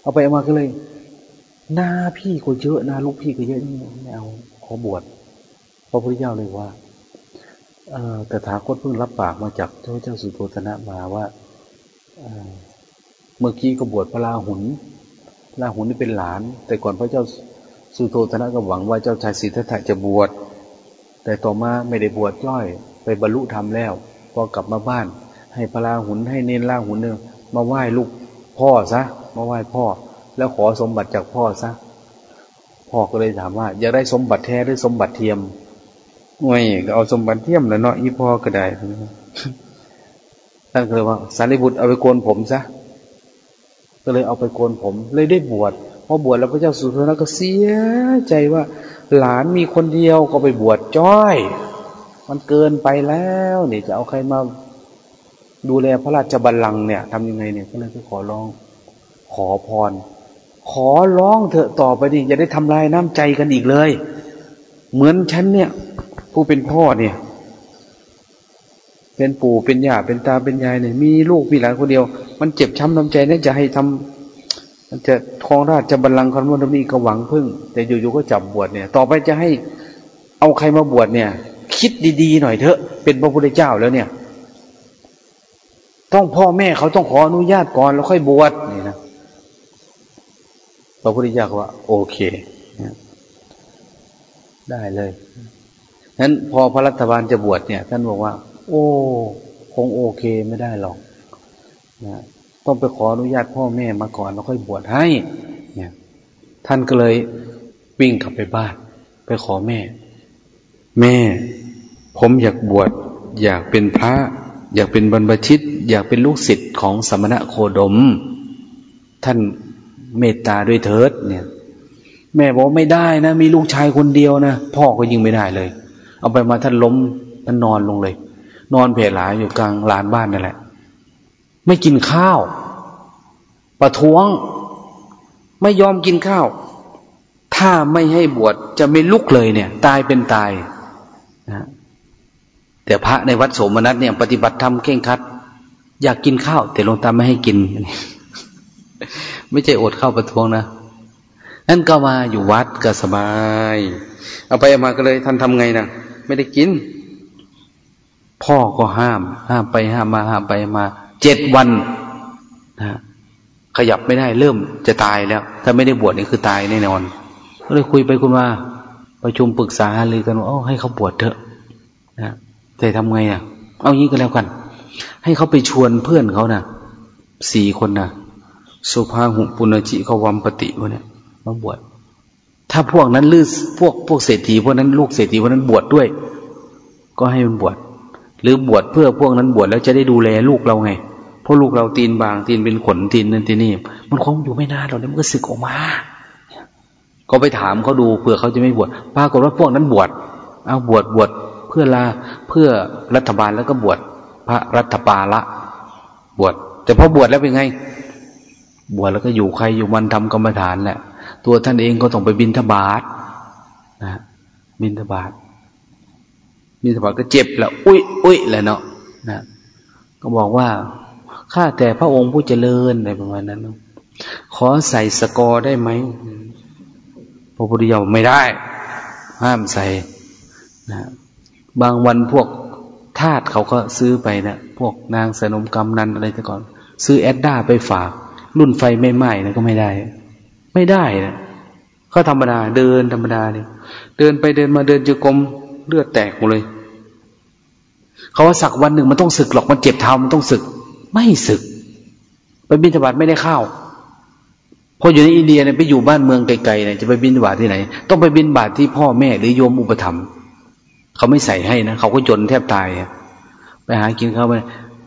เอาไปเอามาก็เลยหน้าพี่ก็เยอะหน้าลูกพี่ก็เยอะนี่ไม่เอาขอบวชพระพุทธเจ้าเลยว่าเออแต่ถาคตเพิ่งรับปากมาจากพระเจ้าสุโธธนะมาว่า เมื่อกี้ก็บวชพระราหุลพระราหุลนี่เป็นหลาน แต่ก่อนพระเจ้าสุโธธนะก็หวังว่าเจ้าชายสิทธัตถะจะบวช แต่ต่อมาไม่ได้บวชย่อย ไปบรรลุธรรมแล้ว พอกลับมาบ้าน ให้พระราหุลให้เน้นราหุลเนี่ยมาไหว้ลูกพ่อซะ มาไหว้พ่อ แล้วขอสมบัติจากพ่อซะ พ่อก็เลยถามว่าอยากได้สมบัติแท้หรือสมบัติเทียมไม่ก็เอาสมบัติเทียมแล้วเนาะอีพ่อก็ได้ท่านก็เลยว่าสารีบุตรเอาไปโกนผมซะ ก็เลยเอาไปโกนผม เลยได้บวชพอบวชแล้วพระเจ้าสุโธนก็เสียใจว่า หลานมีคนเดียวก็ไปบวชจ้อย มันเกินไปแล้วเนี่จะเอาใครมาดูแลพระราชบัลลังก์เนี่ยทำยังไงเนี่ยก็เลยไปขอร้อง ขอพร ขอร้องเถอะต่อไปดิอย่าได้ทำลายน้ำใจกันอีกเลย เหมือนฉันเนี่ย ผู้เป็นพ่อเนี่ย เป็นปู่เป็นย่าเป็นตาเป็นยายเนี่ยมีลูกมีหลานคนเดียว มันเจ็บช้ำน้ำใจเนี่ยจะให้ทำมันจะครองราชจะบัลลังก์คนวันนี้ก็หวังพึ่ง แต่อยู่ๆก็จับบวชเนี่ย ต่อไปจะให้เอาใครมาบวชเนี่ย คิดดีๆหน่อยเถอะ เป็นพระพุทธเจ้าแล้วเนี่ย ต้องพ่อแม่เขาต้องขออนุญาตก่อนแล้วค่อยบวชนี่นะพระพุทธเจ้าว่า โอเคได้เลยนั้นพอพระรัฐบาลจะบวชเนี่ย ท่านบอกว่า โอ้คงโอเคไม่ได้หรอกนะต้องไปขออนุญาตพ่อแม่มาก่อนแล้วค่อยบวชให้ เนี่ย ท่านก็เลยวิ่งกลับไปบ้าน ไปขอแม่ แม่ ผมอยากบวชอยากเป็นพระ อยากเป็นบรรพชิต อยากเป็นลูกศิษย์ของสมณะโคดม ท่านเมตตาด้วยเถิด เนี่ย แม่บอกไม่ได้นะ มีลูกชายคนเดียวนะพ่อก็ยิงไม่ได้เลย เอาไปมาท่านล้มท่านนอนลงเลย นอนเพลาอยู่กลางลานบ้านนั่นแหละ ไม่กินข้าว ประท้วง ไม่ยอมกินข้าว ถ้าไม่ให้บวชจะไม่ลุกเลยเนี่ย ตายเป็นตายนะแต่พระในวัดโสมนัสเนี่ย ปฏิบัติธรรมเข่งคัด อยากกินข้าว แต่หลวงตาไม่ให้กิน ไม่ใช่อดข้าวประท้วงนะนั่นก็มาอยู่วัดก็สบาย เอาไปเอามาก็เลยท่านทำไงนะไม่ได้กิน พ่อก็ห้าม ห้ามไปห้ามมาห้ามไปมาเจ็ดวันนะขยับไม่ได้เริ่มจะตายแล้ว ถ้าไม่ได้บวชนี่คือตายแน่นอนก็เลยคุยไปคุยมาประชุมปรึกษาเลยกันว่าโอ้ให้เขาบวชเถอะนะแต่ทำไงอะ เอางี้ก็แล้วกัน ให้เขาไปชวนเพื่อนเขานะ่ะสี่คนนะ่ะสุภาหุปุณจิเขาวัมปติวะเนี่ยมาบวชถ้าพวกนั้นลือพวกพวกเศรษฐีพวกนั้นลูกเศรษฐีพวกนั้นบวชดด้วย ก็ให้มันบวช หรือบวชเพื่อพวกนั้นบวชแล้วจะได้ดูแลลูกเราไง เพราะลูกเราตีนบางตีนเป็นขนตีนนั่นตีนี่ มันคงอยู่ไม่นานหรอกเนี่ยมันก็สึกออกมา ก็ไปถามเขาดูเผื่อเขาจะไม่บวชปรากฏว่าพวกนั้นบวชเอาบวชบวชเพื่อลาเพื่อรัฐบาลแล้วก็บวชพระรัฐบาละบวชแต่พอบวชแล้วเป็นไง บวชแล้วก็อยู่ใครอยู่มันทำกรรมฐานแหละตัวท่านเองก็ต้องไปบินทบาทนะบินทบาท บินทบาทก็เจ็บแล้วอุ้ยอุ้ยแหละเนาะนะก็บอกว่าข้าแต่พระองค์ผู้เจริญอะไรประมาณนั้นขอใส่สกอร์ได้ไหมพระพุทธเจ้าไม่ได้ ห้ามใส่นะบางวันพวกทาสเขาก็ซื้อไปนะพวกนางสนมกรรมนันอะไรแต่ก่อน ซื้อแอดด้าไปฝาก รุ่นไฟไม่ไหม้นะก็ไม่ได้ ไม่ได้นะเขาธรรมดาเดินธรรมดาเนี่ยเดินไปเดินมาเดินจะกรม เลือดแตกหมดเลย เขาว่าสักวันหนึ่งมันต้องศึกหรอกมันเจ็บเท้ามันต้องศึก ไม่ศึก ไปบินธบาตไม่ได้ข้าวพออยู่ในอินเดียเนี่ยไปอยู่บ้านเมืองไกลๆเนี่ยจะไปบินบาตที่ไหน ต้องไปบินบาตที่พ่อแม่หรือโยมอุปถัมภ์เขาไม่ใส่ให้นะเขาก็จนแทบตายไปหากินเขาไป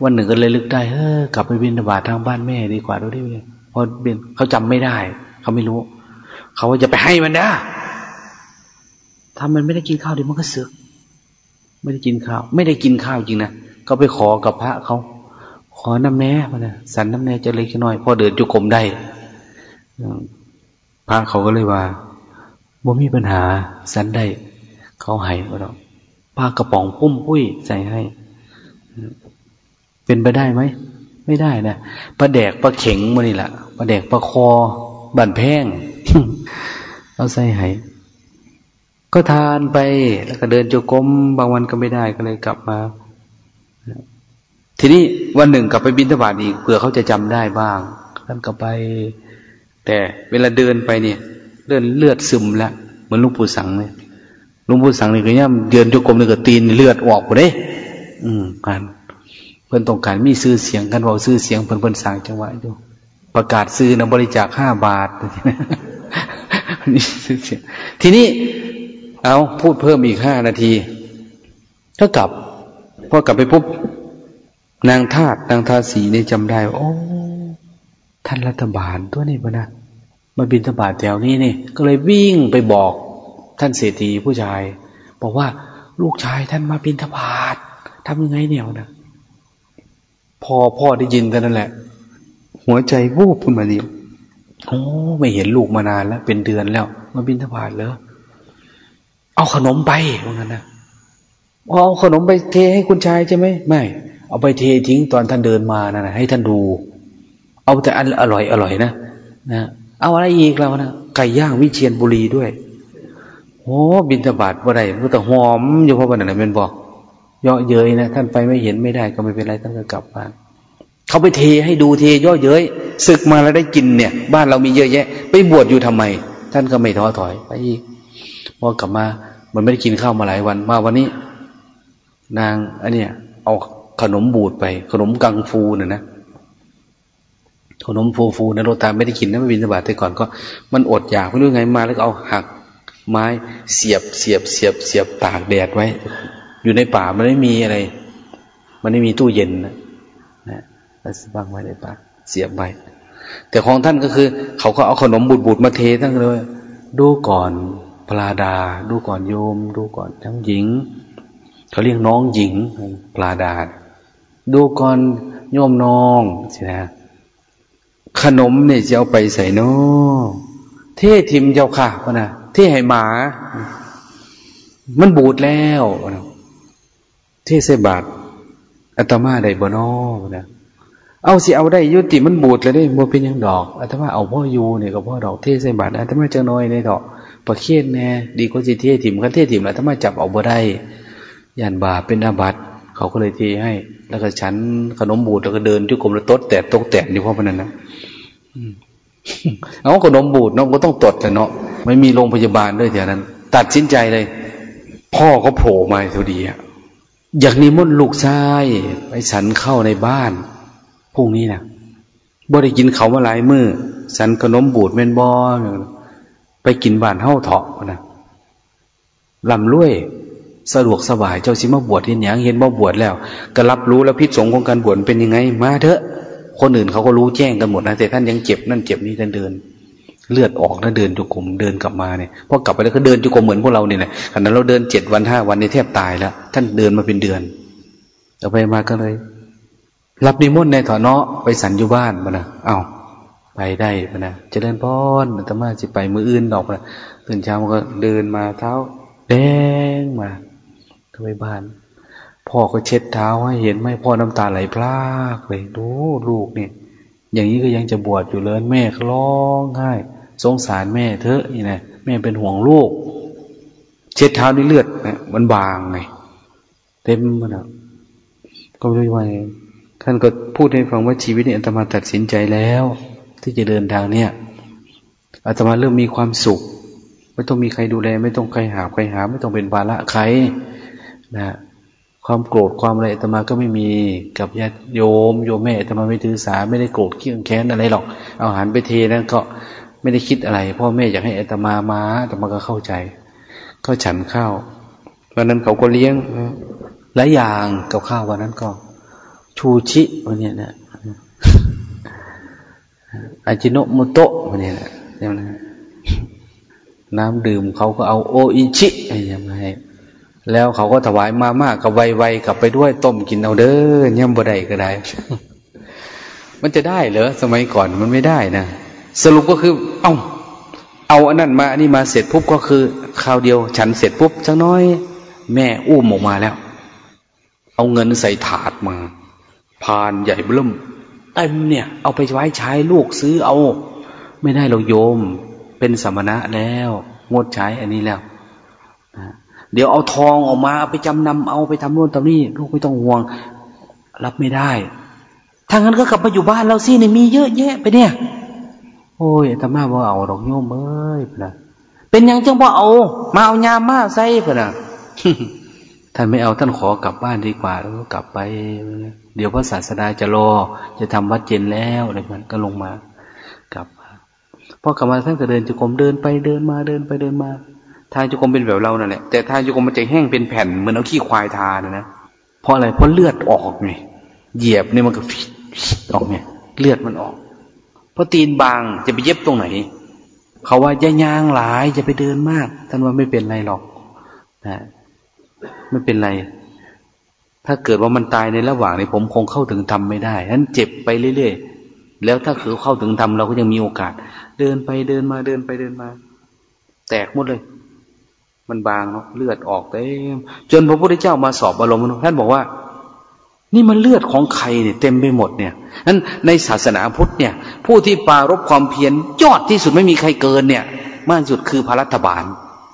วันหนึ่งก็เลยลึกได้เออกลับไปบินบาตทางบ้านแม่ดีกว่าดูดิพอบินเขาจำไม่ได้ เขาไม่รู้ เขาว่าจะไปให้มันนะ ถ้ามันไม่ได้กินข้าวเดี๋ยวมันก็เสือกไม่ได้กินข้าว ไม่ได้กินข้าวจริงนะก็ไปขอกับพระเขาขอน้ำแน่มานะสันน้ำแน่จะเล็กน้อยพอเดินจุกรมได้พระเขาก็เลยว่าบ่มีปัญหาสันได้เขาให้ก็ต้องปากระป๋องปุ้มปุ้ยใส่ให้ เป็นไปได้ไหมไม่ได้นะปลาแดกปลาเข็งมานี่แหละปลาแดกปลาคอบั่นแพงเอาใส่ให้ ก็ทานไป แล้วก็เดินโจกมบางวันก็ไม่ได้ก็เลยกลับมา ทีนี้วันหนึ่งกลับไปบินทบาทอีกเผื่อเขาจะจำได้บ้างท่านก็ไป แต่เวลาเดินไปเนี่ยเดินเลือดซึมแล้วเหมือนลุงปู่สังเนี่ยลุงปู่สังนี่ก็ย่ำเดินโจกมนี่ก็ตีนเลือดออกหมดเลยอืมกันเพื่อนต้องการมีซื้อเสียงกันว่าซื้อเสียงเพื่อนเพื่อนสั่งจังหวะอยู่ประกาศซื้อนะบริจาคห้าบาททีนี้ เอาพูดเพิ่มอีกห้านาทีก็กลับพอกลับไปปุ๊บนางทาตนางทาสีเนี่ยจำได้โอ้ท่านรัฐบาลตัวนี้ปะนะมาบินธบาตแถวนี้นี่ก็เลยวิ่งไปบอกท่านเศรษฐีผู้ชาย บอกว่าลูกชายท่านมาบินธบาตทำยังไงเนี่ยนะพอพ่อได้ยินแต่นั่นแหละ หัวใจวูบขึ้นมาดิโอ้ไม่เห็นลูกมานานแล้ว เป็นเดือนแล้ว มาบินธบาตเลย เอาขนมไปว่างั้นนะเอาขนมไปเทให้คุณชายใช่ไหมไม่ เอาไปเททิ้งตอนท่านเดินมานะ่ะให้ท่านดู เอาแต่อันอร่อยอร่อยนะนะเอาอะไรอีกแล้วนะไก่ย่างวิเชียนบุรีด้วยโอ้บินตบาดว่าไรมันแต่หอมอยู่เพราะวันนั้นเป็นบอกเยาะเย้ยนะท่านไปไม่เห็นไม่ได้ก็ไม่เป็นไรท่านก็กลับบ้านเขาไปเทให้ดูเทย่อเย้ยศึกมาแล้วได้กินเนี่ย บ้านเรามีเยอะแยะ ไปบวชอยู่ทำไม ท่านก็ไม่ท้อถอยไปอีกพอกลับมา มันไม่ได้กินข้าวมาหลายวัน มาวันนี้ นางอันเนี้ยเอาขนมบูดไป ขนมกังฟูเนี่ยนะขนมฟูฟูนะโรตาไม่ได้กินนะไม่บินสบาทแต่ก่อนก็ มันอดอยากไม่รู้ไงมาแล้วก็เอาหักไม้เสียบเสียบเสียบเสียบตากแดดไว้ อยู่ในป่ามันไม่มีอะไร มันไม่มีตู้เย็นนะนะแล้วบางไว้ในป่าเสียบไว้แต่ของท่านก็คือ เขาก็เอาขนมบูดบูดมาเททั้งเลย ดูก่อน ปลาดา ดูก่อนโยม ดูก่อนทั้งหญิง เขาเรียกน้องหญิงปลาดา ดูก่อนโยมน้องสินะ ขนมเนี่ยจะเอาไปใส่นอเททิมเจ้าค่ะพนะเทให้หมา มันบูดแล้วเทใส่บาทอัตมาได้บ่นอนะเอาสิเอาได้ยุติมันบูดเลยได้บ่เป็นยังดอกอัตมาเอาพ่อยูเนี่ยกับพ่อดอกเทใส่บาทอัตมาจะน้อยในดอก ประเคนแน่ดีกว่าสิเทถิ่มกันเทถิ่มแล้วถ้ามาจับเอาบ่ได้ยันบาเป็นอาบัตเขาก็เลยเทให้ แล้วก็ฉันขนมบูดแล้วก็เดินที่กรมแล้วตดแตกตกแตกอยู่เพราะมันนั้นนะเอาขนมบูดเนาะก็ต้องตดเลยเนาะไม่มีโรงพยาบาลด้วยแถวนั้น ตัดสินใจเลย พ่อก็โผล่มาพอดีอะอยากนิมนต์ลูกชายไปสันเข้าในบ้านพรุ่งนี้นะบ่ได้กินเขามาหลายมือ้อสันขนมบูดเมนบอ ไปกินบ้านเฮ้าเถาะนะลำรวย สะดวกสบายเจ้าสิมาบวชเห็นอย่างเห็นว่าบวชแล้ว ก็รับรู้แล้วพิษสงของการบวชเป็นยังไง มาเถอะ คนอื่นเขาก็รู้แจ้งกันหมดนะแต่ท่านยังเจ็บนั่นเจ็บนี่ท่านเดิน เลือดออกแล้วเดินจุกมเดินกลับมาเนี่ยพอกลับไปแล้วก็เดินจุกมเหมือนพวกเราเนี่ยแหละขณะเราเดินเจ็ดวันห้าวันในแทบตายแล้ว ท่านเดินมาเป็นเดือนต่อไปมาก็เลย รับนิมนต์ในถอเนาะไปสันอยู่บ้านมานะเอา้า ไปได้ปนะเจริญพรอาตมาจะไปมืออื่นดอกนะตื่นเช้ามันก็เดินมาเท้า แดงมาทไปบ้าน พ่อก็เช็ดเท้าให้เห็นไหมพ่อน้ำตาไหลพลากเลยดูลูกเนี่ย อย่างนี้ก็ยังจะบวชอยู่เลยแม่ร้องไห้สงสารแม่เถอะนี่นะแม่เป็นห่วงลูก เช็ดเท้าด้วยเลือดนะมันบางไงเต็มมันอะก็ไม่รู้ว่าท่านก็พูดให้ฟังว่าชีวิตนี้อาตมาตัดสินใจแล้ว ที่จะเดินทางเนี่ยอาตมาเริ่มมีความสุข ไม่ต้องมีใครดูแล ไม่ต้องใครหาใครหา ไม่ต้องเป็นภาระใครนะความโกรธความอะไรอาตมาก็ไม่มีกับญาติโยมโยมแม่อาตมาไม่ถือสาไม่ได้โกรธเคี่ยงแค้นอะไรหรอก เอาอาหารไปเทนั้นก็ไม่ได้คิดอะไร พ่อแม่อยากให้อาตมามาอาตมาก็เข้าใจก็ฉันข้าววันนั้นเขาก็เลี้ยงหลายอย่างกับข้าววันนั้นก็ ชูชิวันนี้นะ อาจิโนโมโตะเนี่ยนะยังไงน้ำดื่มเขาก็เอาโออิชิอยังไงแล้วเขาก็ถวายมาม่ากับไวๆกลับไปด้วยต้มกินเอาเด้อย่ำบดได้ก็ได้ มันจะได้เหรอสมัยก่อนมันไม่ได้นะสรุปก็คือ เอา้า เอาอันนั้นมาอันนี้มาเสร็จปุ๊บก็คือคราวเดียว ฉันเสร็จปุ๊บจังน้อย แม่อุ้มออกมาแล้ว เอาเงินใส่ถาดมา พานใหญ่เบิ่ม เต็มเนี่ย เอาไปไว้ใช้ลูกซื้อเอา ไม่ได้เราโยม เป็นสมณะแล้ว งดใช้อันนี้แล้วเดี๋ยวเอาทองออกมาเอาไปจำนำเอาไปทำโน่นทำนี่ลูกไม่ต้องห่วง รับไม่ได้ถ้างั้นก็กลับมาอยู่บ้านเราสิเนี่ยมีเยอะแยะไปเนี่ย โอ้ยธรรมะว่าเอาดอกโยมเอ้ยนะเป็นยังจังว่าเอา มาเอายามาใส่เพื่อน ท่านไม่เอาท่านขอกลับบ้านดีกว่าแล้วก็กลับไป เดี๋ยวพระศาสดาจะรอ จะทำวัดเจนแล้วอะไรมันก็ลงมากลับมาพอกลับมาท่านก็เดินจุกรมเดินไปเดินมาเดินไปเดินมา ทางจุกรมเป็นแบบเรานั่นแหละแต่ทางจุกรมมันจะแห้งเป็นแผ่นเหมือนเอาขี้ควายทานนะเพราะอะไรเพราะเลือดออกไงเหยียบเนี่ยมันก็ออกเนี่ยเลือดมันออกเพราะตีนบางจะไปเย็บตรงไหน เขาว่าจะยางหลายจะไปเดินมากท่านว่าไม่เป็นไรหรอกนะ ไม่เป็นไร ถ้าเกิดว่ามันตายในระหว่างนี้ผมคงเข้าถึงธรรมไม่ได้ฉะนั้นเจ็บไปเรื่อยๆ แล้วถ้าคือเข้าถึงธรรมเราก็ยังมีโอกาส เดินไปเดินมาเดินไปเดินมา แตกหมดเลย มันบางเนาะเลือดออกเต็มจนพระพุทธเจ้ามาสอบอารมณ์ท่านบอกว่า นี่มันเลือดของใครเนี่ยเต็มไปหมดเนี่ยนั้นในศาสนาพุทธเนี่ย ผู้ที่ปารบความเพียรยอดที่สุดไม่มีใครเกินเนี่ย มากสุดคือพระรัฐบาล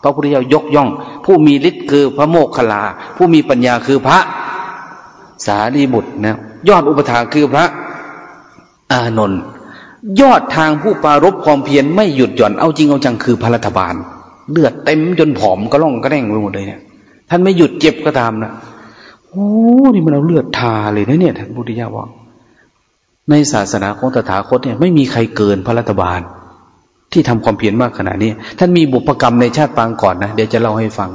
พระพุทธเจ้ายกย่อง ผู้มีฤทธิ์คือพระโมคคัลา ผู้มีปัญญาคือพระสารีบุตรนะยอดอุปถาคือพระอานนท์ยอดทางผู้ปารบความเพียรไม่หยุดหย่อนเอาจริงเอาจังคือพระรัฐบาล เลือดเต็มจนผอมก็ล่องก็แร่งไปหมดเลยเนี่ยท่านไม่หยุดเจ็บก็ตามนะโอ้นี่มันเอาเลือดทาเลยนะเนี่ยท่านพุทธิยาบอกในศาสนาของตถาคตเนี่ยไม่มีใครเกินพระรัตบาล ที่ทำความเพียรมากขนาดนี้ ท่านมีบุพกรรมในชาติปางก่อนนะเดี๋ยวจะเล่าให้ฟัง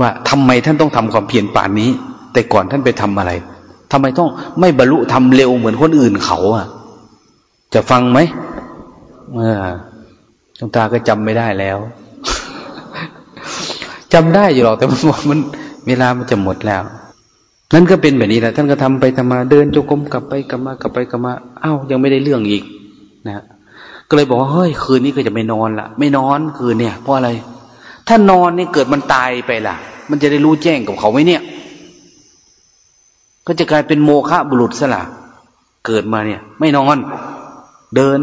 ว่าทำไมท่านต้องทำความเพียรป่านนี้ แต่ก่อนท่านไปทำอะไรทำไมต้องไม่บรรลุทำเร็วเหมือนคนอื่นเขาอะ จะฟังไหมเออจงตาก็จำไม่ได้แล้วจำได้อยู่หรอกแต่มันมันเวลามันจะหมดแล้วนั่นก็เป็นแบบนี้แหละท่านก็ทำไปทำมาเดินจงกรมกลับไปกลับมากลับไปกลับมาอ้าวยังไม่ได้เรื่องอีกนะ ก็เลยบอกว่าเฮ้ยคืนนี้ก็จะไม่นอนละไม่นอนคืนเนี่ยเพราะอะไร ถ้านอนนี่เกิดมันตายไปล่ะ มันจะได้รู้แจ้งกับเขาไหมเนี่ย ก็จะกลายเป็นโมฆะบุรุษสละเกิดมาเนี่ย ไม่นอน เดิน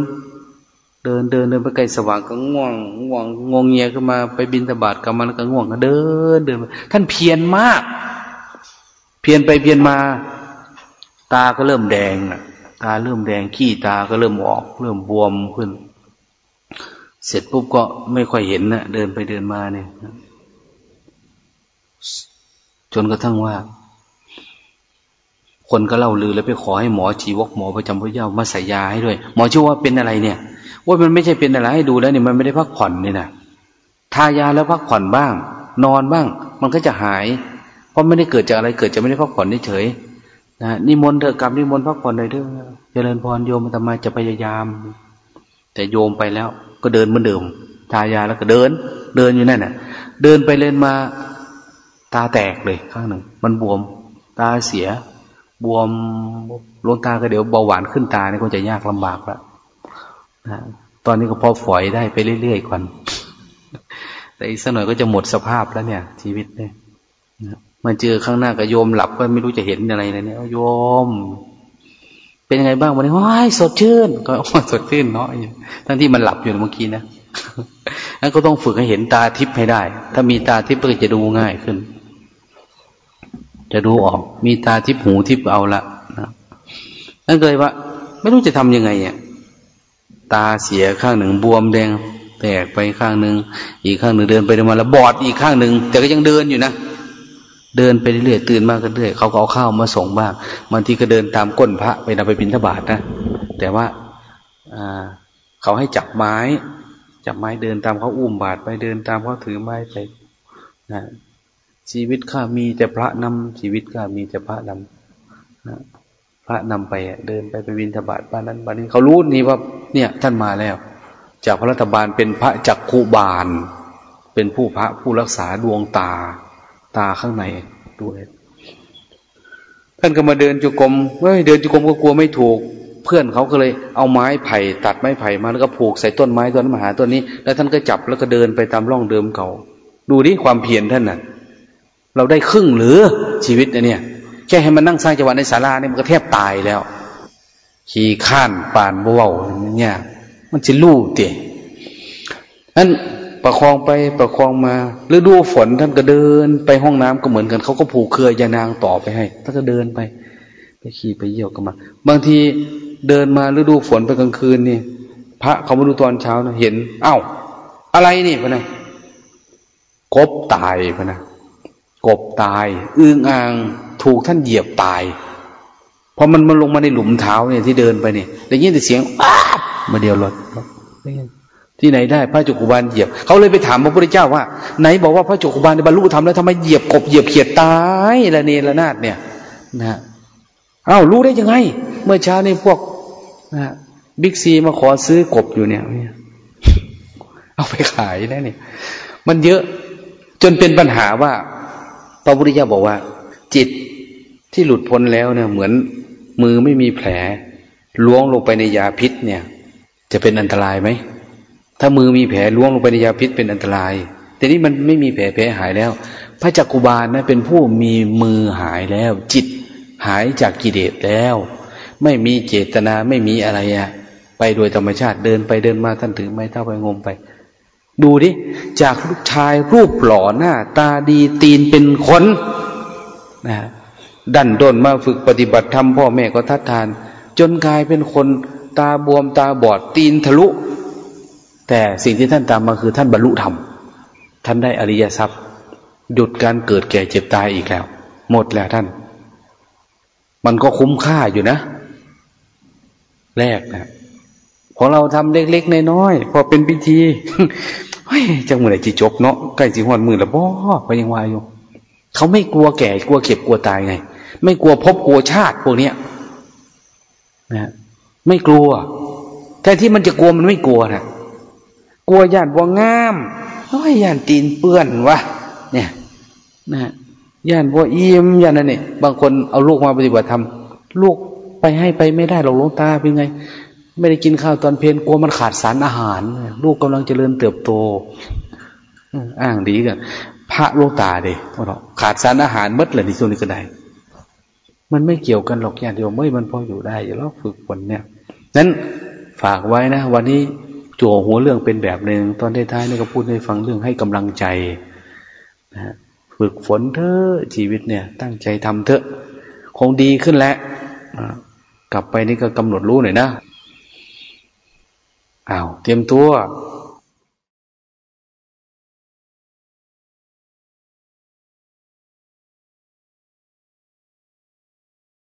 เดินเดินเดินไปไกลสว่างก็ง่วงง่วงงงเงียขึ้นมาไปบินตบาดกลับมันก็ง่วงก็เดินเดินท่านเพียรมาก เพียนไปเพียนมา ตาก็เริ่มแดงน่ะ ตาเริ่มแดงขี้ตาก็เริ่มออก เริ่มบวมขึ้น เสร็จปุ๊บก็ไม่ค่อยเห็นนะเดินไปเดินมาเนี่ยจนกระทั่งว่า คนก็เล่าลือแล้วไปขอให้หมอชีวกหมอประจำพระเจ้ามาใส่ยาให้ด้วย หมอชื่อว่าเป็นอะไรเนี่ยว่ามันไม่ใช่เป็นอะไรให้ดูแล้วเนี่ยมันไม่ได้พักผ่อนนี่นะทายาแล้วพักผ่อนบ้าง นอนบ้าง มันก็จะหาย เพราะไม่ได้เกิดจากอะไรเกิดจะไม่ได้พักผ่อนเฉย นะนิมนต์เถอะกรรมนิมนต์พักผ่อนเลยเถอะเจริญพรโยมทำไมจะพยายาม แต่โยมไปแล้ว ก็เดินเหมือนเดิมทายาแล้วก็เดิน เดินอยู่นั่นน่ะ เดินไปเล่นมา ตาแตกเลยข้างหนึ่ง มันบวม ตาเสีย บวมลงตาก็เดี๋ยวเบาหวานขึ้นตานี่ก็จะยากลำบากแล้วนะตอนนี้ก็พอฝอยได้ไปเรื่อยๆก่อนแต่อีกสักหน่อยก็จะหมดสภาพแล้วเนี่ย ชีวิตเนี่ย มาเจอข้างหน้ากับโยมหลับก็ไม่รู้จะเห็นอะไรเลยเนี่ยโยม เป็นยังไงบ้างวันนี้ว้ายสดชื่น ก็สดชื่นเนาะทั้งที่มันหลับอยู่เมื่อกี้นะนั้นก็ต้องฝึกให้เห็นตาทิพย์ให้ได้ ถ้ามีตาทิพย์ก็จะดูง่ายขึ้น จะดูออก มีตาทิพย์หูทิพย์เอาละนะนั่นเลยว่า ไม่รู้จะทํำยังไงเนี่ยตาเสียข้างหนึ่งบวมแดง แตกไปข้างหนึ่งอีกข้างหนึ่งเดินไปเดินมาแล้วบอดอีกข้างหนึ่งแต่ก็ยังเดินอยู่นะ เดินไปเรื่อยตื่นมากขึ้นเรื่อยเขาก็เอาข้าวมาส่งบ้างบางทีก็เดินตามก้นพระไปนำไปบิณฑบาตนะแต่ว่าเขาให้จับไม้ จับไม้เดินตามเขาอุ้มบาตรไปเดินตามเขาถือไม้ไปนะชีวิตข้ามีแต่พระนำชีวิตข้ามีแต่พระนำนะพระนำไปเดินไปไปบิณฑบาตบ้านนั้นบ้านนี้เขารู้นี่ว่าเนี่ยท่านมาแล้ว จากพระรัฐบาลเป็นพระจักคูบาล เป็นผู้พระผู้รักษาดวงตา ตาข้างในด้วยท่านก็มาเดินจุกรมเฮ้ยเดินจุกรมก็กลัวไม่ถูก เพื่อนเขาก็เลยเอาไม้ไผ่ ตัดไม้ไผ่มาแล้วก็ผูกใส่ต้นไม้ต้นมหาต้นนี้ แล้วท่านก็จับแล้วก็เดินไปตามร่องเดิมเก่าดูดิความเพียรท่านน่ะ เราได้ครึ่งหรือชีวิตเนี่ย แค่ให้มันนั่งสร้างจังหวะในศาลาเนี่ยมันก็แทบตายแล้ว ขี่ข้านปานเบาเนี่ย มันจะลู่เตะนั้น ประคองไปประคองมาฤดูฝนท่านก็เดิน ไปห้องน้ำก็เหมือนกันเขาก็ผูกเครือยานางต่อไปให้ท่านก็เดินไป ไปขี่ไปเยี่ยวกันมา บางทีเดินมาฤดูฝนไปกลางคืนนี่พระเขามาดูตอนเช้านะเห็น เอ้า อะไรนี่พะนะกบตายพะนะกบตายอึ้งอ่างถูกท่านเหยียบตายพอมันมาลงมาในหลุมเท้าเนี่ยที่เดินไปเนี่ยได้ยินแต่เสียงอ้ามาเดียวรถ ที่ไหนได้พระจุกุบาลเหยียบ เขาเลยไปถามพระพุทธเจ้าว่า ไหนบอกว่าพระจุกุบาลในบรรลุธรรมแล้วทำไมเหยียบกบเหยียบเขียดตายละเนระนาดเนี่ยนะเอ้ารู้ได้ยังไง เมื่อเช้านี่พวกนะบิ๊กซีมาขอซื้อกบอยู่เนี่ย เอาไปขายได้เนี่ย มันเยอะจนเป็นปัญหาว่า พระพุทธเจ้าบอกว่า จิตที่หลุดพ้นแล้วเนี่ย เหมือนมือไม่มีแผลล้วงลงไปในยาพิษเนี่ย จะเป็นอันตรายไหม ถ้ามือมีแผลล้วงลงไปในยาพิษเป็นอันตราย แต่นี้มันไม่มีแผลแผลหายแล้ว พระจักกุบาลนะเป็นผู้มีมือหายแล้ว จิตหายจากกิเลสแล้ว ไม่มีเจตนาไม่มีอะไรอะไปโดยธรรมชาติเดินไปเดินมาท่านถือไม้เท่าไปงมไป ดูดิจากลูกชายรูปหล่อหน้า ตาดีตีนเป็นคนนะดันด้นมาฝึกปฏิบัติธรรมพ่อแม่ก็ทัดทาน จนกลายเป็นคนตาบวมตาบอดตีนทะลุ แต่สิ่งที่ท่านตามมาคือท่านบรรลุธรรม ท่านได้อริยทรัพย์หยุดการเกิดแก่เจ็บตายอีกแล้ว หมดแล้วท่าน มันก็คุ้มค่าอยู่นะ แรกนะพอเราทำเล็กๆน้อยๆพอเป็นพิธีเฮ้ยจังมือไหนจีจบเนาะใกล้จีหวนมือแล้วบ่ก็ยังวายอยู่เขาไม่กลัวแก่กลัวเก็บกลัวตายไง ไม่กลัวพบกลัวชาติพวกเนี้ยนะไม่กลัวแต่ที่มันจะกลัวมันไม่กลัวนะ กลัวญาติว่งามเฮ้ยญาติตีนเปื้อนวะเนี่ยนะญาติว่อิ่มญาตินั่นเนี่บางคนเอาลูกมาปฏิบัติธรรมลูกไปให้ไปไม่ได้หรอกลงตาเป็นไง ไม่ได้กินข้าวตอนเพลนกลัวมันขาดสารอาหาร ลูกกำลังเจริญเติบโตอ้างดีกันพระลงตาเด้ขาดสารอาหารมดเลยในส่วนนี้ก็ได้มันไม่เกี่ยวกันหรอกอย่างเดียวไม่มันพออยู่ได้อย่าเราฝึกฝนเนี่ยนั้นฝากไว้นะ วันนี้ จั่วหัวเรื่องเป็นแบบหนึ่งตอนท้ายๆนี่ก็พูดให้ฟังเรื่องให้กำลังใจนะฝึกฝนเถอะชีวิตเนี่ย ตั้งใจทำเถอะ คงดีขึ้นแล้วกลับไปนี่ก็กำหนดรู้หน่อยนะอ้าวเตรียมตัว